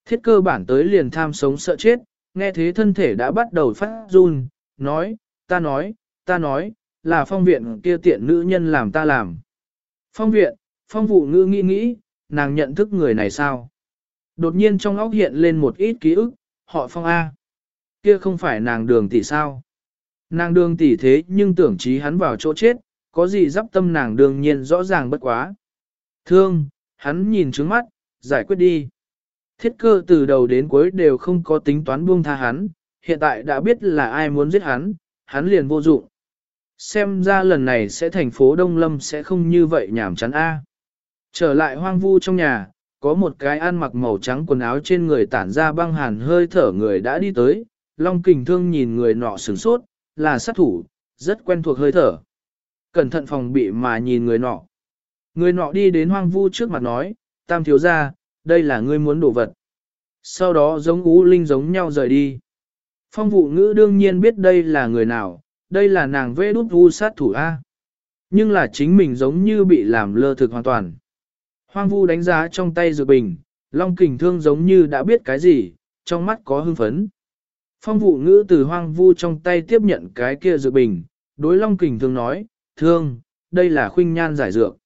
thiết cơ bản tới liền tham sống sợ chết, nghe thế thân thể đã bắt đầu phát run, nói, ta nói, ta nói, là phong viện kia tiện nữ nhân làm ta làm. Phong viện, phong vụ ngữ nghĩ nghĩ, nàng nhận thức người này sao? Đột nhiên trong óc hiện lên một ít ký ức, họ phong A. Kia không phải nàng đường tỷ sao? Nàng đường tỷ thế nhưng tưởng trí hắn vào chỗ chết, có gì dắp tâm nàng đương nhiên rõ ràng bất quá. Thương, hắn nhìn trướng mắt, giải quyết đi. Thiết cơ từ đầu đến cuối đều không có tính toán buông tha hắn, hiện tại đã biết là ai muốn giết hắn, hắn liền vô dụng. Xem ra lần này sẽ thành phố Đông Lâm sẽ không như vậy nhảm chán A. Trở lại hoang vu trong nhà, có một cái ăn mặc màu trắng quần áo trên người tản ra băng hàn hơi thở người đã đi tới, Long Kình Thương nhìn người nọ sửng sốt, là sát thủ, rất quen thuộc hơi thở. Cẩn thận phòng bị mà nhìn người nọ. Người nọ đi đến hoang vu trước mặt nói, tam thiếu ra, đây là ngươi muốn đổ vật. Sau đó giống ú linh giống nhau rời đi. Phong vụ ngữ đương nhiên biết đây là người nào, đây là nàng vê đút vu sát thủ A. Nhưng là chính mình giống như bị làm lơ thực hoàn toàn. Hoang vu đánh giá trong tay dược bình, long kình thương giống như đã biết cái gì, trong mắt có hưng phấn. Phong vụ ngữ từ hoang vu trong tay tiếp nhận cái kia dược bình, đối long kình thương nói, thương, đây là khuynh nhan giải dược.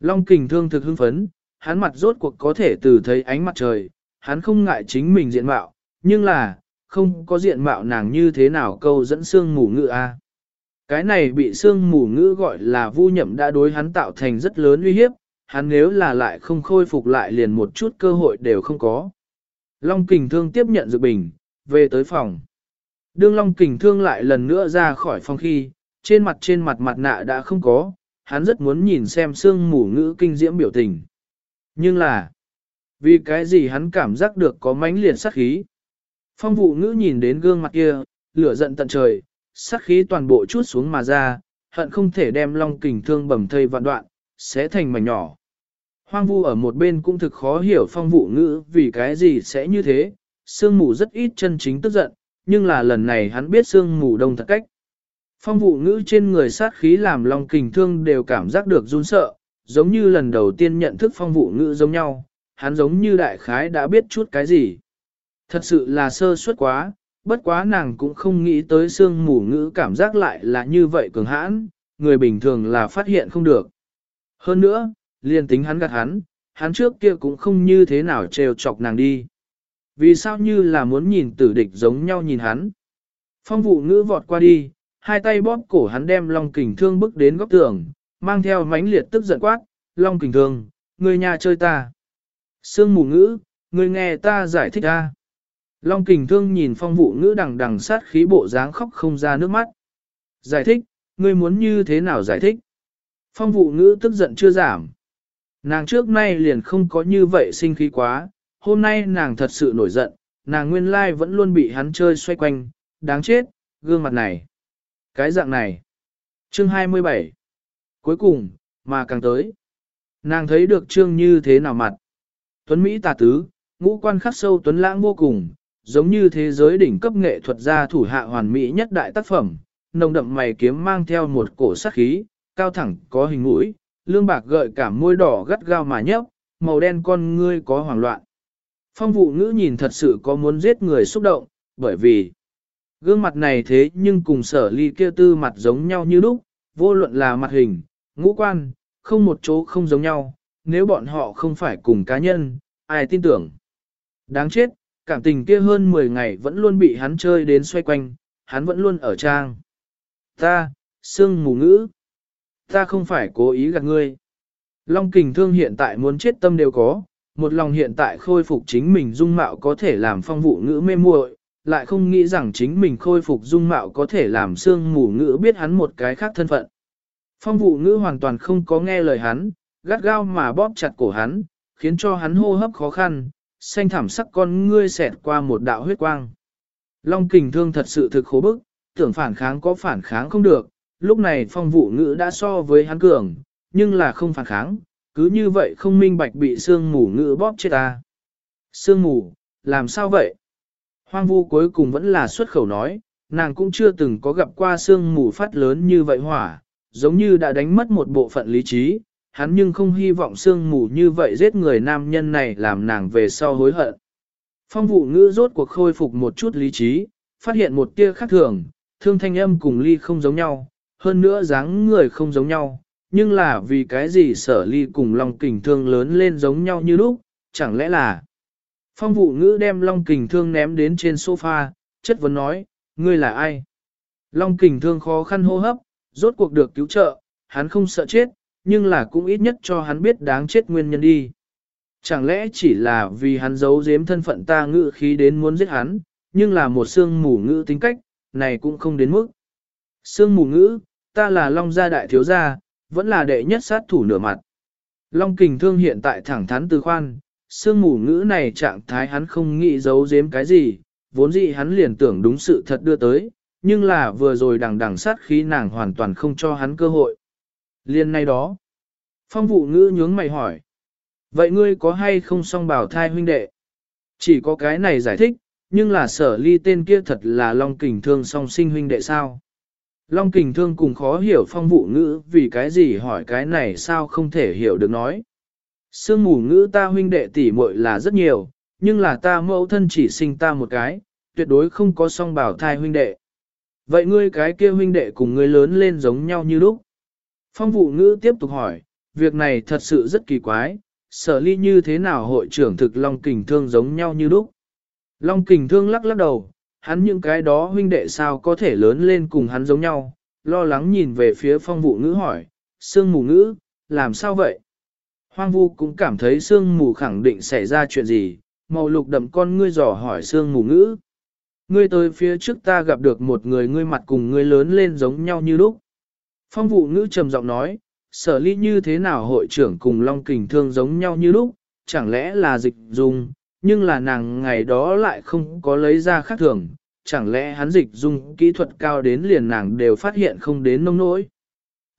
Long kình thương thực hưng phấn, hắn mặt rốt cuộc có thể từ thấy ánh mặt trời, hắn không ngại chính mình diện mạo, nhưng là, không có diện mạo nàng như thế nào câu dẫn xương mù ngữ a. Cái này bị xương mù ngữ gọi là vu nhậm đã đối hắn tạo thành rất lớn uy hiếp, hắn nếu là lại không khôi phục lại liền một chút cơ hội đều không có. Long kình thương tiếp nhận dược bình, về tới phòng. Đương Long kình thương lại lần nữa ra khỏi phòng khi, trên mặt trên mặt mặt nạ đã không có, hắn rất muốn nhìn xem xương mù ngữ kinh diễm biểu tình. Nhưng là, vì cái gì hắn cảm giác được có mãnh liệt sát khí. Phong vụ ngữ nhìn đến gương mặt kia, lửa giận tận trời, sát khí toàn bộ chút xuống mà ra, hận không thể đem long kình thương bầm thây vạn đoạn, sẽ thành mảnh nhỏ. Hoang vu ở một bên cũng thực khó hiểu phong vụ ngữ vì cái gì sẽ như thế, sương mù rất ít chân chính tức giận, nhưng là lần này hắn biết sương mù đông thật cách. Phong vụ ngữ trên người sát khí làm long kình thương đều cảm giác được run sợ, giống như lần đầu tiên nhận thức phong vụ ngữ giống nhau, hắn giống như đại khái đã biết chút cái gì. Thật sự là sơ suất quá, bất quá nàng cũng không nghĩ tới sương mù ngữ cảm giác lại là như vậy cường hãn, người bình thường là phát hiện không được. Hơn nữa, liền tính hắn gạt hắn, hắn trước kia cũng không như thế nào trêu chọc nàng đi. Vì sao như là muốn nhìn tử địch giống nhau nhìn hắn. Phong vụ ngữ vọt qua đi, hai tay bóp cổ hắn đem Long Kình Thương bước đến góc tường, mang theo mãnh liệt tức giận quát, Long Kình Thương, người nhà chơi ta. Sương mù ngữ, người nghe ta giải thích ta. Long Kình Thương nhìn phong vụ ngữ đằng đằng sát khí bộ dáng khóc không ra nước mắt. Giải thích, ngươi muốn như thế nào giải thích? Phong vụ ngữ tức giận chưa giảm. Nàng trước nay liền không có như vậy sinh khí quá, hôm nay nàng thật sự nổi giận, nàng nguyên lai vẫn luôn bị hắn chơi xoay quanh, đáng chết, gương mặt này. Cái dạng này. Chương 27. Cuối cùng, mà càng tới. Nàng thấy được trương như thế nào mặt. Tuấn Mỹ tà tứ, ngũ quan khắc sâu tuấn lãng vô cùng, giống như thế giới đỉnh cấp nghệ thuật gia thủ hạ hoàn mỹ nhất đại tác phẩm, nồng đậm mày kiếm mang theo một cổ sắc khí, cao thẳng có hình mũi, lương bạc gợi cả môi đỏ gắt gao mà nhấp, màu đen con ngươi có hoảng loạn. Phong vụ ngữ nhìn thật sự có muốn giết người xúc động, bởi vì gương mặt này thế nhưng cùng sở ly kia tư mặt giống nhau như lúc, vô luận là mặt hình, ngũ quan, không một chỗ không giống nhau, nếu bọn họ không phải cùng cá nhân, ai tin tưởng. Đáng chết, cảm tình kia hơn 10 ngày vẫn luôn bị hắn chơi đến xoay quanh, hắn vẫn luôn ở trang. Ta, sương mù ngữ. Ta không phải cố ý gạt ngươi. Long kình thương hiện tại muốn chết tâm đều có, một lòng hiện tại khôi phục chính mình dung mạo có thể làm phong vụ ngữ mê muội, lại không nghĩ rằng chính mình khôi phục dung mạo có thể làm sương mù ngữ biết hắn một cái khác thân phận. Phong vụ ngữ hoàn toàn không có nghe lời hắn, gắt gao mà bóp chặt cổ hắn, khiến cho hắn hô hấp khó khăn, xanh thảm sắc con ngươi xẹt qua một đạo huyết quang. Long kình thương thật sự thực khố bức, tưởng phản kháng có phản kháng không được, lúc này phong vụ ngữ đã so với hắn cường, nhưng là không phản kháng, cứ như vậy không minh bạch bị sương mù ngữ bóp chết ta. Sương mù, làm sao vậy? Hoang vu cuối cùng vẫn là xuất khẩu nói, nàng cũng chưa từng có gặp qua sương mù phát lớn như vậy hỏa, giống như đã đánh mất một bộ phận lý trí, hắn nhưng không hy vọng sương mù như vậy giết người nam nhân này làm nàng về sau hối hận. Phong vụ ngữ rốt cuộc khôi phục một chút lý trí, phát hiện một tia khác thường, thương thanh âm cùng ly không giống nhau, hơn nữa dáng người không giống nhau, nhưng là vì cái gì sở ly cùng long kình thương lớn lên giống nhau như lúc, chẳng lẽ là... Phong vụ ngữ đem long kình thương ném đến trên sofa, chất vấn nói, ngươi là ai? Long kình thương khó khăn hô hấp, rốt cuộc được cứu trợ, hắn không sợ chết, nhưng là cũng ít nhất cho hắn biết đáng chết nguyên nhân đi. Chẳng lẽ chỉ là vì hắn giấu giếm thân phận ta ngự khí đến muốn giết hắn, nhưng là một xương mù ngữ tính cách, này cũng không đến mức. Sương mù ngữ, ta là Long gia đại thiếu gia, vẫn là đệ nhất sát thủ nửa mặt. Long kình thương hiện tại thẳng thắn từ khoan, sương mù ngữ này trạng thái hắn không nghĩ giấu giếm cái gì, vốn dĩ hắn liền tưởng đúng sự thật đưa tới, nhưng là vừa rồi đằng đằng sát khí nàng hoàn toàn không cho hắn cơ hội. Liên nay đó, phong vụ ngữ nhướng mày hỏi, vậy ngươi có hay không song bảo thai huynh đệ? Chỉ có cái này giải thích, nhưng là sở ly tên kia thật là Long Kình Thương song sinh huynh đệ sao? Long Kình Thương cùng khó hiểu phong vụ ngữ vì cái gì hỏi cái này sao không thể hiểu được nói. Sương mù ngữ ta huynh đệ tỷ muội là rất nhiều, nhưng là ta mẫu thân chỉ sinh ta một cái, tuyệt đối không có song bảo thai huynh đệ. Vậy ngươi cái kia huynh đệ cùng ngươi lớn lên giống nhau như lúc. Phong vụ ngữ tiếp tục hỏi, việc này thật sự rất kỳ quái, sở ly như thế nào hội trưởng thực Long Kình Thương giống nhau như lúc. Long Kình Thương lắc lắc đầu, hắn những cái đó huynh đệ sao có thể lớn lên cùng hắn giống nhau, lo lắng nhìn về phía phong vụ ngữ hỏi, sương mù ngữ, làm sao vậy? Hoang vu cũng cảm thấy sương mù khẳng định xảy ra chuyện gì, màu lục đậm con ngươi dò hỏi sương mù ngữ. Ngươi tới phía trước ta gặp được một người ngươi mặt cùng ngươi lớn lên giống nhau như lúc. Phong vụ ngữ trầm giọng nói, sở ly như thế nào hội trưởng cùng Long Kình Thương giống nhau như lúc, chẳng lẽ là dịch dung, nhưng là nàng ngày đó lại không có lấy ra khác thường, chẳng lẽ hắn dịch dung kỹ thuật cao đến liền nàng đều phát hiện không đến nông nỗi.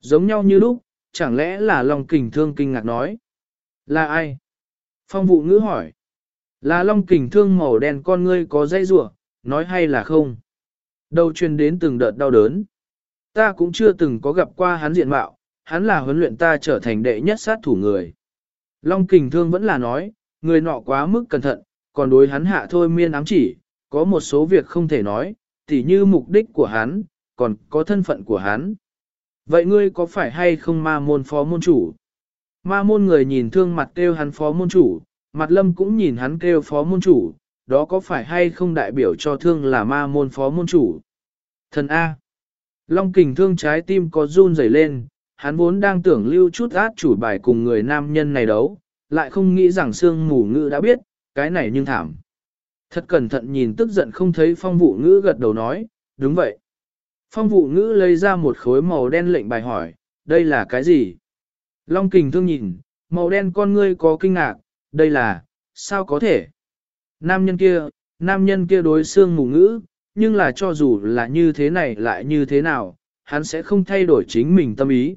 Giống nhau như lúc, chẳng lẽ là Long Kình Thương kinh ngạc nói. Là ai? Phong vụ ngữ hỏi. Là Long Kình Thương màu đen con ngươi có dây rủa nói hay là không? Đầu truyền đến từng đợt đau đớn. Ta cũng chưa từng có gặp qua hắn diện mạo, hắn là huấn luyện ta trở thành đệ nhất sát thủ người. Long Kình Thương vẫn là nói, người nọ quá mức cẩn thận, còn đối hắn hạ thôi miên ám chỉ, có một số việc không thể nói, tỉ như mục đích của hắn, còn có thân phận của hắn. Vậy ngươi có phải hay không ma môn phó môn chủ? Ma môn người nhìn thương mặt kêu hắn phó môn chủ, mặt lâm cũng nhìn hắn kêu phó môn chủ, đó có phải hay không đại biểu cho thương là ma môn phó môn chủ? Thần A. Long kình thương trái tim có run rẩy lên, hắn vốn đang tưởng lưu chút át chủ bài cùng người nam nhân này đấu, lại không nghĩ rằng sương mù ngữ đã biết, cái này nhưng thảm. Thật cẩn thận nhìn tức giận không thấy phong vụ ngữ gật đầu nói, đúng vậy. Phong vụ ngữ lấy ra một khối màu đen lệnh bài hỏi, đây là cái gì? Long kình thương nhìn, màu đen con ngươi có kinh ngạc, đây là, sao có thể? Nam nhân kia, nam nhân kia đối xương mù ngữ, nhưng là cho dù là như thế này lại như thế nào, hắn sẽ không thay đổi chính mình tâm ý.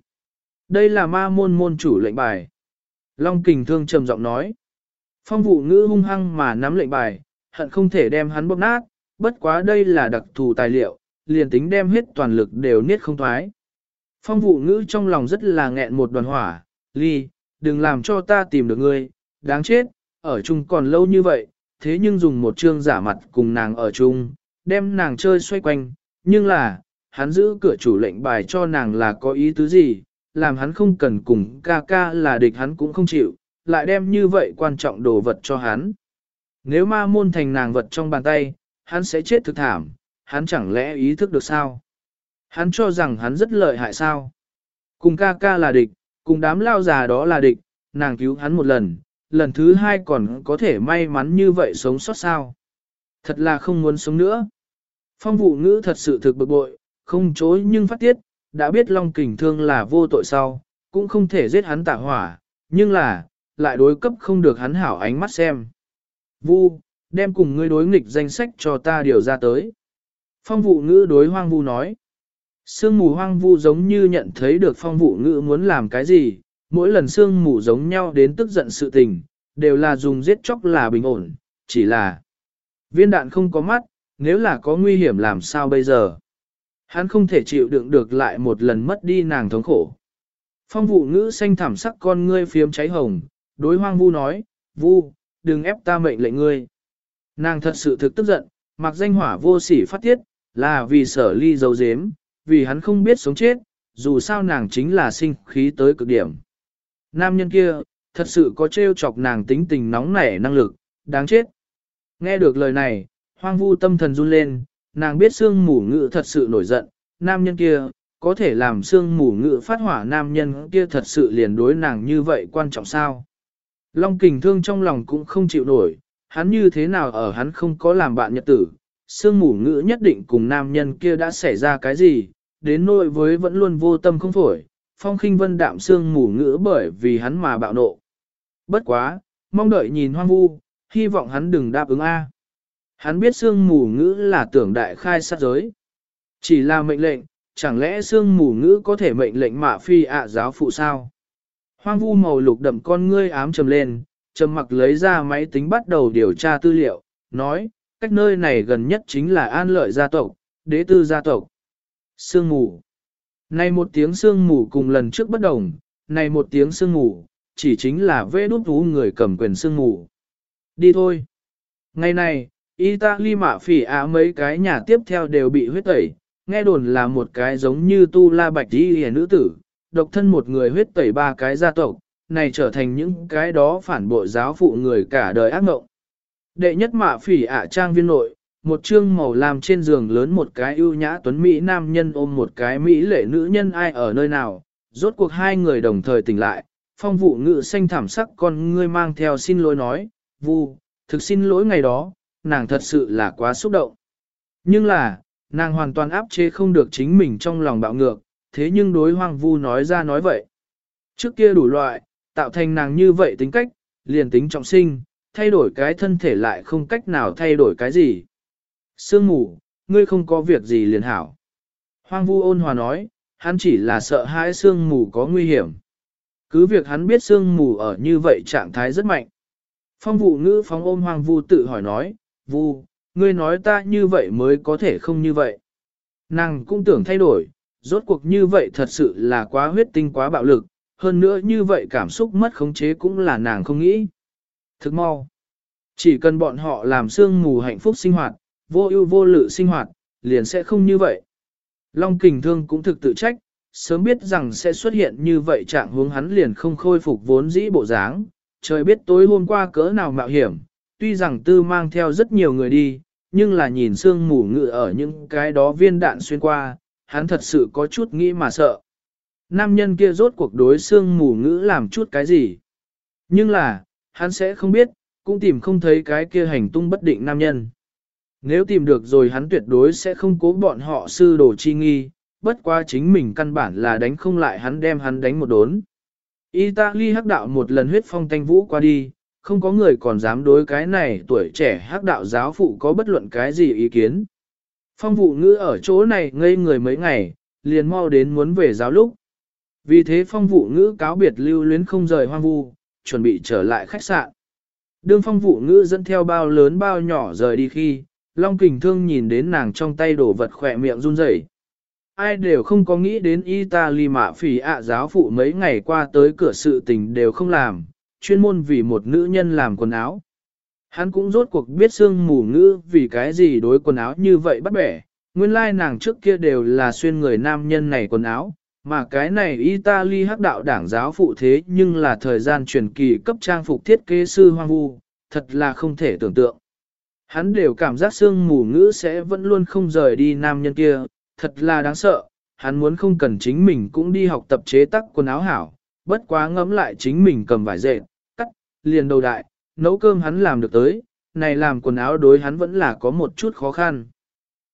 Đây là ma môn môn chủ lệnh bài. Long kình thương trầm giọng nói. Phong vụ ngữ hung hăng mà nắm lệnh bài, hận không thể đem hắn bóp nát, bất quá đây là đặc thù tài liệu, liền tính đem hết toàn lực đều niết không thoái. Phong vụ ngữ trong lòng rất là nghẹn một đoàn hỏa, ly, đừng làm cho ta tìm được ngươi, đáng chết, ở chung còn lâu như vậy, thế nhưng dùng một chương giả mặt cùng nàng ở chung, đem nàng chơi xoay quanh, nhưng là, hắn giữ cửa chủ lệnh bài cho nàng là có ý tứ gì, làm hắn không cần cùng ca ca là địch hắn cũng không chịu, lại đem như vậy quan trọng đồ vật cho hắn. Nếu ma môn thành nàng vật trong bàn tay, hắn sẽ chết thực thảm, hắn chẳng lẽ ý thức được sao? Hắn cho rằng hắn rất lợi hại sao? Cùng ca ca là địch, cùng đám lao già đó là địch, nàng cứu hắn một lần, lần thứ hai còn có thể may mắn như vậy sống sót sao? Thật là không muốn sống nữa. Phong vụ ngữ thật sự thực bực bội, không chối nhưng phát tiết, đã biết Long Kình Thương là vô tội sau, cũng không thể giết hắn tả hỏa, nhưng là, lại đối cấp không được hắn hảo ánh mắt xem. Vu, đem cùng ngươi đối nghịch danh sách cho ta điều ra tới. Phong vụ ngữ đối hoang vu nói. Sương mù hoang vu giống như nhận thấy được phong vụ ngữ muốn làm cái gì, mỗi lần sương mù giống nhau đến tức giận sự tình, đều là dùng giết chóc là bình ổn, chỉ là viên đạn không có mắt, nếu là có nguy hiểm làm sao bây giờ. Hắn không thể chịu đựng được lại một lần mất đi nàng thống khổ. Phong vụ ngữ xanh thảm sắc con ngươi phiếm cháy hồng, đối hoang vu nói, vu, đừng ép ta mệnh lệnh ngươi. Nàng thật sự thực tức giận, mặc danh hỏa vô sỉ phát tiết, là vì sở ly dấu dếm, vì hắn không biết sống chết, dù sao nàng chính là sinh khí tới cực điểm. Nam nhân kia, thật sự có trêu chọc nàng tính tình nóng nảy năng lực, đáng chết. Nghe được lời này, hoang vu tâm thần run lên, nàng biết xương mù ngự thật sự nổi giận, nam nhân kia, có thể làm xương mù ngự phát hỏa nam nhân kia thật sự liền đối nàng như vậy quan trọng sao. Long kình thương trong lòng cũng không chịu nổi, hắn như thế nào ở hắn không có làm bạn nhật tử, xương mù ngữ nhất định cùng nam nhân kia đã xảy ra cái gì, đến nỗi với vẫn luôn vô tâm không phổi, phong khinh vân đạm xương mù ngữ bởi vì hắn mà bạo nộ. Bất quá, mong đợi nhìn hoang vu, hy vọng hắn đừng đáp ứng A. Hắn biết sương mù ngữ là tưởng đại khai sát giới. Chỉ là mệnh lệnh, chẳng lẽ sương mù ngữ có thể mệnh lệnh mạ phi ạ giáo phụ sao? Hoang vu màu lục đậm con ngươi ám trầm lên, trầm mặc lấy ra máy tính bắt đầu điều tra tư liệu, nói, cách nơi này gần nhất chính là an lợi gia tộc, đế tư gia tộc. Sương mù. Này một tiếng sương mù cùng lần trước bất đồng, này một tiếng sương mù, chỉ chính là vê đút vũ người cầm quyền sương mù. Đi thôi. Ngày này, Italy mạ phỉ á mấy cái nhà tiếp theo đều bị huyết tẩy, nghe đồn là một cái giống như tu la bạch đi hề nữ tử, độc thân một người huyết tẩy ba cái gia tộc, này trở thành những cái đó phản bội giáo phụ người cả đời ác ngộng. Đệ nhất mạ phỉ ạ trang viên nội, một chương màu làm trên giường lớn một cái ưu nhã tuấn Mỹ nam nhân ôm một cái Mỹ lệ nữ nhân ai ở nơi nào, rốt cuộc hai người đồng thời tỉnh lại, phong vụ ngự xanh thảm sắc con ngươi mang theo xin lỗi nói, vu, thực xin lỗi ngày đó, nàng thật sự là quá xúc động. Nhưng là, nàng hoàn toàn áp chế không được chính mình trong lòng bạo ngược, thế nhưng đối hoang vu nói ra nói vậy. Trước kia đủ loại, tạo thành nàng như vậy tính cách, liền tính trọng sinh, thay đổi cái thân thể lại không cách nào thay đổi cái gì. Sương mù, ngươi không có việc gì liền hảo. Hoang vu ôn hòa nói, hắn chỉ là sợ hãi sương mù có nguy hiểm. Cứ việc hắn biết sương mù ở như vậy trạng thái rất mạnh. Phong vụ ngữ phóng ôm hoang vu tự hỏi nói, vu, ngươi nói ta như vậy mới có thể không như vậy. Nàng cũng tưởng thay đổi, rốt cuộc như vậy thật sự là quá huyết tinh quá bạo lực, hơn nữa như vậy cảm xúc mất khống chế cũng là nàng không nghĩ. Thức mau. Chỉ cần bọn họ làm sương mù hạnh phúc sinh hoạt, vô ưu vô lự sinh hoạt, liền sẽ không như vậy. Long kình thương cũng thực tự trách, sớm biết rằng sẽ xuất hiện như vậy trạng hướng hắn liền không khôi phục vốn dĩ bộ dáng. Trời biết tối hôm qua cỡ nào mạo hiểm, tuy rằng tư mang theo rất nhiều người đi, nhưng là nhìn sương mù ngự ở những cái đó viên đạn xuyên qua, hắn thật sự có chút nghĩ mà sợ. Nam nhân kia rốt cuộc đối sương mù ngữ làm chút cái gì. Nhưng là, hắn sẽ không biết, cũng tìm không thấy cái kia hành tung bất định nam nhân. Nếu tìm được rồi hắn tuyệt đối sẽ không cố bọn họ sư đồ chi nghi, bất qua chính mình căn bản là đánh không lại hắn đem hắn đánh một đốn. Italy hắc đạo một lần huyết phong thanh vũ qua đi, không có người còn dám đối cái này tuổi trẻ hắc đạo giáo phụ có bất luận cái gì ý kiến. Phong vụ ngữ ở chỗ này ngây người mấy ngày, liền mau đến muốn về giáo lúc. Vì thế phong vụ ngữ cáo biệt lưu luyến không rời hoang vu, chuẩn bị trở lại khách sạn. Đương phong vụ ngữ dẫn theo bao lớn bao nhỏ rời đi khi, Long Kình Thương nhìn đến nàng trong tay đổ vật khỏe miệng run rẩy. Ai đều không có nghĩ đến Italy mạ phỉ ạ giáo phụ mấy ngày qua tới cửa sự tình đều không làm, chuyên môn vì một nữ nhân làm quần áo. Hắn cũng rốt cuộc biết sương mù ngữ vì cái gì đối quần áo như vậy bắt bẻ, nguyên lai like nàng trước kia đều là xuyên người nam nhân này quần áo, mà cái này Italy hắc đạo đảng giáo phụ thế nhưng là thời gian truyền kỳ cấp trang phục thiết kế sư hoang vu, thật là không thể tưởng tượng. Hắn đều cảm giác sương mù ngữ sẽ vẫn luôn không rời đi nam nhân kia, thật là đáng sợ, hắn muốn không cần chính mình cũng đi học tập chế tác quần áo hảo, bất quá ngẫm lại chính mình cầm vải dệt, cắt, liền đầu đại, nấu cơm hắn làm được tới, này làm quần áo đối hắn vẫn là có một chút khó khăn.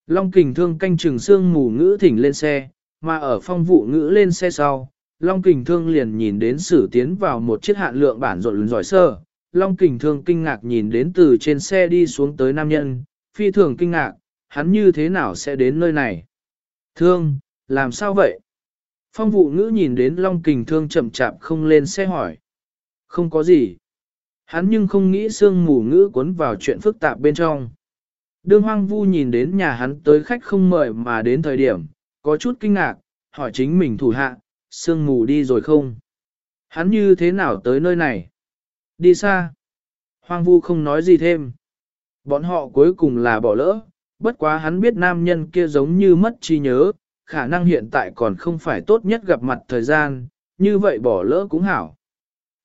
Long kình thương canh trường xương mù ngữ thỉnh lên xe, mà ở phong vụ ngữ lên xe sau, Long kình thương liền nhìn đến sử tiến vào một chiếc hạn lượng bản rộn giỏi sơ. Long kình thương kinh ngạc nhìn đến từ trên xe đi xuống tới nam nhân, phi thường kinh ngạc, hắn như thế nào sẽ đến nơi này? Thương, làm sao vậy? Phong vụ ngữ nhìn đến Long kình thương chậm chạp không lên xe hỏi. Không có gì. Hắn nhưng không nghĩ sương mù ngữ cuốn vào chuyện phức tạp bên trong. Đương hoang vu nhìn đến nhà hắn tới khách không mời mà đến thời điểm, có chút kinh ngạc, hỏi chính mình thủ hạ, sương mù đi rồi không? Hắn như thế nào tới nơi này? Đi xa. Hoang vu không nói gì thêm. Bọn họ cuối cùng là bỏ lỡ, bất quá hắn biết nam nhân kia giống như mất trí nhớ, khả năng hiện tại còn không phải tốt nhất gặp mặt thời gian, như vậy bỏ lỡ cũng hảo.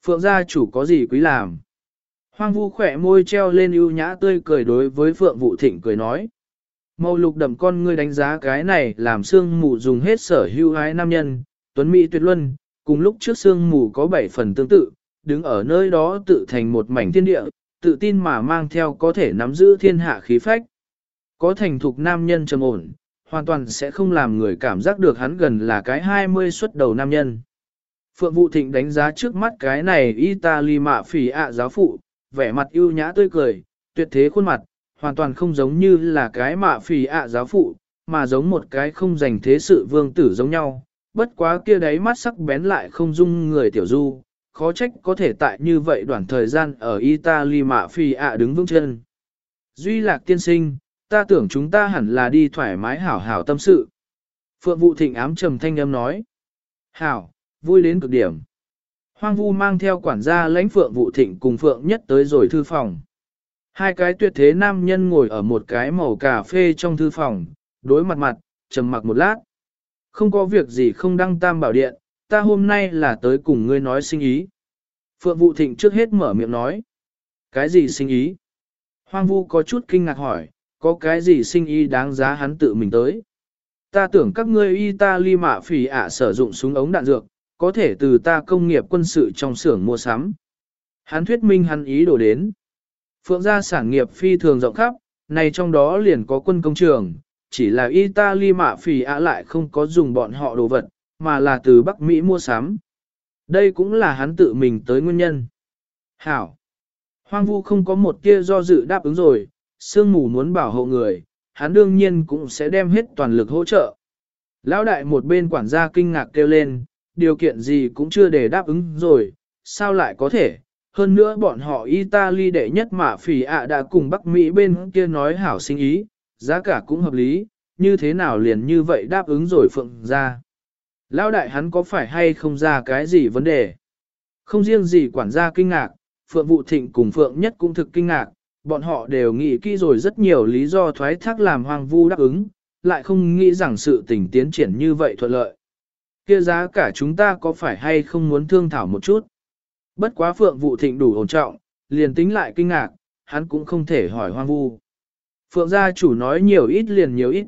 Phượng gia chủ có gì quý làm? Hoang vu khỏe môi treo lên ưu nhã tươi cười đối với Phượng Vũ Thịnh cười nói. Màu lục đậm con ngươi đánh giá cái này làm xương mù dùng hết sở hữu hái nam nhân, tuấn mỹ tuyệt luân, cùng lúc trước xương mù có bảy phần tương tự, đứng ở nơi đó tự thành một mảnh thiên địa, tự tin mà mang theo có thể nắm giữ thiên hạ khí phách. Có thành thục nam nhân trầm ổn, hoàn toàn sẽ không làm người cảm giác được hắn gần là cái 20 xuất đầu nam nhân. Phượng Vũ Thịnh đánh giá trước mắt cái này Italy mạ phỉ ạ giáo phụ, vẻ mặt ưu nhã tươi cười, tuyệt thế khuôn mặt, hoàn toàn không giống như là cái mạ Phỉ ạ giáo phụ, mà giống một cái không dành thế sự vương tử giống nhau, bất quá kia đáy mắt sắc bén lại không dung người tiểu du, khó trách có thể tại như vậy đoạn thời gian ở Italy mạ Phỉ ạ đứng vững chân. Duy lạc tiên sinh, ta tưởng chúng ta hẳn là đi thoải mái hảo hảo tâm sự. Phượng vụ thịnh ám trầm thanh âm nói. Hảo, vui đến cực điểm. Hoang vu mang theo quản gia lãnh phượng vụ thịnh cùng phượng nhất tới rồi thư phòng. Hai cái tuyệt thế nam nhân ngồi ở một cái màu cà phê trong thư phòng, đối mặt mặt, trầm mặc một lát. Không có việc gì không đăng tam bảo điện, ta hôm nay là tới cùng ngươi nói sinh ý. Phượng vụ thịnh trước hết mở miệng nói. Cái gì sinh ý? Hoang vu có chút kinh ngạc hỏi, có cái gì sinh y đáng giá hắn tự mình tới? Ta tưởng các ngươi Italy mạ phỉ ạ sử dụng súng ống đạn dược, có thể từ ta công nghiệp quân sự trong xưởng mua sắm. Hắn thuyết minh hắn ý đồ đến. Phượng gia sản nghiệp phi thường rộng khắp, này trong đó liền có quân công trường, chỉ là Italy mạ phỉ ạ lại không có dùng bọn họ đồ vật, mà là từ Bắc Mỹ mua sắm. Đây cũng là hắn tự mình tới nguyên nhân. Hảo! Hoang vu không có một tia do dự đáp ứng rồi, sương mù muốn bảo hộ người, hắn đương nhiên cũng sẽ đem hết toàn lực hỗ trợ. Lão đại một bên quản gia kinh ngạc kêu lên, điều kiện gì cũng chưa để đáp ứng rồi, sao lại có thể? Hơn nữa bọn họ Italy đệ nhất mà phỉ ạ đã cùng Bắc Mỹ bên kia nói hảo sinh ý, giá cả cũng hợp lý, như thế nào liền như vậy đáp ứng rồi phượng ra. Lão đại hắn có phải hay không ra cái gì vấn đề? Không riêng gì quản gia kinh ngạc, Phượng Vụ Thịnh cùng Phượng Nhất cũng thực kinh ngạc, bọn họ đều nghĩ kỹ rồi rất nhiều lý do thoái thác làm hoang vu đáp ứng, lại không nghĩ rằng sự tình tiến triển như vậy thuận lợi. Kia giá cả chúng ta có phải hay không muốn thương thảo một chút? Bất quá Phượng Vụ Thịnh đủ ổn trọng, liền tính lại kinh ngạc, hắn cũng không thể hỏi hoang vu. Phượng gia chủ nói nhiều ít liền nhiều ít.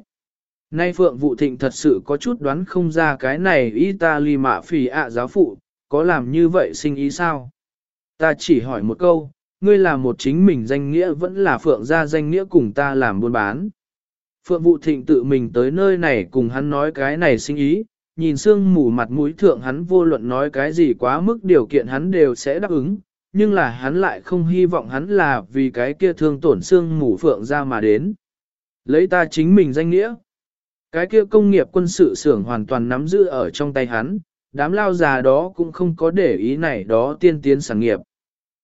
Nay Phượng Vụ Thịnh thật sự có chút đoán không ra cái này Italy mạ phì ạ giáo phụ, có làm như vậy sinh ý sao? Ta chỉ hỏi một câu, ngươi là một chính mình danh nghĩa vẫn là Phượng gia danh nghĩa cùng ta làm buôn bán. Phượng Vụ Thịnh tự mình tới nơi này cùng hắn nói cái này sinh ý, nhìn sương mù mặt mũi thượng hắn vô luận nói cái gì quá mức điều kiện hắn đều sẽ đáp ứng, nhưng là hắn lại không hy vọng hắn là vì cái kia thương tổn sương mù Phượng ra mà đến. Lấy ta chính mình danh nghĩa. Cái kia công nghiệp quân sự xưởng hoàn toàn nắm giữ ở trong tay hắn, đám lao già đó cũng không có để ý này đó tiên tiến sản nghiệp.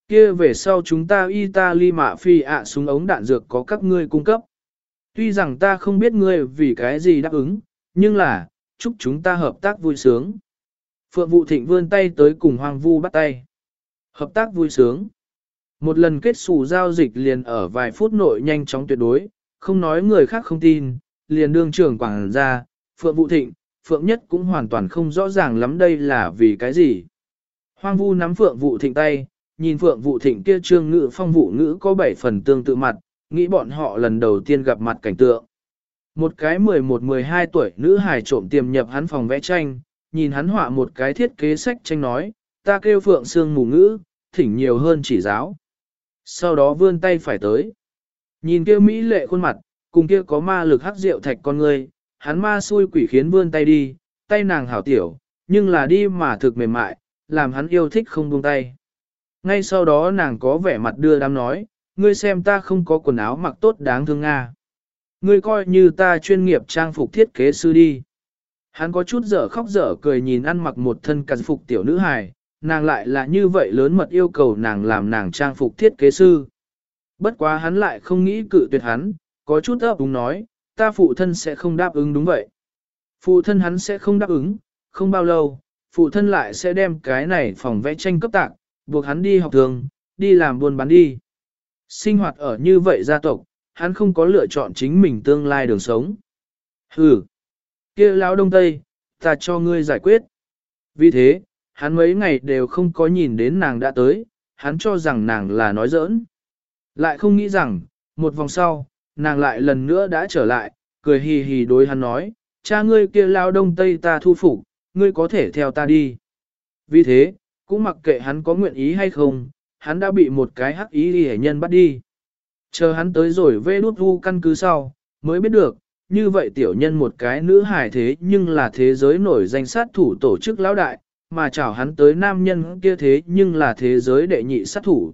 Kia về sau chúng ta Italy mạ phi ạ súng ống đạn dược có các ngươi cung cấp. Tuy rằng ta không biết ngươi vì cái gì đáp ứng, nhưng là, chúc chúng ta hợp tác vui sướng. Phượng vụ thịnh vươn tay tới cùng hoang vu bắt tay. Hợp tác vui sướng. Một lần kết xù giao dịch liền ở vài phút nội nhanh chóng tuyệt đối, không nói người khác không tin, liền đương trưởng quảng ra, Phượng vụ thịnh, Phượng nhất cũng hoàn toàn không rõ ràng lắm đây là vì cái gì. Hoang vu nắm Phượng vụ thịnh tay, nhìn Phượng vụ thịnh kia trương ngữ phong vụ ngữ có bảy phần tương tự mặt, nghĩ bọn họ lần đầu tiên gặp mặt cảnh tượng. Một cái 11-12 tuổi nữ hài trộm tiềm nhập hắn phòng vẽ tranh, nhìn hắn họa một cái thiết kế sách tranh nói, ta kêu Phượng Sương mù ngữ, thỉnh nhiều hơn chỉ giáo. Sau đó vươn tay phải tới. Nhìn kia Mỹ lệ khuôn mặt, cùng kia có ma lực hắc rượu thạch con người, hắn ma xui quỷ khiến vươn tay đi, tay nàng hảo tiểu, nhưng là đi mà thực mềm mại, làm hắn yêu thích không buông tay. Ngay sau đó nàng có vẻ mặt đưa đám nói, ngươi xem ta không có quần áo mặc tốt đáng thương Nga. Ngươi coi như ta chuyên nghiệp trang phục thiết kế sư đi. Hắn có chút dở khóc dở cười nhìn ăn mặc một thân cằn phục tiểu nữ hài, nàng lại là như vậy lớn mật yêu cầu nàng làm nàng trang phục thiết kế sư. Bất quá hắn lại không nghĩ cự tuyệt hắn, có chút ấp đúng nói, ta phụ thân sẽ không đáp ứng đúng vậy. Phụ thân hắn sẽ không đáp ứng, không bao lâu, phụ thân lại sẽ đem cái này phòng vẽ tranh cấp tạc, buộc hắn đi học thường, đi làm buôn bán đi. Sinh hoạt ở như vậy gia tộc, hắn không có lựa chọn chính mình tương lai đường sống. Hừ, kia lão đông tây, ta cho ngươi giải quyết. Vì thế, hắn mấy ngày đều không có nhìn đến nàng đã tới, hắn cho rằng nàng là nói giỡn. Lại không nghĩ rằng, một vòng sau, nàng lại lần nữa đã trở lại, cười hì hì đối hắn nói, cha ngươi kia lao đông tây ta thu phục, ngươi có thể theo ta đi. Vì thế, cũng mặc kệ hắn có nguyện ý hay không, hắn đã bị một cái hắc ý hề nhân bắt đi. Chờ hắn tới rồi vê đút vu căn cứ sau, mới biết được, như vậy tiểu nhân một cái nữ hài thế nhưng là thế giới nổi danh sát thủ tổ chức lão đại, mà chào hắn tới nam nhân kia thế nhưng là thế giới đệ nhị sát thủ.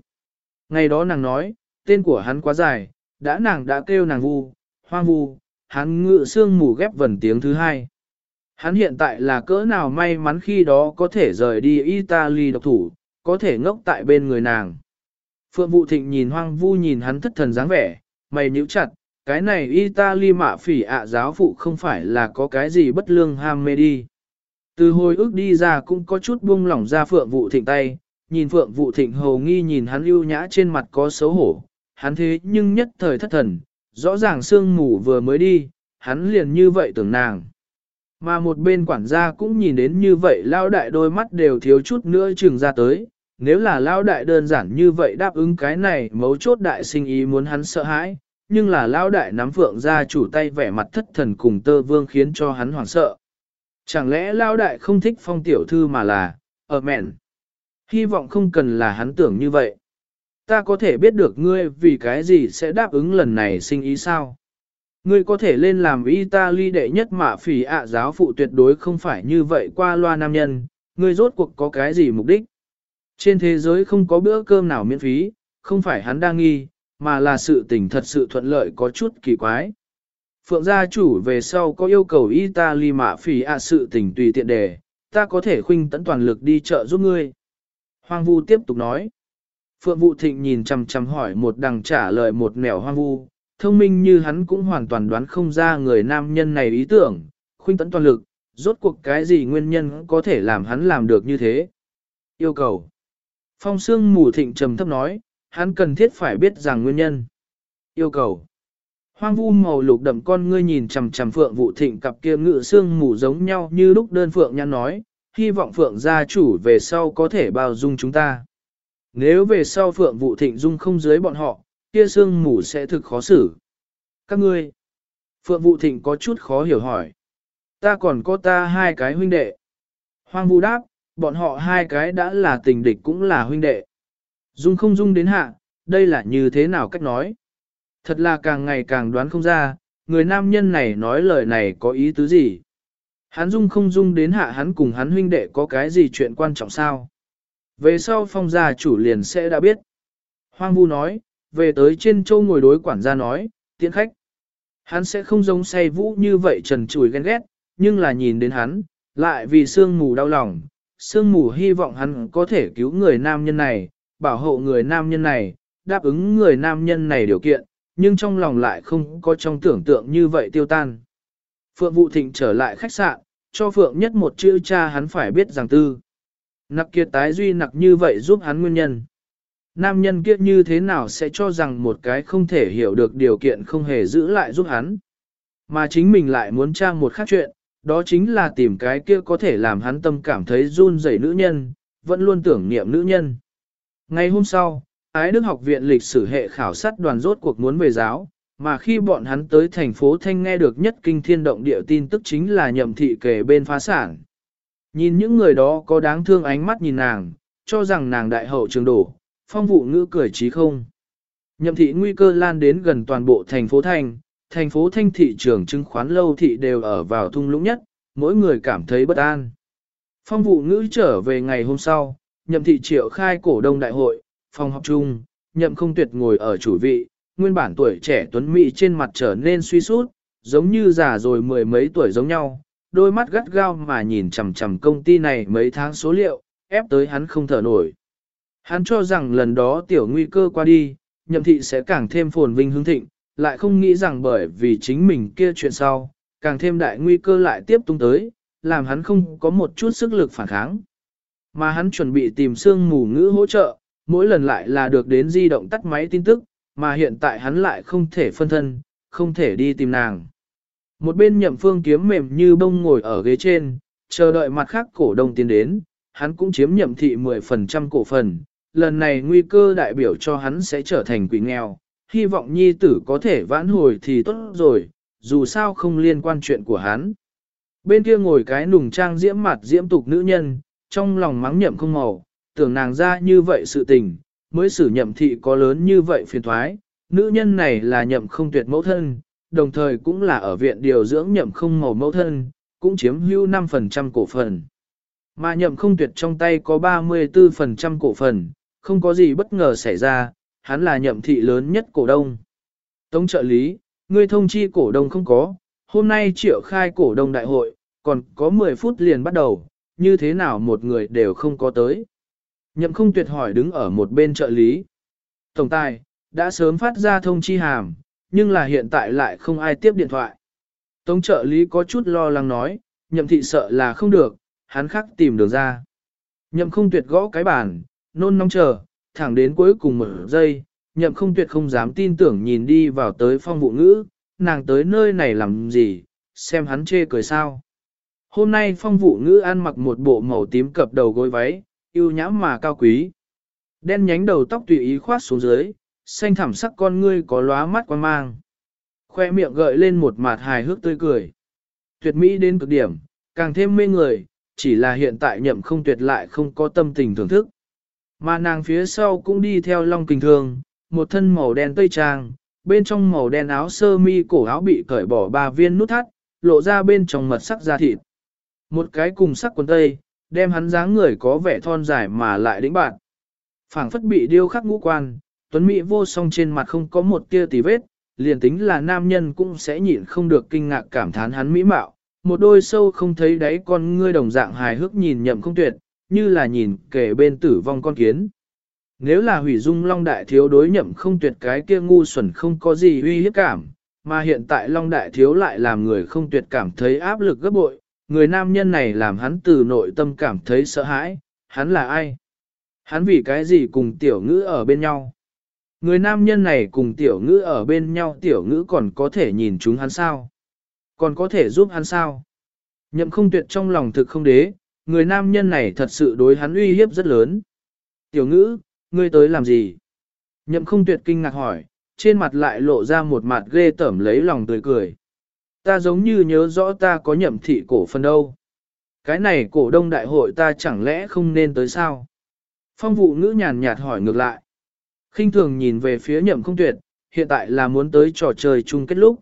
Ngày đó nàng nói, tên của hắn quá dài, đã nàng đã kêu nàng vu, hoang vu, hắn ngự xương mù ghép vần tiếng thứ hai. Hắn hiện tại là cỡ nào may mắn khi đó có thể rời đi Italy độc thủ, có thể ngốc tại bên người nàng. Phượng Vũ Thịnh nhìn hoang vu nhìn hắn thất thần dáng vẻ, mày nhíu chặt, cái này Italy mạ phỉ ạ giáo phụ không phải là có cái gì bất lương ham mê đi. Từ hồi ức đi ra cũng có chút buông lỏng ra Phượng Vũ Thịnh tay, nhìn Phượng Vũ Thịnh hầu nghi nhìn hắn lưu nhã trên mặt có xấu hổ, hắn thế nhưng nhất thời thất thần, rõ ràng sương mù vừa mới đi, hắn liền như vậy tưởng nàng. Mà một bên quản gia cũng nhìn đến như vậy lao đại đôi mắt đều thiếu chút nữa trừng ra tới, nếu là lao đại đơn giản như vậy đáp ứng cái này mấu chốt đại sinh ý muốn hắn sợ hãi, nhưng là lao đại nắm phượng ra chủ tay vẻ mặt thất thần cùng tơ vương khiến cho hắn hoảng sợ. Chẳng lẽ lao đại không thích phong tiểu thư mà là, ở mẹn. Hy vọng không cần là hắn tưởng như vậy. Ta có thể biết được ngươi vì cái gì sẽ đáp ứng lần này sinh ý sao? Ngươi có thể lên làm Italy đệ nhất mạ phỉ ạ giáo phụ tuyệt đối không phải như vậy qua loa nam nhân, ngươi rốt cuộc có cái gì mục đích? Trên thế giới không có bữa cơm nào miễn phí, không phải hắn đang nghi, mà là sự tình thật sự thuận lợi có chút kỳ quái. Phượng gia chủ về sau có yêu cầu Italy mạ phỉ ạ sự tình tùy tiện đề, ta có thể khuynh tận toàn lực đi chợ giúp ngươi. Hoàng Vu tiếp tục nói. Phượng Vũ Thịnh nhìn chằm chằm hỏi một đằng trả lời một nẻo Hoàng Vu, thông minh như hắn cũng hoàn toàn đoán không ra người nam nhân này ý tưởng, khuynh tấn toàn lực, rốt cuộc cái gì nguyên nhân có thể làm hắn làm được như thế. Yêu cầu. Phong Sương Mù Thịnh trầm thấp nói, hắn cần thiết phải biết rằng nguyên nhân. Yêu cầu. Hoang vu màu lục đậm con ngươi nhìn chằm chằm Phượng vụ Thịnh cặp kia ngự xương mù giống nhau như lúc đơn Phượng nhăn nói, hy vọng Phượng gia chủ về sau có thể bao dung chúng ta. Nếu về sau Phượng vụ Thịnh dung không dưới bọn họ, kia xương mù sẽ thực khó xử. Các ngươi, Phượng Vũ Thịnh có chút khó hiểu hỏi. Ta còn có ta hai cái huynh đệ. Hoang Vũ đáp, bọn họ hai cái đã là tình địch cũng là huynh đệ. Dung không dung đến hạ, đây là như thế nào cách nói. Thật là càng ngày càng đoán không ra, người nam nhân này nói lời này có ý tứ gì. Hắn dung không dung đến hạ hắn cùng hắn huynh đệ có cái gì chuyện quan trọng sao. Về sau phong gia chủ liền sẽ đã biết. Hoang Vu nói, về tới trên châu ngồi đối quản gia nói, tiễn khách. Hắn sẽ không giống say vũ như vậy trần trùi ghen ghét, nhưng là nhìn đến hắn, lại vì sương mù đau lòng, sương mù hy vọng hắn có thể cứu người nam nhân này, bảo hộ người nam nhân này, đáp ứng người nam nhân này điều kiện, nhưng trong lòng lại không có trong tưởng tượng như vậy tiêu tan. Phượng Vũ Thịnh trở lại khách sạn, cho Phượng nhất một chữ cha hắn phải biết rằng tư. Nặc kiệt tái duy nặc như vậy giúp hắn nguyên nhân. Nam nhân kia như thế nào sẽ cho rằng một cái không thể hiểu được điều kiện không hề giữ lại giúp hắn. Mà chính mình lại muốn trang một khác chuyện, đó chính là tìm cái kia có thể làm hắn tâm cảm thấy run rẩy nữ nhân, vẫn luôn tưởng niệm nữ nhân. Ngày hôm sau, Ái Đức học viện lịch sử hệ khảo sát đoàn rốt cuộc muốn về giáo, mà khi bọn hắn tới thành phố Thanh nghe được nhất kinh thiên động địa tin tức chính là nhậm thị kể bên phá sản. Nhìn những người đó có đáng thương ánh mắt nhìn nàng, cho rằng nàng đại hậu trường đổ, phong vụ ngữ cười trí không. Nhậm thị nguy cơ lan đến gần toàn bộ thành phố Thanh, thành phố Thanh thị trường chứng khoán lâu thị đều ở vào thung lũng nhất, mỗi người cảm thấy bất an. Phong vụ ngữ trở về ngày hôm sau, nhậm thị triệu khai cổ đông đại hội, phòng họp chung, nhậm không tuyệt ngồi ở chủ vị, nguyên bản tuổi trẻ tuấn mỹ trên mặt trở nên suy sút, giống như già rồi mười mấy tuổi giống nhau, đôi mắt gắt gao mà nhìn chằm chằm công ty này mấy tháng số liệu, ép tới hắn không thở nổi. Hắn cho rằng lần đó tiểu nguy cơ qua đi, nhậm thị sẽ càng thêm phồn vinh hương thịnh, lại không nghĩ rằng bởi vì chính mình kia chuyện sau, càng thêm đại nguy cơ lại tiếp tung tới, làm hắn không có một chút sức lực phản kháng. Mà hắn chuẩn bị tìm xương mù ngữ hỗ trợ, mỗi lần lại là được đến di động tắt máy tin tức, mà hiện tại hắn lại không thể phân thân, không thể đi tìm nàng. Một bên nhậm phương kiếm mềm như bông ngồi ở ghế trên, chờ đợi mặt khác cổ đông tiến đến, hắn cũng chiếm nhậm thị 10% cổ phần, lần này nguy cơ đại biểu cho hắn sẽ trở thành quỷ nghèo, hy vọng nhi tử có thể vãn hồi thì tốt rồi, dù sao không liên quan chuyện của hắn. Bên kia ngồi cái nùng trang diễm mặt diễm tục nữ nhân, trong lòng mắng nhậm không màu, tưởng nàng ra như vậy sự tình, mới xử nhậm thị có lớn như vậy phiền thoái, nữ nhân này là nhậm không tuyệt mẫu thân, đồng thời cũng là ở viện điều dưỡng nhậm không màu mẫu thân, cũng chiếm hữu 5% cổ phần. Mà nhậm không tuyệt trong tay có 34% cổ phần, không có gì bất ngờ xảy ra, hắn là nhậm thị lớn nhất cổ đông. Tống trợ lý, ngươi thông chi cổ đông không có, hôm nay triệu khai cổ đông đại hội, còn có 10 phút liền bắt đầu, như thế nào một người đều không có tới. Nhậm không tuyệt hỏi đứng ở một bên trợ lý. Tổng tài, đã sớm phát ra thông chi hàm, nhưng là hiện tại lại không ai tiếp điện thoại. Tống trợ lý có chút lo lắng nói, nhậm thị sợ là không được, hắn khắc tìm được ra. Nhậm không tuyệt gõ cái bàn, nôn nóng chờ, thẳng đến cuối cùng một giây, nhậm không tuyệt không dám tin tưởng nhìn đi vào tới phong vụ ngữ, nàng tới nơi này làm gì, xem hắn chê cười sao. Hôm nay phong vụ ngữ ăn mặc một bộ màu tím cập đầu gối váy, yêu nhãm mà cao quý. Đen nhánh đầu tóc tùy ý khoát xuống dưới, xanh thẳm sắc con ngươi có lóa mắt quan mang. Khoe miệng gợi lên một mặt hài hước tươi cười. Tuyệt mỹ đến cực điểm, càng thêm mê người, chỉ là hiện tại nhậm không tuyệt lại không có tâm tình thưởng thức. Mà nàng phía sau cũng đi theo long kình thường, một thân màu đen tây trang, bên trong màu đen áo sơ mi cổ áo bị cởi bỏ ba viên nút thắt, lộ ra bên trong mật sắc da thịt. Một cái cùng sắc quần tây, đem hắn dáng người có vẻ thon dài mà lại đĩnh bạn. phảng phất bị điêu khắc ngũ quan, tuấn mỹ vô song trên mặt không có một tia tì vết, liền tính là nam nhân cũng sẽ nhịn không được kinh ngạc cảm thán hắn mỹ mạo. Một đôi sâu không thấy đáy con ngươi đồng dạng hài hước nhìn nhậm không tuyệt, như là nhìn kể bên tử vong con kiến. Nếu là hủy dung long đại thiếu đối nhậm không tuyệt cái kia ngu xuẩn không có gì uy hiếp cảm, mà hiện tại long đại thiếu lại làm người không tuyệt cảm thấy áp lực gấp bội, người nam nhân này làm hắn từ nội tâm cảm thấy sợ hãi, hắn là ai? Hắn vì cái gì cùng tiểu ngữ ở bên nhau? Người nam nhân này cùng tiểu ngữ ở bên nhau tiểu ngữ còn có thể nhìn chúng hắn sao? Còn có thể giúp hắn sao? Nhậm không tuyệt trong lòng thực không đế, người nam nhân này thật sự đối hắn uy hiếp rất lớn. Tiểu ngữ, ngươi tới làm gì? Nhậm không tuyệt kinh ngạc hỏi, trên mặt lại lộ ra một mặt ghê tởm lấy lòng tươi cười. Ta giống như nhớ rõ ta có nhậm thị cổ phần đâu. Cái này cổ đông đại hội ta chẳng lẽ không nên tới sao? Phong vụ ngữ nhàn nhạt hỏi ngược lại. khinh thường nhìn về phía nhậm không tuyệt, hiện tại là muốn tới trò chơi chung kết lúc.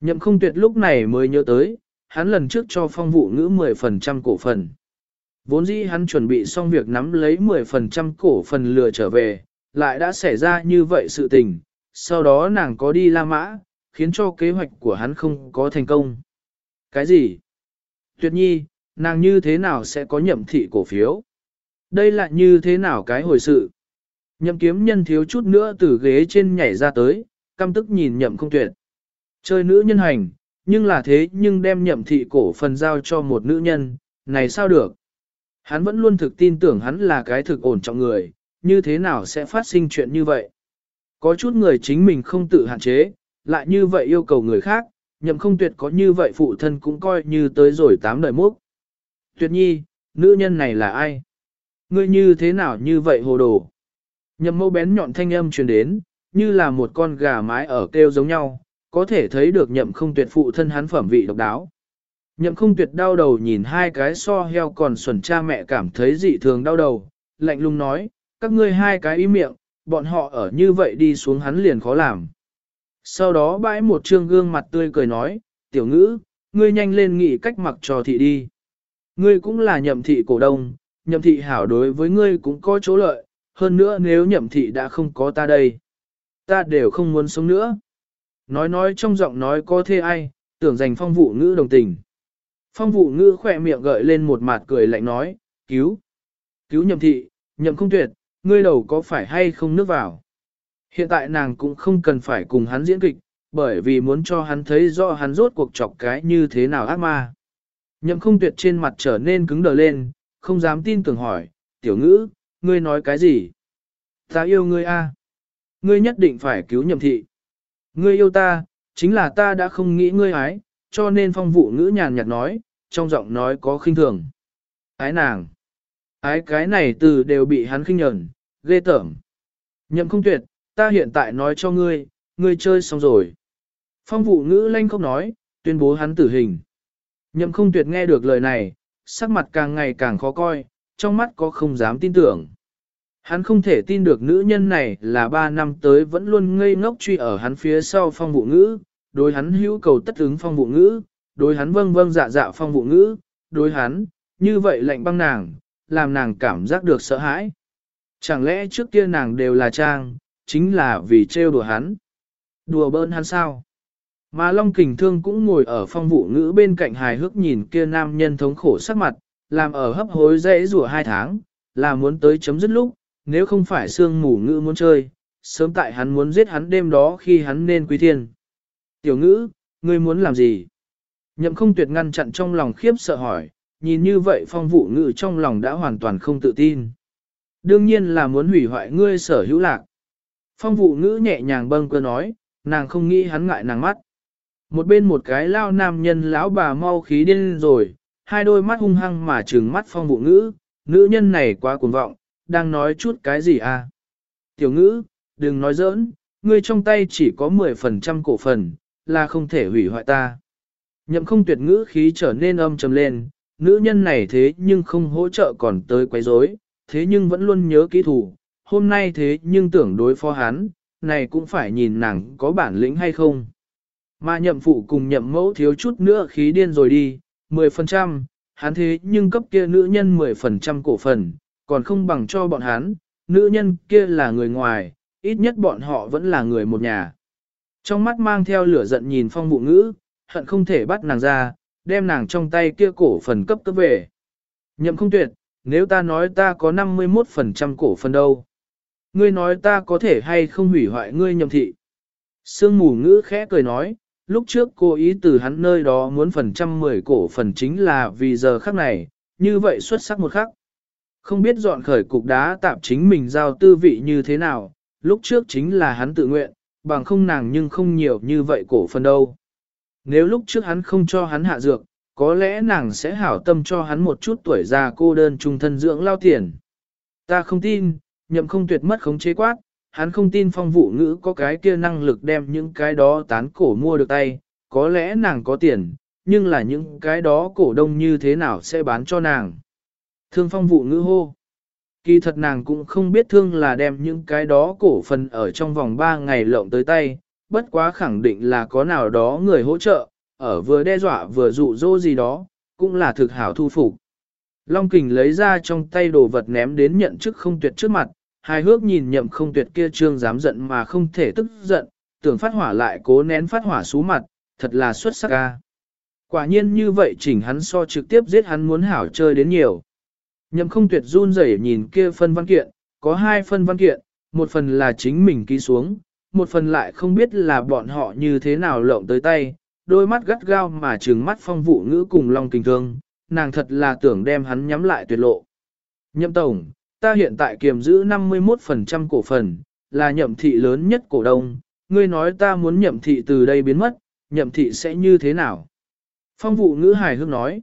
Nhậm không tuyệt lúc này mới nhớ tới, hắn lần trước cho phong vụ ngữ 10% cổ phần. Vốn dĩ hắn chuẩn bị xong việc nắm lấy 10% cổ phần lừa trở về, lại đã xảy ra như vậy sự tình, sau đó nàng có đi La Mã, khiến cho kế hoạch của hắn không có thành công. Cái gì? Tuyệt nhi, nàng như thế nào sẽ có nhậm thị cổ phiếu? Đây là như thế nào cái hồi sự? Nhậm kiếm nhân thiếu chút nữa từ ghế trên nhảy ra tới, căm tức nhìn nhậm không tuyệt. Chơi nữ nhân hành, nhưng là thế nhưng đem nhậm thị cổ phần giao cho một nữ nhân, này sao được? Hắn vẫn luôn thực tin tưởng hắn là cái thực ổn trọng người, như thế nào sẽ phát sinh chuyện như vậy? Có chút người chính mình không tự hạn chế, lại như vậy yêu cầu người khác, nhậm không tuyệt có như vậy phụ thân cũng coi như tới rồi tám đời múc. Tuyệt nhi, nữ nhân này là ai? Ngươi như thế nào như vậy hồ đồ? Nhậm mâu bén nhọn thanh âm truyền đến, như là một con gà mái ở kêu giống nhau, có thể thấy được nhậm không tuyệt phụ thân hắn phẩm vị độc đáo. Nhậm không tuyệt đau đầu nhìn hai cái so heo còn xuẩn cha mẹ cảm thấy dị thường đau đầu, lạnh lùng nói, các ngươi hai cái ý miệng, bọn họ ở như vậy đi xuống hắn liền khó làm. Sau đó bãi một trương gương mặt tươi cười nói, tiểu ngữ, ngươi nhanh lên nghĩ cách mặc cho thị đi. Ngươi cũng là nhậm thị cổ đông, nhậm thị hảo đối với ngươi cũng có chỗ lợi, hơn nữa nếu nhậm thị đã không có ta đây. Ta đều không muốn sống nữa. Nói nói trong giọng nói có thê ai, tưởng dành phong vụ ngữ đồng tình. Phong vụ ngữ khỏe miệng gợi lên một mặt cười lạnh nói, cứu, cứu nhậm thị, nhậm không tuyệt, ngươi đầu có phải hay không nước vào. Hiện tại nàng cũng không cần phải cùng hắn diễn kịch, bởi vì muốn cho hắn thấy rõ hắn rốt cuộc chọc cái như thế nào ác ma. Nhậm không tuyệt trên mặt trở nên cứng đờ lên, không dám tin tưởng hỏi, tiểu ngữ, ngươi nói cái gì? Ta yêu ngươi a, Ngươi nhất định phải cứu nhậm thị. Ngươi yêu ta, chính là ta đã không nghĩ ngươi ái, cho nên phong vụ ngữ nhàn nhạt nói, trong giọng nói có khinh thường. Ái nàng. Ái cái này từ đều bị hắn khinh nhẫn, ghê tởm. Nhậm không tuyệt, ta hiện tại nói cho ngươi, ngươi chơi xong rồi. Phong vụ ngữ lanh không nói, tuyên bố hắn tử hình. Nhậm không tuyệt nghe được lời này, sắc mặt càng ngày càng khó coi, trong mắt có không dám tin tưởng. Hắn không thể tin được nữ nhân này là ba năm tới vẫn luôn ngây ngốc truy ở hắn phía sau phong vụ ngữ, đối hắn hữu cầu tất ứng phong vụ ngữ, đối hắn vâng vâng dạ dạ phong vụ ngữ, đối hắn, như vậy lạnh băng nàng, làm nàng cảm giác được sợ hãi. Chẳng lẽ trước kia nàng đều là trang, chính là vì trêu đùa hắn. Đùa bỡn hắn sao? Mà Long Kình Thương cũng ngồi ở phong vụ ngữ bên cạnh hài hước nhìn kia nam nhân thống khổ sắc mặt, làm ở hấp hối dễ rủa hai tháng, là muốn tới chấm dứt lúc, nếu không phải sương mù ngữ muốn chơi, sớm tại hắn muốn giết hắn đêm đó khi hắn nên quý thiên. Tiểu ngữ, ngươi muốn làm gì? Nhậm không tuyệt ngăn chặn trong lòng khiếp sợ hỏi, nhìn như vậy phong vụ ngữ trong lòng đã hoàn toàn không tự tin. Đương nhiên là muốn hủy hoại ngươi sở hữu lạc. Phong vụ ngữ nhẹ nhàng bâng cơ nói, nàng không nghĩ hắn ngại nàng mắt. Một bên một cái lao nam nhân lão bà mau khí điên rồi, hai đôi mắt hung hăng mà trừng mắt phong vụ ngữ, nữ nhân này quá cuồng vọng, đang nói chút cái gì à? Tiểu ngữ, đừng nói giỡn, ngươi trong tay chỉ có 10% cổ phần, là không thể hủy hoại ta. Nhậm không tuyệt ngữ khí trở nên âm trầm lên, nữ nhân này thế nhưng không hỗ trợ còn tới quấy rối, thế nhưng vẫn luôn nhớ kỹ thủ, hôm nay thế nhưng tưởng đối phó hắn, này cũng phải nhìn nàng có bản lĩnh hay không. Mà nhậm phụ cùng nhậm mẫu thiếu chút nữa khí điên rồi đi, 10%, hắn thế nhưng cấp kia nữ nhân 10% cổ phần, còn không bằng cho bọn hắn, nữ nhân kia là người ngoài, ít nhất bọn họ vẫn là người một nhà. Trong mắt mang theo lửa giận nhìn phong vụ ngữ, hận không thể bắt nàng ra, đem nàng trong tay kia cổ phần cấp cấp về. Nhậm không tuyệt, nếu ta nói ta có 51% cổ phần đâu. Ngươi nói ta có thể hay không hủy hoại ngươi nhậm thị. Sương mù ngữ khẽ cười nói, lúc trước cô ý từ hắn nơi đó muốn phần trăm mười cổ phần chính là vì giờ khắc này, như vậy xuất sắc một khắc. Không biết dọn khởi cục đá tạm chính mình giao tư vị như thế nào, lúc trước chính là hắn tự nguyện, bằng không nàng nhưng không nhiều như vậy cổ phần đâu. Nếu lúc trước hắn không cho hắn hạ dược, có lẽ nàng sẽ hảo tâm cho hắn một chút tuổi già cô đơn trung thân dưỡng lao tiền. Ta không tin, nhậm không tuyệt mất khống chế quát, hắn không tin phong vụ ngữ có cái kia năng lực đem những cái đó tán cổ mua được tay, có lẽ nàng có tiền, nhưng là những cái đó cổ đông như thế nào sẽ bán cho nàng. Thương phong vụ ngữ hô. Kỳ thật nàng cũng không biết thương là đem những cái đó cổ phần ở trong vòng 3 ngày lộng tới tay, bất quá khẳng định là có nào đó người hỗ trợ, ở vừa đe dọa vừa dụ dỗ gì đó, cũng là thực hảo thu phục. Long kình lấy ra trong tay đồ vật ném đến nhận chức không tuyệt trước mặt, hài hước nhìn nhậm không tuyệt kia trương dám giận mà không thể tức giận, tưởng phát hỏa lại cố nén phát hỏa xuống mặt, thật là xuất sắc ca. Quả nhiên như vậy chỉnh hắn so trực tiếp giết hắn muốn hảo chơi đến nhiều. Nhậm không tuyệt run rẩy nhìn kia phân văn kiện, có hai phân văn kiện, một phần là chính mình ký xuống, một phần lại không biết là bọn họ như thế nào lộng tới tay, đôi mắt gắt gao mà trừng mắt phong vụ ngữ cùng long kinh thương, nàng thật là tưởng đem hắn nhắm lại tuyệt lộ. Nhậm tổng, ta hiện tại kiềm giữ 51% cổ phần, là nhậm thị lớn nhất cổ đông, ngươi nói ta muốn nhậm thị từ đây biến mất, nhậm thị sẽ như thế nào? Phong vụ ngữ hài hước nói.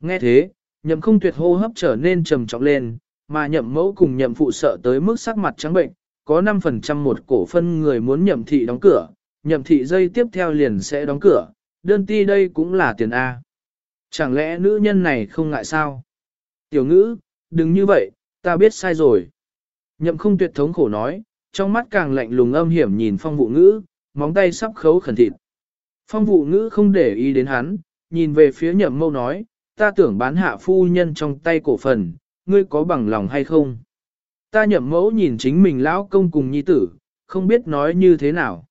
Nghe thế, nhậm không tuyệt hô hấp trở nên trầm trọng lên, mà nhậm mẫu cùng nhậm phụ sợ tới mức sắc mặt trắng bệnh, có 5% một cổ phân người muốn nhậm thị đóng cửa, nhậm thị dây tiếp theo liền sẽ đóng cửa, đơn ti đây cũng là tiền A. Chẳng lẽ nữ nhân này không ngại sao? Tiểu ngữ, đừng như vậy, ta biết sai rồi. Nhậm không tuyệt thống khổ nói, trong mắt càng lạnh lùng âm hiểm nhìn phong vụ ngữ, móng tay sắp khấu khẩn thịt. Phong vụ ngữ không để ý đến hắn, nhìn về phía nhậm mâu nói, ta tưởng bán hạ phu nhân trong tay cổ phần, ngươi có bằng lòng hay không? Ta nhậm mẫu nhìn chính mình lão công cùng nhi tử, không biết nói như thế nào.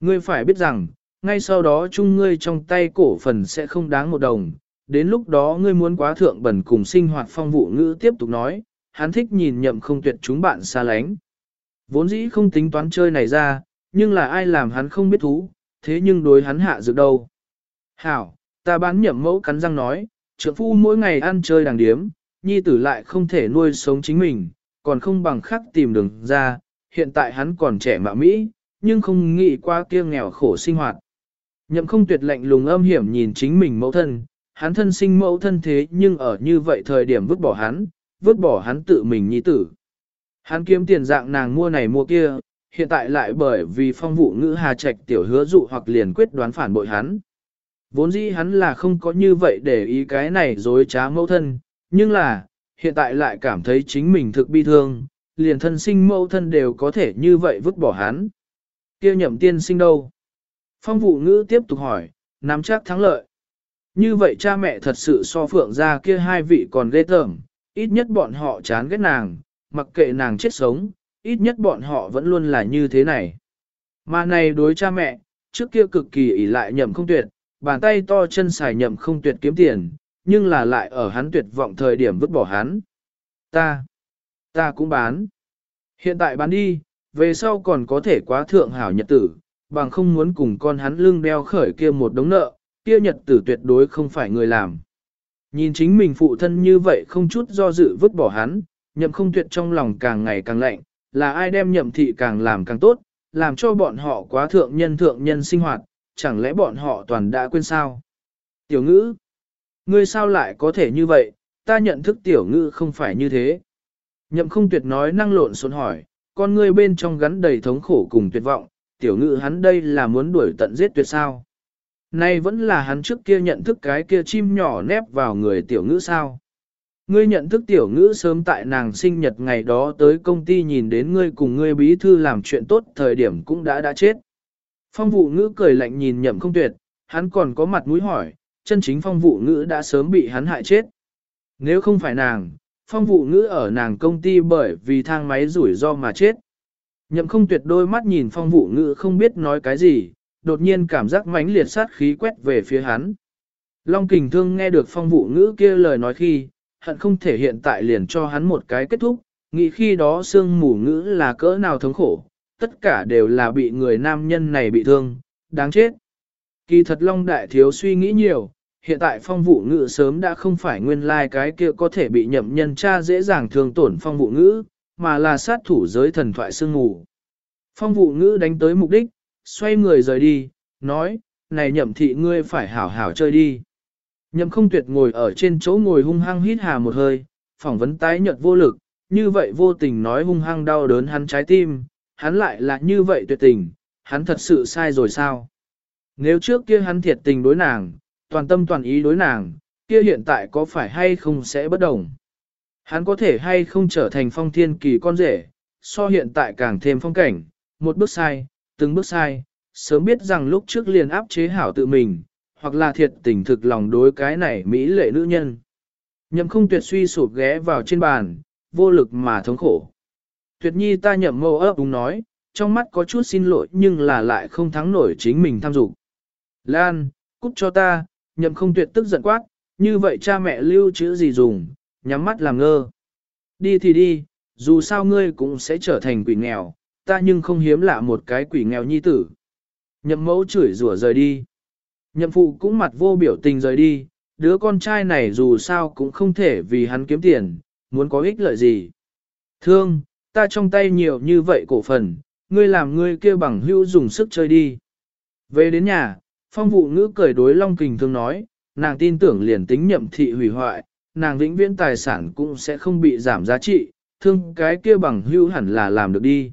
Ngươi phải biết rằng, ngay sau đó chung ngươi trong tay cổ phần sẽ không đáng một đồng, đến lúc đó ngươi muốn quá thượng bẩn cùng sinh hoạt phong vụ ngữ tiếp tục nói, hắn thích nhìn nhậm không tuyệt chúng bạn xa lánh. Vốn dĩ không tính toán chơi này ra, nhưng là ai làm hắn không biết thú, thế nhưng đối hắn hạ dược đâu. Hảo, ta bán nhậm mẫu cắn răng nói, trượng phu mỗi ngày ăn chơi đàng điếm, nhi tử lại không thể nuôi sống chính mình, còn không bằng khắc tìm đường ra, hiện tại hắn còn trẻ mạ Mỹ, nhưng không nghĩ qua kia nghèo khổ sinh hoạt. Nhậm không tuyệt lạnh lùng âm hiểm nhìn chính mình mẫu thân, hắn thân sinh mẫu thân thế nhưng ở như vậy thời điểm vứt bỏ hắn, vứt bỏ hắn tự mình nhi tử. Hắn kiếm tiền dạng nàng mua này mua kia, hiện tại lại bởi vì phong vụ ngữ hà trạch tiểu hứa dụ hoặc liền quyết đoán phản bội hắn. Vốn dĩ hắn là không có như vậy để ý cái này dối trá mẫu thân, nhưng là, hiện tại lại cảm thấy chính mình thực bi thương, liền thân sinh mẫu thân đều có thể như vậy vứt bỏ hắn. kia nhậm tiên sinh đâu? Phong vụ ngữ tiếp tục hỏi, nắm chắc thắng lợi. Như vậy cha mẹ thật sự so phượng ra kia hai vị còn ghê tởm, ít nhất bọn họ chán ghét nàng, mặc kệ nàng chết sống, ít nhất bọn họ vẫn luôn là như thế này. Mà này đối cha mẹ, trước kia cực kỳ ỷ lại nhậm không tuyệt, bàn tay to chân xài nhậm không tuyệt kiếm tiền, nhưng là lại ở hắn tuyệt vọng thời điểm vứt bỏ hắn. Ta, ta cũng bán. Hiện tại bán đi, về sau còn có thể quá thượng hảo nhật tử, bằng không muốn cùng con hắn lưng đeo khởi kia một đống nợ, kia nhật tử tuyệt đối không phải người làm. Nhìn chính mình phụ thân như vậy không chút do dự vứt bỏ hắn, nhậm không tuyệt trong lòng càng ngày càng lạnh, là ai đem nhậm thị càng làm càng tốt, làm cho bọn họ quá thượng nhân thượng nhân sinh hoạt, chẳng lẽ bọn họ toàn đã quên sao? Tiểu ngữ, ngươi sao lại có thể như vậy, ta nhận thức tiểu ngữ không phải như thế. Nhậm không tuyệt nói năng lộn xộn hỏi, con ngươi bên trong gắn đầy thống khổ cùng tuyệt vọng, tiểu ngữ hắn đây là muốn đuổi tận giết tuyệt sao. Nay vẫn là hắn trước kia nhận thức cái kia chim nhỏ nép vào người tiểu ngữ sao. Ngươi nhận thức tiểu ngữ sớm tại nàng sinh nhật ngày đó tới công ty nhìn đến ngươi cùng ngươi bí thư làm chuyện tốt thời điểm cũng đã đã chết. Phong vụ ngữ cười lạnh nhìn nhậm không tuyệt, hắn còn có mặt mũi hỏi, chân chính phong vụ ngữ đã sớm bị hắn hại chết. Nếu không phải nàng, phong vụ ngữ ở nàng công ty bởi vì thang máy rủi ro mà chết. Nhậm không tuyệt đôi mắt nhìn phong vụ ngữ không biết nói cái gì, đột nhiên cảm giác mãnh liệt sát khí quét về phía hắn. Long kình thương nghe được phong vụ ngữ kia lời nói khi, hận không thể hiện tại liền cho hắn một cái kết thúc, nghĩ khi đó sương mù ngữ là cỡ nào thống khổ, tất cả đều là bị người nam nhân này bị thương, đáng chết. Kỳ thật Long Đại Thiếu suy nghĩ nhiều, hiện tại phong vụ ngữ sớm đã không phải nguyên lai like cái kia có thể bị nhậm nhân cha dễ dàng thương tổn phong vụ ngữ, mà là sát thủ giới thần thoại sương ngủ. Phong vụ ngữ đánh tới mục đích, xoay người rời đi, nói, này nhậm thị ngươi phải hảo hảo chơi đi. Nhậm không tuyệt ngồi ở trên chỗ ngồi hung hăng hít hà một hơi, phỏng vấn tái nhợt vô lực, như vậy vô tình nói hung hăng đau đớn hắn trái tim, hắn lại là như vậy tuyệt tình, hắn thật sự sai rồi sao? Nếu trước kia hắn thiệt tình đối nàng, toàn tâm toàn ý đối nàng, kia hiện tại có phải hay không sẽ bất đồng? Hắn có thể hay không trở thành phong thiên kỳ con rể, so hiện tại càng thêm phong cảnh, một bước sai, từng bước sai, sớm biết rằng lúc trước liền áp chế hảo tự mình, hoặc là thiệt tình thực lòng đối cái này mỹ lệ nữ nhân. Nhậm không tuyệt suy sụp ghé vào trên bàn, vô lực mà thống khổ. Tuyệt nhi ta nhậm mâu ấp đúng nói, trong mắt có chút xin lỗi nhưng là lại không thắng nổi chính mình tham dục. Lan, cút cho ta, nhậm không tuyệt tức giận quát, như vậy cha mẹ lưu chữ gì dùng, nhắm mắt làm ngơ. Đi thì đi, dù sao ngươi cũng sẽ trở thành quỷ nghèo, ta nhưng không hiếm lạ một cái quỷ nghèo nhi tử. Nhậm mẫu chửi rủa rời đi. Nhậm phụ cũng mặt vô biểu tình rời đi, đứa con trai này dù sao cũng không thể vì hắn kiếm tiền, muốn có ích lợi gì. Thương, ta trong tay nhiều như vậy cổ phần, ngươi làm ngươi kia bằng hữu dùng sức chơi đi. Về đến nhà, phong vụ ngữ cười đối Long Kình Thương nói, nàng tin tưởng liền tính nhậm thị hủy hoại, nàng vĩnh viễn tài sản cũng sẽ không bị giảm giá trị, thương cái kia bằng hữu hẳn là làm được đi.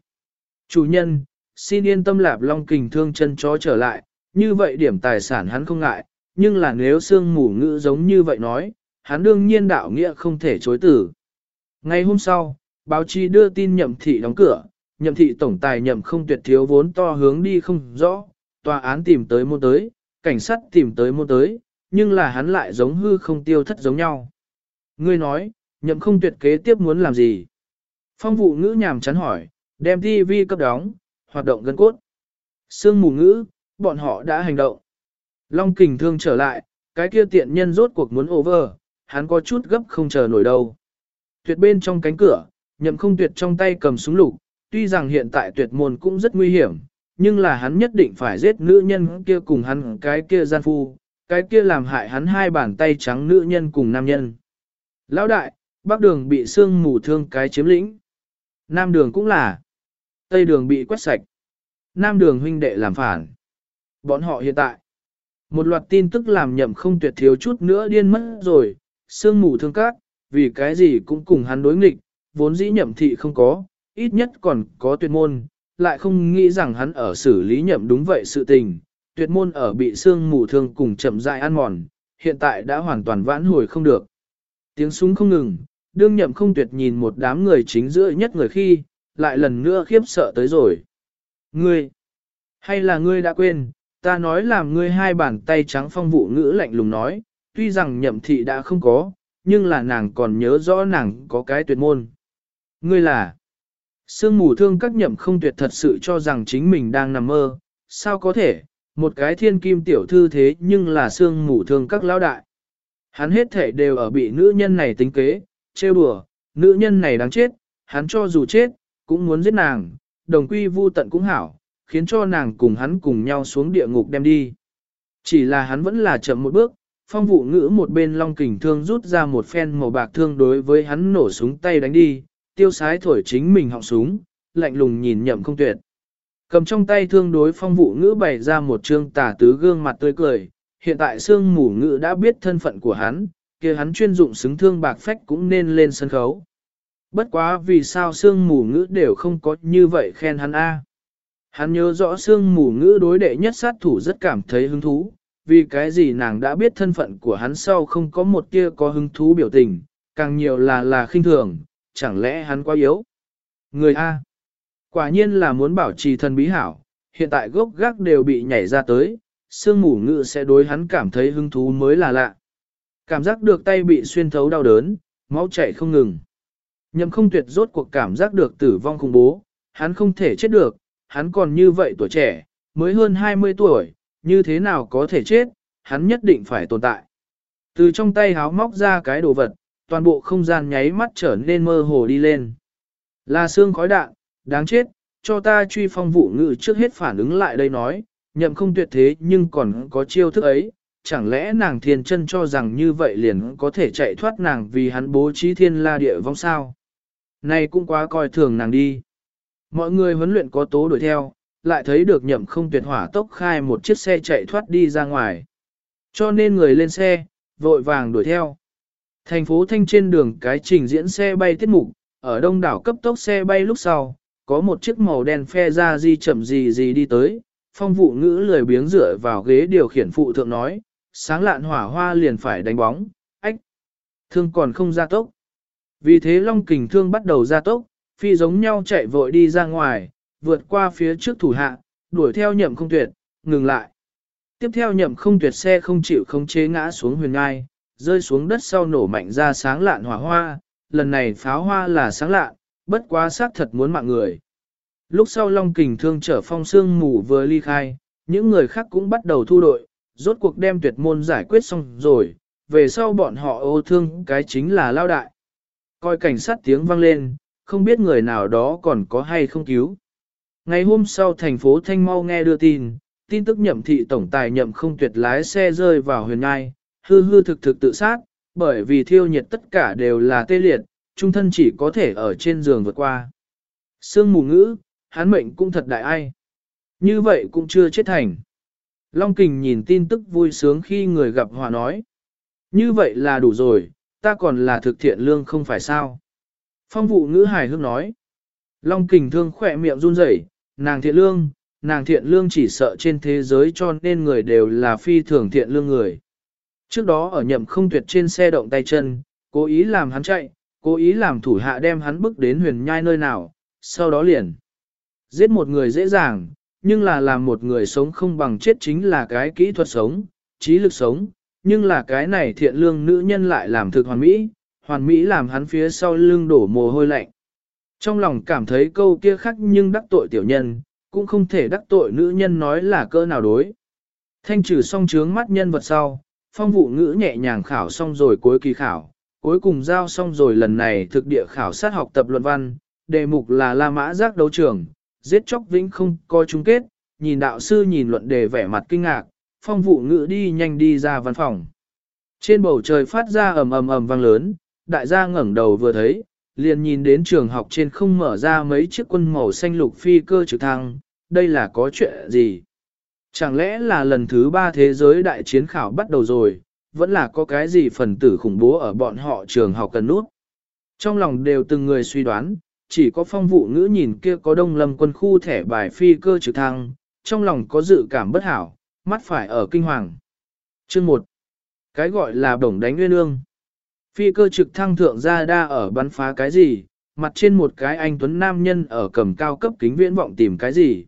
Chủ nhân, xin yên tâm lạp Long Kình Thương chân chó trở lại, như vậy điểm tài sản hắn không ngại, nhưng là nếu sương mù ngữ giống như vậy nói, hắn đương nhiên đạo nghĩa không thể chối tử. Ngày hôm sau, báo chí đưa tin nhậm thị đóng cửa, nhậm thị tổng tài nhậm không tuyệt thiếu vốn to hướng đi không rõ, tòa án tìm tới môn tới, cảnh sát tìm tới môn tới, nhưng là hắn lại giống hư không tiêu thất giống nhau. Ngươi nói, nhậm không tuyệt kế tiếp muốn làm gì? Phong vụ ngữ nhàm chán hỏi, đem TV cấp đóng, hoạt động gân cốt. Sương mù ngữ, bọn họ đã hành động. Long kình thương trở lại, cái kia tiện nhân rốt cuộc muốn over, hắn có chút gấp không chờ nổi đâu. Tuyệt bên trong cánh cửa, nhậm không tuyệt trong tay cầm súng lục, tuy rằng hiện tại tuyệt môn cũng rất nguy hiểm, nhưng là hắn nhất định phải giết nữ nhân kia cùng hắn cái kia gian phu, cái kia làm hại hắn hai bàn tay trắng nữ nhân cùng nam nhân. Lão đại, bắc đường bị xương mù thương cái chiếm lĩnh. Nam đường cũng là. Tây đường bị quét sạch. Nam đường huynh đệ làm phản. Bọn họ hiện tại. Một loạt tin tức làm nhậm không tuyệt thiếu chút nữa điên mất rồi, sương mù thương cát, vì cái gì cũng cùng hắn đối nghịch, vốn dĩ nhậm thị không có, ít nhất còn có tuyệt môn, lại không nghĩ rằng hắn ở xử lý nhậm đúng vậy sự tình, tuyệt môn ở bị sương mù thương cùng chậm dại ăn mòn, hiện tại đã hoàn toàn vãn hồi không được. Tiếng súng không ngừng, đương nhậm không tuyệt nhìn một đám người chính giữa nhất người khi, lại lần nữa khiếp sợ tới rồi. Ngươi, hay là ngươi đã quên, ta nói làm ngươi hai bàn tay trắng phong vụ ngữ lạnh lùng nói, tuy rằng nhậm thị đã không có, nhưng là nàng còn nhớ rõ nàng có cái tuyệt môn. Ngươi là, sương mù thương các nhậm không tuyệt thật sự cho rằng chính mình đang nằm mơ, sao có thể, một cái thiên kim tiểu thư thế nhưng là Sương mù thương các lão đại. Hắn hết thể đều ở bị nữ nhân này tính kế, trêu đùa, nữ nhân này đáng chết, hắn cho dù chết, cũng muốn giết nàng, đồng quy vu tận cũng hảo, khiến cho nàng cùng hắn cùng nhau xuống địa ngục đem đi. Chỉ là hắn vẫn là chậm một bước, phong vụ ngữ một bên long kình thương rút ra một phen màu bạc thương đối với hắn nổ súng tay đánh đi, tiêu sái thổi chính mình họng súng, lạnh lùng nhìn nhậm không tuyệt. Cầm trong tay thương đối phong vụ ngữ bày ra một trương tà tứ gương mặt tươi cười, hiện tại sương mù ngữ đã biết thân phận của hắn, kia hắn chuyên dụng xứng thương bạc phách cũng nên lên sân khấu. Bất quá vì sao sương mù ngữ đều không có như vậy khen hắn a? Hắn nhớ rõ sương mù ngữ đối đệ nhất sát thủ rất cảm thấy hứng thú, vì cái gì nàng đã biết thân phận của hắn sau không có một tia có hứng thú biểu tình, càng nhiều là là khinh thường, chẳng lẽ hắn quá yếu. Người A. Quả nhiên là muốn bảo trì thần bí hảo, hiện tại gốc gác đều bị nhảy ra tới, sương mù ngự sẽ đối hắn cảm thấy hứng thú mới là lạ. Cảm giác được tay bị xuyên thấu đau đớn, máu chảy không ngừng. Nhậm không tuyệt rốt cuộc cảm giác được tử vong khủng bố, hắn không thể chết được, hắn còn như vậy tuổi trẻ, mới hơn 20 tuổi, như thế nào có thể chết, hắn nhất định phải tồn tại. Từ trong tay háo móc ra cái đồ vật, toàn bộ không gian nháy mắt trở nên mơ hồ đi lên. Là xương khói đạn, đáng chết, cho ta truy phong vụ ngự trước hết phản ứng lại đây nói, nhậm không tuyệt thế nhưng còn có chiêu thức ấy, chẳng lẽ nàng thiên chân cho rằng như vậy liền có thể chạy thoát nàng vì hắn bố trí thiên la địa vong sao. Này cũng quá coi thường nàng đi. Mọi người huấn luyện có tố đuổi theo, lại thấy được nhậm không tuyệt hỏa tốc khai một chiếc xe chạy thoát đi ra ngoài. Cho nên người lên xe, vội vàng đuổi theo. Thành phố Thanh trên đường cái trình diễn xe bay tiết mục, ở đông đảo cấp tốc xe bay lúc sau, có một chiếc màu đen phe ra di chậm gì gì đi tới, phong vụ ngữ lười biếng dựa vào ghế điều khiển phụ thượng nói, sáng lạn hỏa hoa liền phải đánh bóng, ách, thương còn không ra tốc. Vì thế Long Kình Thương bắt đầu ra tốc, phi giống nhau chạy vội đi ra ngoài, vượt qua phía trước thủ hạ, đuổi theo nhậm không tuyệt, ngừng lại. Tiếp theo nhậm không tuyệt xe không chịu không chế ngã xuống huyền ngai, rơi xuống đất sau nổ mạnh ra sáng lạn hỏa hoa, lần này pháo hoa là sáng lạn, bất quá xác thật muốn mạng người. Lúc sau Long Kình Thương trở phong sương mù vừa ly khai, những người khác cũng bắt đầu thu đội, rốt cuộc đem tuyệt môn giải quyết xong rồi, về sau bọn họ ô thương cái chính là lao đại. Coi cảnh sát tiếng vang lên, không biết người nào đó còn có hay không cứu. Ngày hôm sau thành phố Thanh Mau nghe đưa tin, tin tức nhậm thị tổng tài nhậm không tuyệt lái xe rơi vào huyền ngai, hư hư thực thực tự sát, bởi vì thiêu nhiệt tất cả đều là tê liệt, trung thân chỉ có thể ở trên giường vượt qua. Sương mù ngữ, hắn mệnh cũng thật đại ai. Như vậy cũng chưa chết thành. Long Kình nhìn tin tức vui sướng khi người gặp hòa nói. Như vậy là đủ rồi, ta còn là thực thiện lương không phải sao. Phong vụ ngữ hài hước nói. Long Kình thương khỏe miệng run rẩy, nàng thiện lương, nàng thiện lương chỉ sợ trên thế giới cho nên người đều là phi thường thiện lương người. Trước đó ở nhậm không tuyệt trên xe động tay chân, cố ý làm hắn chạy, cố ý làm thủ hạ đem hắn bước đến huyền nhai nơi nào, sau đó liền. Giết một người dễ dàng, nhưng là làm một người sống không bằng chết chính là cái kỹ thuật sống, trí lực sống, nhưng là cái này thiện lương nữ nhân lại làm thực hoàn mỹ, hoàn mỹ làm hắn phía sau lưng đổ mồ hôi lạnh. Trong lòng cảm thấy câu kia khắc nhưng đắc tội tiểu nhân, cũng không thể đắc tội nữ nhân nói là cơ nào đối. Thanh trừ xong trướng mắt nhân vật sau, phong vụ ngữ nhẹ nhàng khảo xong rồi cuối kỳ khảo, cuối cùng giao xong rồi lần này thực địa khảo sát học tập luận văn, đề mục là La Mã giác đấu trường, giết chóc vĩnh không coi chung kết, nhìn đạo sư nhìn luận đề vẻ mặt kinh ngạc, phong vụ ngữ đi nhanh đi ra văn phòng. Trên bầu trời phát ra ầm ầm ầm vang lớn, đại gia ngẩng đầu vừa thấy, liền nhìn đến trường học trên không mở ra mấy chiếc quân màu xanh lục phi cơ trực thăng, đây là có chuyện gì? Chẳng lẽ là lần thứ ba thế giới đại chiến khảo bắt đầu rồi, vẫn là có cái gì phần tử khủng bố ở bọn họ trường học cần nút? Trong lòng đều từng người suy đoán, chỉ có phong vụ ngữ nhìn kia có đông lâm quân khu thẻ bài phi cơ trực thăng, trong lòng có dự cảm bất hảo, mắt phải ở kinh hoàng. Chương 1. Cái gọi là đồng đánh nguyên ương. Phi cơ trực thăng thượng ra đa ở bắn phá cái gì, mặt trên một cái anh tuấn nam nhân ở cầm cao cấp kính viễn vọng tìm cái gì.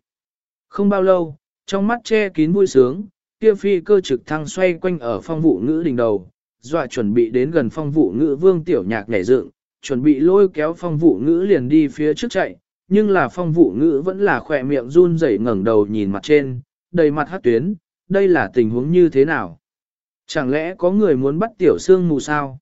Không bao lâu, trong mắt che kín vui sướng, kia phi cơ trực thăng xoay quanh ở phong vụ ngữ đỉnh đầu, dọa chuẩn bị đến gần phong vụ ngữ vương tiểu nhạc nhảy dựng, chuẩn bị lôi kéo phong vụ ngữ liền đi phía trước chạy, nhưng là phong vụ ngữ vẫn là khỏe miệng run rẩy ngẩng đầu nhìn mặt trên, đầy mặt hát tuyến, đây là tình huống như thế nào? Chẳng lẽ có người muốn bắt tiểu xương mù sao?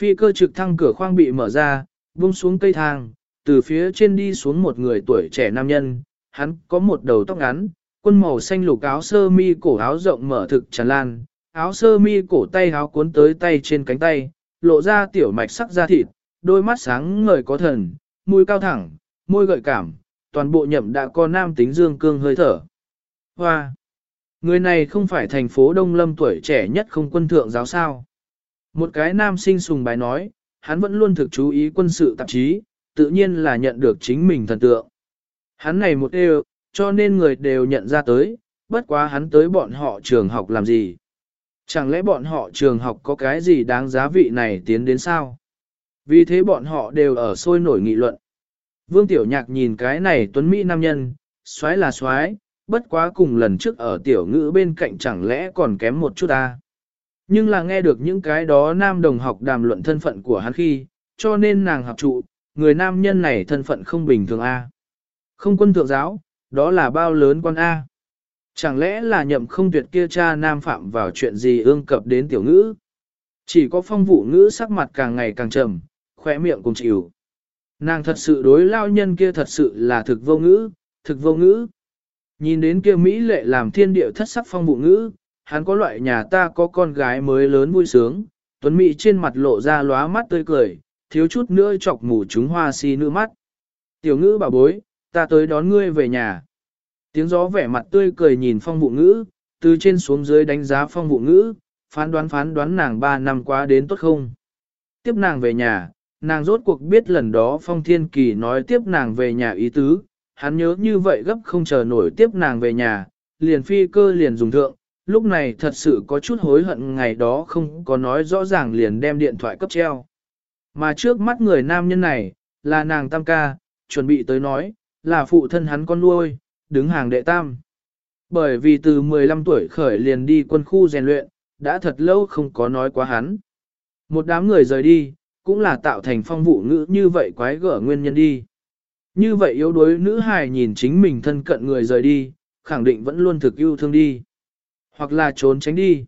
Phi cơ trực thăng cửa khoang bị mở ra, vung xuống cây thang, từ phía trên đi xuống một người tuổi trẻ nam nhân, hắn có một đầu tóc ngắn, quân màu xanh lục áo sơ mi cổ áo rộng mở thực tràn lan, áo sơ mi cổ tay áo cuốn tới tay trên cánh tay, lộ ra tiểu mạch sắc da thịt, đôi mắt sáng ngời có thần, mũi cao thẳng, môi gợi cảm, toàn bộ nhậm đã có nam tính dương cương hơi thở. Hoa! Người này không phải thành phố Đông Lâm tuổi trẻ nhất không quân thượng giáo sao. Một cái nam sinh sùng bài nói, hắn vẫn luôn thực chú ý quân sự tạp chí, tự nhiên là nhận được chính mình thần tượng. Hắn này một đều, cho nên người đều nhận ra tới, bất quá hắn tới bọn họ trường học làm gì. Chẳng lẽ bọn họ trường học có cái gì đáng giá vị này tiến đến sao? Vì thế bọn họ đều ở sôi nổi nghị luận. Vương Tiểu Nhạc nhìn cái này tuấn Mỹ nam nhân, xoái là xoái, bất quá cùng lần trước ở tiểu ngữ bên cạnh chẳng lẽ còn kém một chút ta. Nhưng là nghe được những cái đó nam đồng học đàm luận thân phận của hắn khi, cho nên nàng học trụ, người nam nhân này thân phận không bình thường A. Không quân thượng giáo, đó là bao lớn con A. Chẳng lẽ là nhậm không tuyệt kia cha nam phạm vào chuyện gì ương cập đến tiểu ngữ? Chỉ có phong vụ ngữ sắc mặt càng ngày càng trầm, khỏe miệng cùng chịu. Nàng thật sự đối lao nhân kia thật sự là thực vô ngữ, thực vô ngữ. Nhìn đến kia Mỹ lệ làm thiên địa thất sắc phong vụ ngữ, hắn có loại nhà ta có con gái mới lớn vui sướng, tuấn Mỹ trên mặt lộ ra lóa mắt tươi cười, thiếu chút nữa chọc mù chúng hoa si nữ mắt. Tiểu ngữ bảo bối, ta tới đón ngươi về nhà. Tiếng gió vẻ mặt tươi cười nhìn phong vụ ngữ, từ trên xuống dưới đánh giá phong vụ ngữ, phán đoán phán đoán nàng ba năm qua đến tốt không. Tiếp nàng về nhà, nàng rốt cuộc biết lần đó phong thiên kỳ nói tiếp nàng về nhà ý tứ, hắn nhớ như vậy gấp không chờ nổi tiếp nàng về nhà, liền phi cơ liền dùng thượng, lúc này thật sự có chút hối hận ngày đó không có nói rõ ràng liền đem điện thoại cấp treo. Mà trước mắt người nam nhân này, là nàng tam ca, chuẩn bị tới nói, là phụ thân hắn con nuôi, đứng hàng đệ tam. Bởi vì từ 15 tuổi khởi liền đi quân khu rèn luyện, đã thật lâu không có nói quá hắn. Một đám người rời đi, cũng là tạo thành phong vụ ngữ như vậy quái gở nguyên nhân đi. Như vậy yếu đuối nữ hài nhìn chính mình thân cận người rời đi, khẳng định vẫn luôn thực yêu thương đi. Hoặc là trốn tránh đi.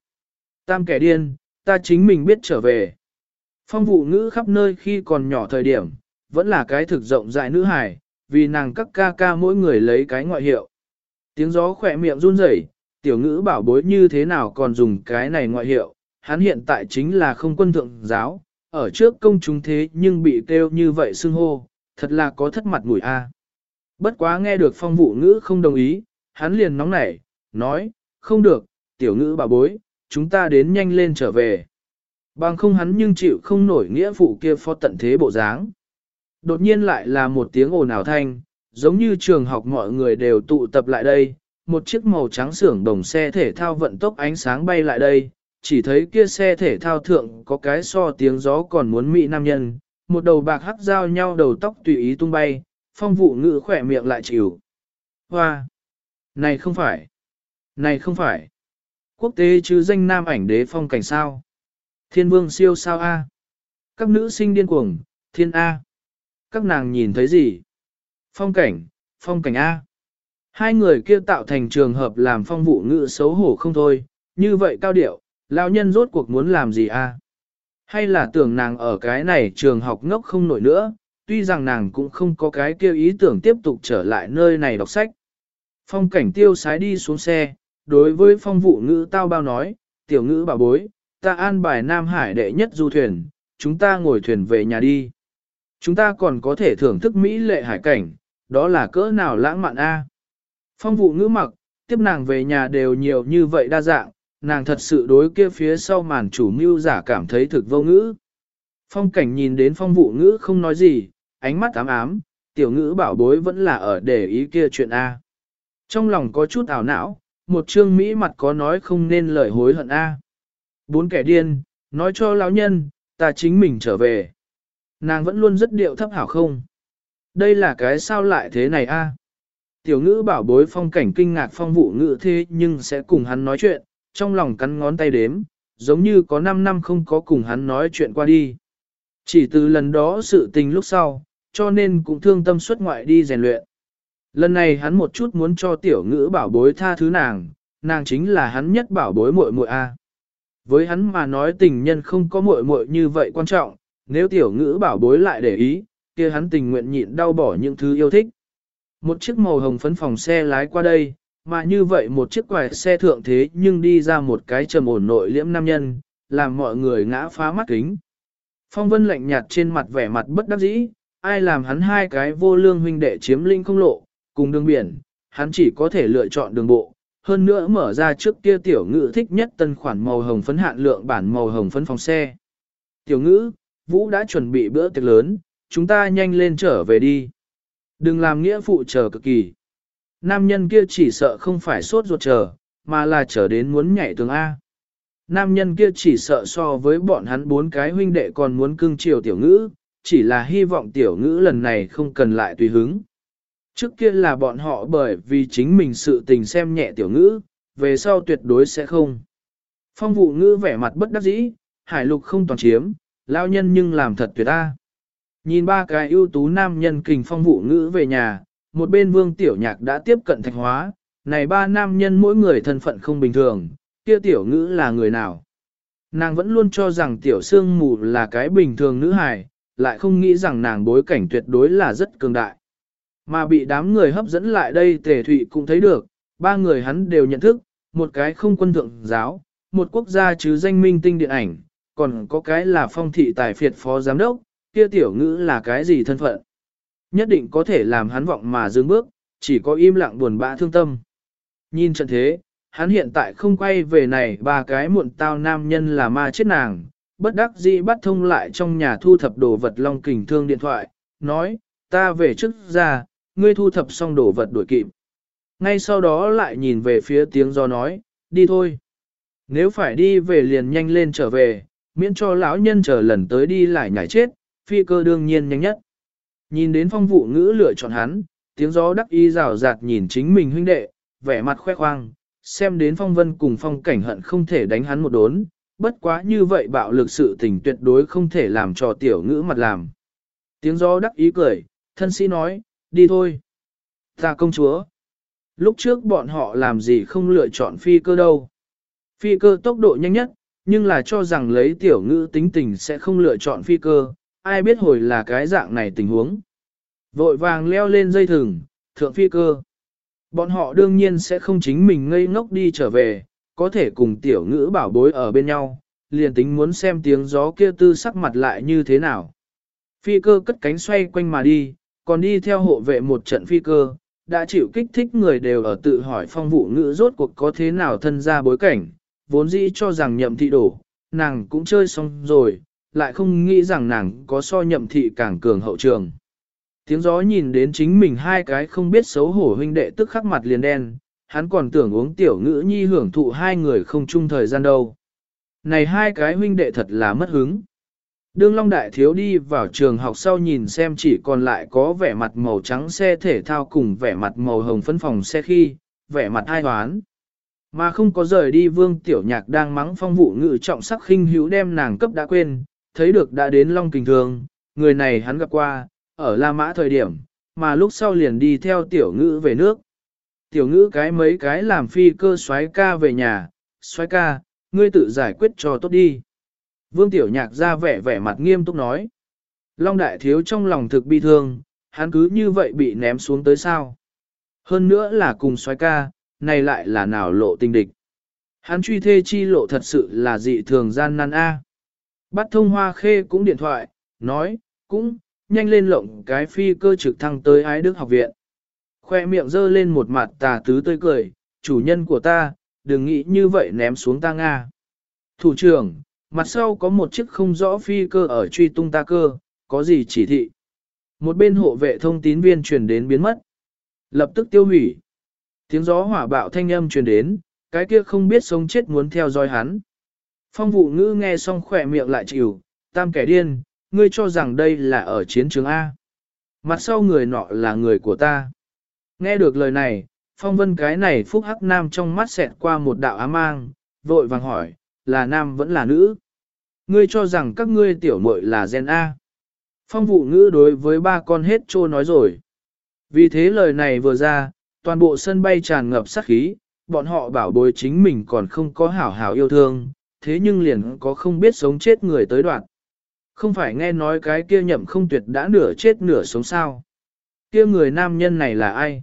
Tam kẻ điên, ta chính mình biết trở về. Phong vụ ngữ khắp nơi khi còn nhỏ thời điểm, vẫn là cái thực rộng rãi nữ hài, vì nàng các ca ca mỗi người lấy cái ngoại hiệu. Tiếng gió khỏe miệng run rẩy, tiểu ngữ bảo bối như thế nào còn dùng cái này ngoại hiệu, hắn hiện tại chính là không quân thượng giáo, ở trước công chúng thế nhưng bị kêu như vậy xưng hô, thật là có thất mặt mũi a. Bất quá nghe được phong vụ ngữ không đồng ý, hắn liền nóng nảy, nói, không được, tiểu ngữ bảo bối, chúng ta đến nhanh lên trở về. Bằng không hắn nhưng chịu không nổi nghĩa phụ kia phó tận thế bộ dáng. Đột nhiên lại là một tiếng ồn ào thanh, giống như trường học mọi người đều tụ tập lại đây, một chiếc màu trắng xưởng đồng xe thể thao vận tốc ánh sáng bay lại đây, chỉ thấy kia xe thể thao thượng có cái so tiếng gió còn muốn mị nam nhân, một đầu bạc hắc giao nhau đầu tóc tùy ý tung bay, phong vụ ngữ khỏe miệng lại chịu. Hoa! Này không phải! Này không phải! Quốc tế chứ danh nam ảnh đế phong cảnh sao? Thiên vương siêu sao A? Các nữ sinh điên cuồng, thiên A! Các nàng nhìn thấy gì? Phong cảnh, phong cảnh A! Hai người kia tạo thành trường hợp làm phong vụ ngữ xấu hổ không thôi, như vậy cao điệu, lão nhân rốt cuộc muốn làm gì a? Hay là tưởng nàng ở cái này trường học ngốc không nổi nữa, tuy rằng nàng cũng không có cái kêu ý tưởng tiếp tục trở lại nơi này đọc sách. Phong cảnh tiêu sái đi xuống xe, đối với phong vụ ngữ tao bao nói, tiểu ngữ bảo bối, ta an bài Nam Hải đệ nhất du thuyền, chúng ta ngồi thuyền về nhà đi. Chúng ta còn có thể thưởng thức Mỹ lệ hải cảnh, đó là cỡ nào lãng mạn a? Phong vụ ngữ mặc, tiếp nàng về nhà đều nhiều như vậy đa dạng, nàng thật sự đối kia phía sau màn chủ mưu giả cảm thấy thực vô ngữ. Phong cảnh nhìn đến phong vụ ngữ không nói gì, ánh mắt ám ám, tiểu ngữ bảo bối vẫn là ở để ý kia chuyện A. Trong lòng có chút ảo não, một trương Mỹ mặt có nói không nên lời hối hận A. Bốn kẻ điên, nói cho lão nhân, ta chính mình trở về. Nàng vẫn luôn rất điệu thấp hảo không. Đây là cái sao lại thế này A. Tiểu ngữ bảo bối phong cảnh kinh ngạc phong vụ ngữ thế nhưng sẽ cùng hắn nói chuyện, trong lòng cắn ngón tay đếm, giống như có 5 năm không có cùng hắn nói chuyện qua đi. Chỉ từ lần đó sự tình lúc sau, cho nên cũng thương tâm xuất ngoại đi rèn luyện. Lần này hắn một chút muốn cho tiểu ngữ bảo bối tha thứ nàng, nàng chính là hắn nhất bảo bối muội muội a. Với hắn mà nói tình nhân không có muội muội như vậy quan trọng, nếu tiểu ngữ bảo bối lại để ý, kia hắn tình nguyện nhịn đau bỏ những thứ yêu thích. Một chiếc màu hồng phấn phòng xe lái qua đây, mà như vậy một chiếc quài xe thượng thế nhưng đi ra một cái trầm ổn nội liễm nam nhân, làm mọi người ngã phá mắt kính. Phong vân lạnh nhạt trên mặt vẻ mặt bất đắc dĩ, ai làm hắn hai cái vô lương huynh đệ chiếm linh không lộ, cùng đường biển, hắn chỉ có thể lựa chọn đường bộ. Hơn nữa mở ra trước kia tiểu ngữ thích nhất tân khoản màu hồng phấn hạn lượng bản màu hồng phấn phòng xe. Tiểu ngữ, Vũ đã chuẩn bị bữa tiệc lớn, chúng ta nhanh lên trở về đi. Đừng làm nghĩa phụ chờ cực kỳ. Nam nhân kia chỉ sợ không phải sốt ruột chờ, mà là chờ đến muốn nhảy tường A. Nam nhân kia chỉ sợ so với bọn hắn bốn cái huynh đệ còn muốn cưng chiều tiểu ngữ, chỉ là hy vọng tiểu ngữ lần này không cần lại tùy hứng. Trước kia là bọn họ bởi vì chính mình sự tình xem nhẹ tiểu ngữ, về sau tuyệt đối sẽ không. Phong vụ ngữ vẻ mặt bất đắc dĩ, hải lục không toàn chiếm, lao nhân nhưng làm thật tuyệt ta. Nhìn ba cái ưu tú nam nhân kình phong vụ ngữ về nhà, một bên vương tiểu nhạc đã tiếp cận thạch hóa, này ba nam nhân mỗi người thân phận không bình thường, kia tiểu ngữ là người nào. Nàng vẫn luôn cho rằng tiểu sương mù là cái bình thường nữ hài, lại không nghĩ rằng nàng bối cảnh tuyệt đối là rất cường đại. Mà bị đám người hấp dẫn lại đây tề thụy cũng thấy được, ba người hắn đều nhận thức, một cái không quân thượng giáo, một quốc gia chứ danh minh tinh điện ảnh, còn có cái là phong thị tài phiệt phó giám đốc, kia tiểu ngữ là cái gì thân phận. Nhất định có thể làm hắn vọng mà dừng bước, chỉ có im lặng buồn bã thương tâm. Nhìn trận thế, hắn hiện tại không quay về này ba cái muộn tao nam nhân là ma chết nàng, bất đắc dĩ bắt thông lại trong nhà thu thập đồ vật long kình thương điện thoại, nói, ta về trước ra, ngươi thu thập xong đồ vật đuổi kịp. Ngay sau đó lại nhìn về phía tiếng gió nói, đi thôi. Nếu phải đi về liền nhanh lên trở về, miễn cho lão nhân chờ lần tới đi lại nhảy chết, phi cơ đương nhiên nhanh nhất. Nhìn đến phong vụ ngữ lựa chọn hắn, tiếng gió đắc y rào rạt nhìn chính mình huynh đệ, vẻ mặt khoe khoang, xem đến phong vân cùng phong cảnh hận không thể đánh hắn một đốn, bất quá như vậy bạo lực sự tình tuyệt đối không thể làm cho tiểu ngữ mặt làm. Tiếng gió đắc ý cười, thân sĩ nói, đi thôi. Ta công chúa. Lúc trước bọn họ làm gì không lựa chọn phi cơ đâu. Phi cơ tốc độ nhanh nhất, nhưng là cho rằng lấy tiểu ngữ tính tình sẽ không lựa chọn phi cơ, ai biết hồi là cái dạng này tình huống. Vội vàng leo lên dây thừng, thượng phi cơ. Bọn họ đương nhiên sẽ không chính mình ngây ngốc đi trở về, có thể cùng tiểu ngữ bảo bối ở bên nhau, liền tính muốn xem tiếng gió kia tư sắc mặt lại như thế nào. Phi cơ cất cánh xoay quanh mà đi, còn đi theo hộ vệ một trận phi cơ, đã chịu kích thích người đều ở tự hỏi phong vụ ngữ rốt cuộc có thế nào thân ra bối cảnh, vốn dĩ cho rằng nhậm thị đổ, nàng cũng chơi xong rồi, lại không nghĩ rằng nàng có so nhậm thị càng cường hậu trường. Tiếng gió nhìn đến chính mình hai cái không biết xấu hổ huynh đệ tức khắc mặt liền đen, hắn còn tưởng uống tiểu ngữ nhi hưởng thụ hai người không chung thời gian đâu. Này hai cái huynh đệ thật là mất hứng. Đương Long Đại Thiếu đi vào trường học sau nhìn xem chỉ còn lại có vẻ mặt màu trắng xe thể thao cùng vẻ mặt màu hồng phân phòng xe khi, vẻ mặt ai hoán. Mà không có rời đi vương tiểu nhạc đang mắng phong vụ ngự trọng sắc khinh hữu đem nàng cấp đã quên, thấy được đã đến Long Kình Thường, người này hắn gặp qua, ở La Mã thời điểm, mà lúc sau liền đi theo tiểu ngữ về nước. Tiểu ngữ cái mấy cái làm phi cơ xoáy ca về nhà, xoáy ca, ngươi tự giải quyết cho tốt đi. Vương tiểu nhạc ra vẻ vẻ mặt nghiêm túc nói. Long đại thiếu trong lòng thực bi thương, hắn cứ như vậy bị ném xuống tới sao. Hơn nữa là cùng xoáy ca, này lại là nào lộ tình địch. Hắn truy thê chi lộ thật sự là dị thường gian nan a. Bắt thông hoa khê cũng điện thoại, nói, cũng, nhanh lên lộng cái phi cơ trực thăng tới ái đức học viện. Khoe miệng dơ lên một mặt tà tứ tươi cười, chủ nhân của ta, đừng nghĩ như vậy ném xuống ta Nga. Thủ trưởng, mặt sau có một chiếc không rõ phi cơ ở truy tung ta cơ, có gì chỉ thị. Một bên hộ vệ thông tín viên truyền đến biến mất. Lập tức tiêu hủy. Tiếng gió hỏa bạo thanh âm truyền đến, cái kia không biết sống chết muốn theo dõi hắn. Phong vụ ngữ nghe xong khỏe miệng lại chịu, tam kẻ điên, ngươi cho rằng đây là ở chiến trường A. Mặt sau người nọ là người của ta. Nghe được lời này, phong vân cái này phúc hắc nam trong mắt xẹt qua một đạo ám mang, vội vàng hỏi, là nam vẫn là nữ. Ngươi cho rằng các ngươi tiểu muội là gen A. Phong vụ ngữ đối với ba con hết trô nói rồi. Vì thế lời này vừa ra, toàn bộ sân bay tràn ngập sát khí, bọn họ bảo bối chính mình còn không có hảo hảo yêu thương, thế nhưng liền có không biết sống chết người tới đoạn. Không phải nghe nói cái kia nhậm không tuyệt đã nửa chết nửa sống sao. Kia người nam nhân này là ai?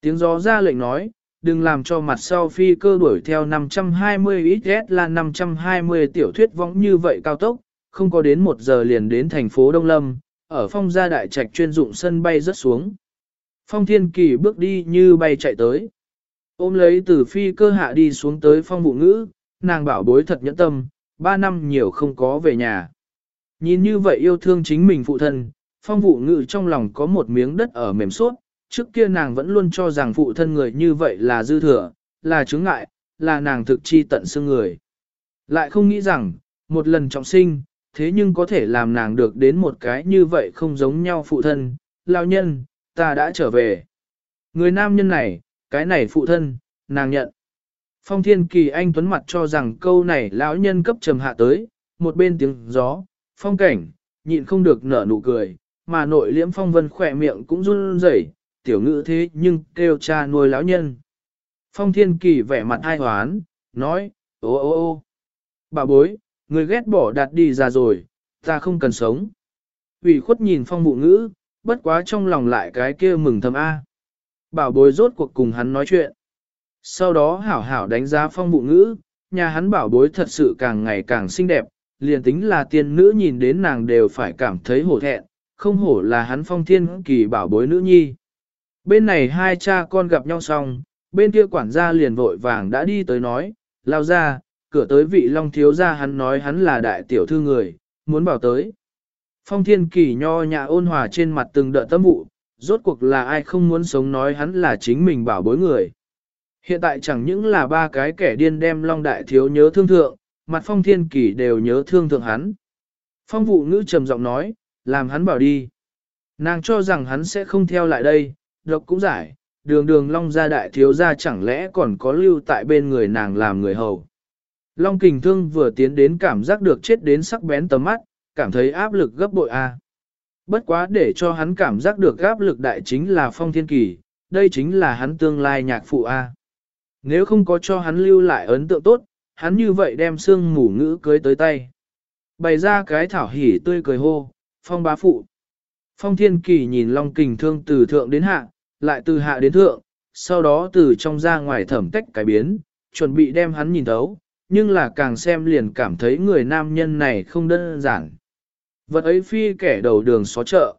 Tiếng gió ra lệnh nói, đừng làm cho mặt sau phi cơ đuổi theo 520 XS là 520 tiểu thuyết võng như vậy cao tốc, không có đến một giờ liền đến thành phố Đông Lâm, ở phong gia đại trạch chuyên dụng sân bay rất xuống. Phong thiên kỳ bước đi như bay chạy tới. Ôm lấy từ phi cơ hạ đi xuống tới phong vụ ngữ, nàng bảo bối thật nhẫn tâm, ba năm nhiều không có về nhà. Nhìn như vậy yêu thương chính mình phụ thân, phong vụ ngữ trong lòng có một miếng đất ở mềm suốt, trước kia nàng vẫn luôn cho rằng phụ thân người như vậy là dư thừa, là chướng ngại, là nàng thực chi tận xương người. Lại không nghĩ rằng, một lần trọng sinh, thế nhưng có thể làm nàng được đến một cái như vậy không giống nhau phụ thân, lao nhân, ta đã trở về. Người nam nhân này, cái này phụ thân, nàng nhận. Phong thiên kỳ anh tuấn mặt cho rằng câu này lão nhân cấp trầm hạ tới, một bên tiếng gió, phong cảnh, nhịn không được nở nụ cười, mà nội liễm phong vân khỏe miệng cũng run rẩy, tiểu ngữ thế nhưng kêu cha nuôi lão nhân. Phong thiên kỳ vẻ mặt ai hoán, nói, ô ô ô, bà bối, người ghét bỏ đạt đi ra rồi, ta không cần sống. ủy khuất nhìn phong bụ ngữ, bất quá trong lòng lại cái kia mừng thầm A. Bảo bối rốt cuộc cùng hắn nói chuyện. Sau đó hảo hảo đánh giá phong bụ ngữ, nhà hắn bảo bối thật sự càng ngày càng xinh đẹp, liền tính là tiên nữ nhìn đến nàng đều phải cảm thấy hổ thẹn, không hổ là hắn phong thiên kỳ bảo bối nữ nhi. Bên này hai cha con gặp nhau xong, bên kia quản gia liền vội vàng đã đi tới nói, lao ra, cửa tới vị long thiếu gia hắn nói hắn là đại tiểu thư người, muốn bảo tới. Phong thiên kỳ nho nhã ôn hòa trên mặt từng đợt tâm vụ, rốt cuộc là ai không muốn sống nói hắn là chính mình bảo bối người. Hiện tại chẳng những là ba cái kẻ điên đem long đại thiếu nhớ thương thượng, mặt phong thiên kỳ đều nhớ thương thượng hắn. Phong vụ ngữ trầm giọng nói, làm hắn bảo đi. Nàng cho rằng hắn sẽ không theo lại đây, độc cũng giải, đường đường long gia đại thiếu gia chẳng lẽ còn có lưu tại bên người nàng làm người hầu. Long kình thương vừa tiến đến cảm giác được chết đến sắc bén tầm mắt, cảm thấy áp lực gấp bội a. Bất quá để cho hắn cảm giác được áp lực đại chính là phong thiên kỳ, đây chính là hắn tương lai nhạc phụ a. Nếu không có cho hắn lưu lại ấn tượng tốt, hắn như vậy đem xương mù ngữ cưới tới tay. Bày ra cái thảo hỉ tươi cười hô, phong bá phụ. Phong thiên kỳ nhìn long kình thương từ thượng đến hạ, lại từ hạ đến thượng, sau đó từ trong ra ngoài thẩm tách cải biến, chuẩn bị đem hắn nhìn thấu, nhưng là càng xem liền cảm thấy người nam nhân này không đơn giản. Vật ấy phi kẻ đầu đường xó chợ.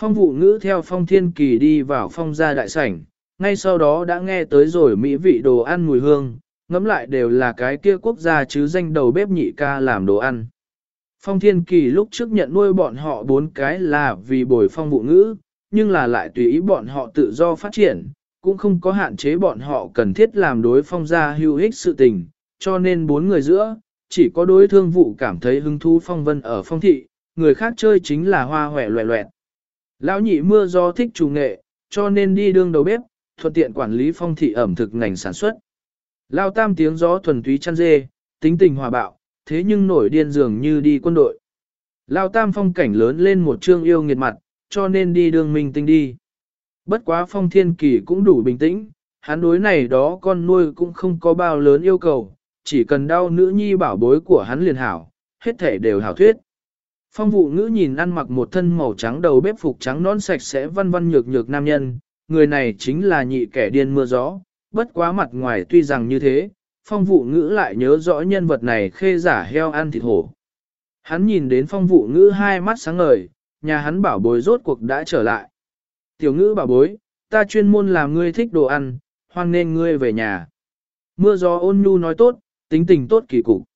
Phong vụ ngữ theo phong thiên kỳ đi vào phong gia đại sảnh, ngay sau đó đã nghe tới rồi mỹ vị đồ ăn mùi hương, ngẫm lại đều là cái kia quốc gia chứ danh đầu bếp nhị ca làm đồ ăn. Phong thiên kỳ lúc trước nhận nuôi bọn họ bốn cái là vì bồi phong vụ ngữ, nhưng là lại tùy ý bọn họ tự do phát triển, cũng không có hạn chế bọn họ cần thiết làm đối phong gia hữu ích sự tình, cho nên bốn người giữa, chỉ có đối thương vụ cảm thấy hứng thú phong vân ở phong thị, người khác chơi chính là hoa hòe loẹ loẹt. Lão nhị mưa do thích chủ nghệ, cho nên đi đương đầu bếp, thuận tiện quản lý phong thị ẩm thực ngành sản xuất. Lao tam tiếng gió thuần túy chăn dê, tính tình hòa bạo, thế nhưng nổi điên dường như đi quân đội. Lao tam phong cảnh lớn lên một trương yêu nghiệt mặt, cho nên đi đường mình tinh đi. Bất quá phong thiên kỳ cũng đủ bình tĩnh, hắn đối này đó con nuôi cũng không có bao lớn yêu cầu, chỉ cần đau nữ nhi bảo bối của hắn liền hảo, hết thể đều hảo thuyết. Phong vụ ngữ nhìn ăn mặc một thân màu trắng đầu bếp phục trắng nón sạch sẽ văn văn nhược nhược nam nhân, người này chính là nhị kẻ điên mưa gió, bất quá mặt ngoài tuy rằng như thế, phong vụ ngữ lại nhớ rõ nhân vật này khê giả heo ăn thịt hổ. Hắn nhìn đến phong vụ ngữ hai mắt sáng ngời, nhà hắn bảo bối rốt cuộc đã trở lại. Tiểu ngữ bảo bối, ta chuyên môn làm ngươi thích đồ ăn, hoan nên ngươi về nhà. Mưa gió ôn nhu nói tốt, tính tình tốt kỳ cục.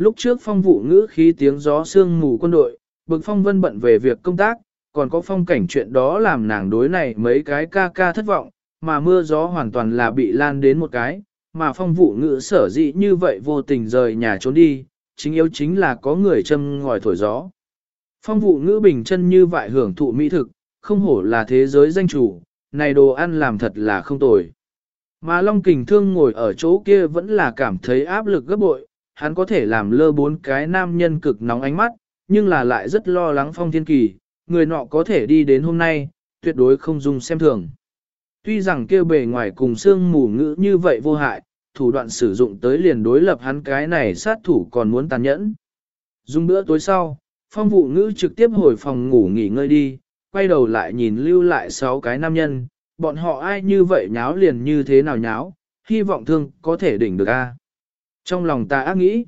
Lúc trước phong vụ ngữ khí tiếng gió sương mù quân đội, bực phong vân bận về việc công tác, còn có phong cảnh chuyện đó làm nàng đối này mấy cái ca ca thất vọng, mà mưa gió hoàn toàn là bị lan đến một cái, mà phong vụ ngữ sở dĩ như vậy vô tình rời nhà trốn đi, chính yếu chính là có người châm ngòi thổi gió. Phong vụ ngữ bình chân như vậy hưởng thụ mỹ thực, không hổ là thế giới danh chủ, này đồ ăn làm thật là không tồi. Mà Long Kình Thương ngồi ở chỗ kia vẫn là cảm thấy áp lực gấp bội, hắn có thể làm lơ bốn cái nam nhân cực nóng ánh mắt, nhưng là lại rất lo lắng Phong Thiên Kỳ, người nọ có thể đi đến hôm nay, tuyệt đối không dùng xem thường. Tuy rằng kêu bề ngoài cùng xương mù ngữ như vậy vô hại, thủ đoạn sử dụng tới liền đối lập hắn cái này sát thủ còn muốn tàn nhẫn. Dùng bữa tối sau, phong vụ ngữ trực tiếp hồi phòng ngủ nghỉ ngơi đi, quay đầu lại nhìn lưu lại sáu cái nam nhân, bọn họ ai như vậy nháo liền như thế nào nháo, hy vọng thương có thể đỉnh được a. Trong lòng ta ác nghĩ,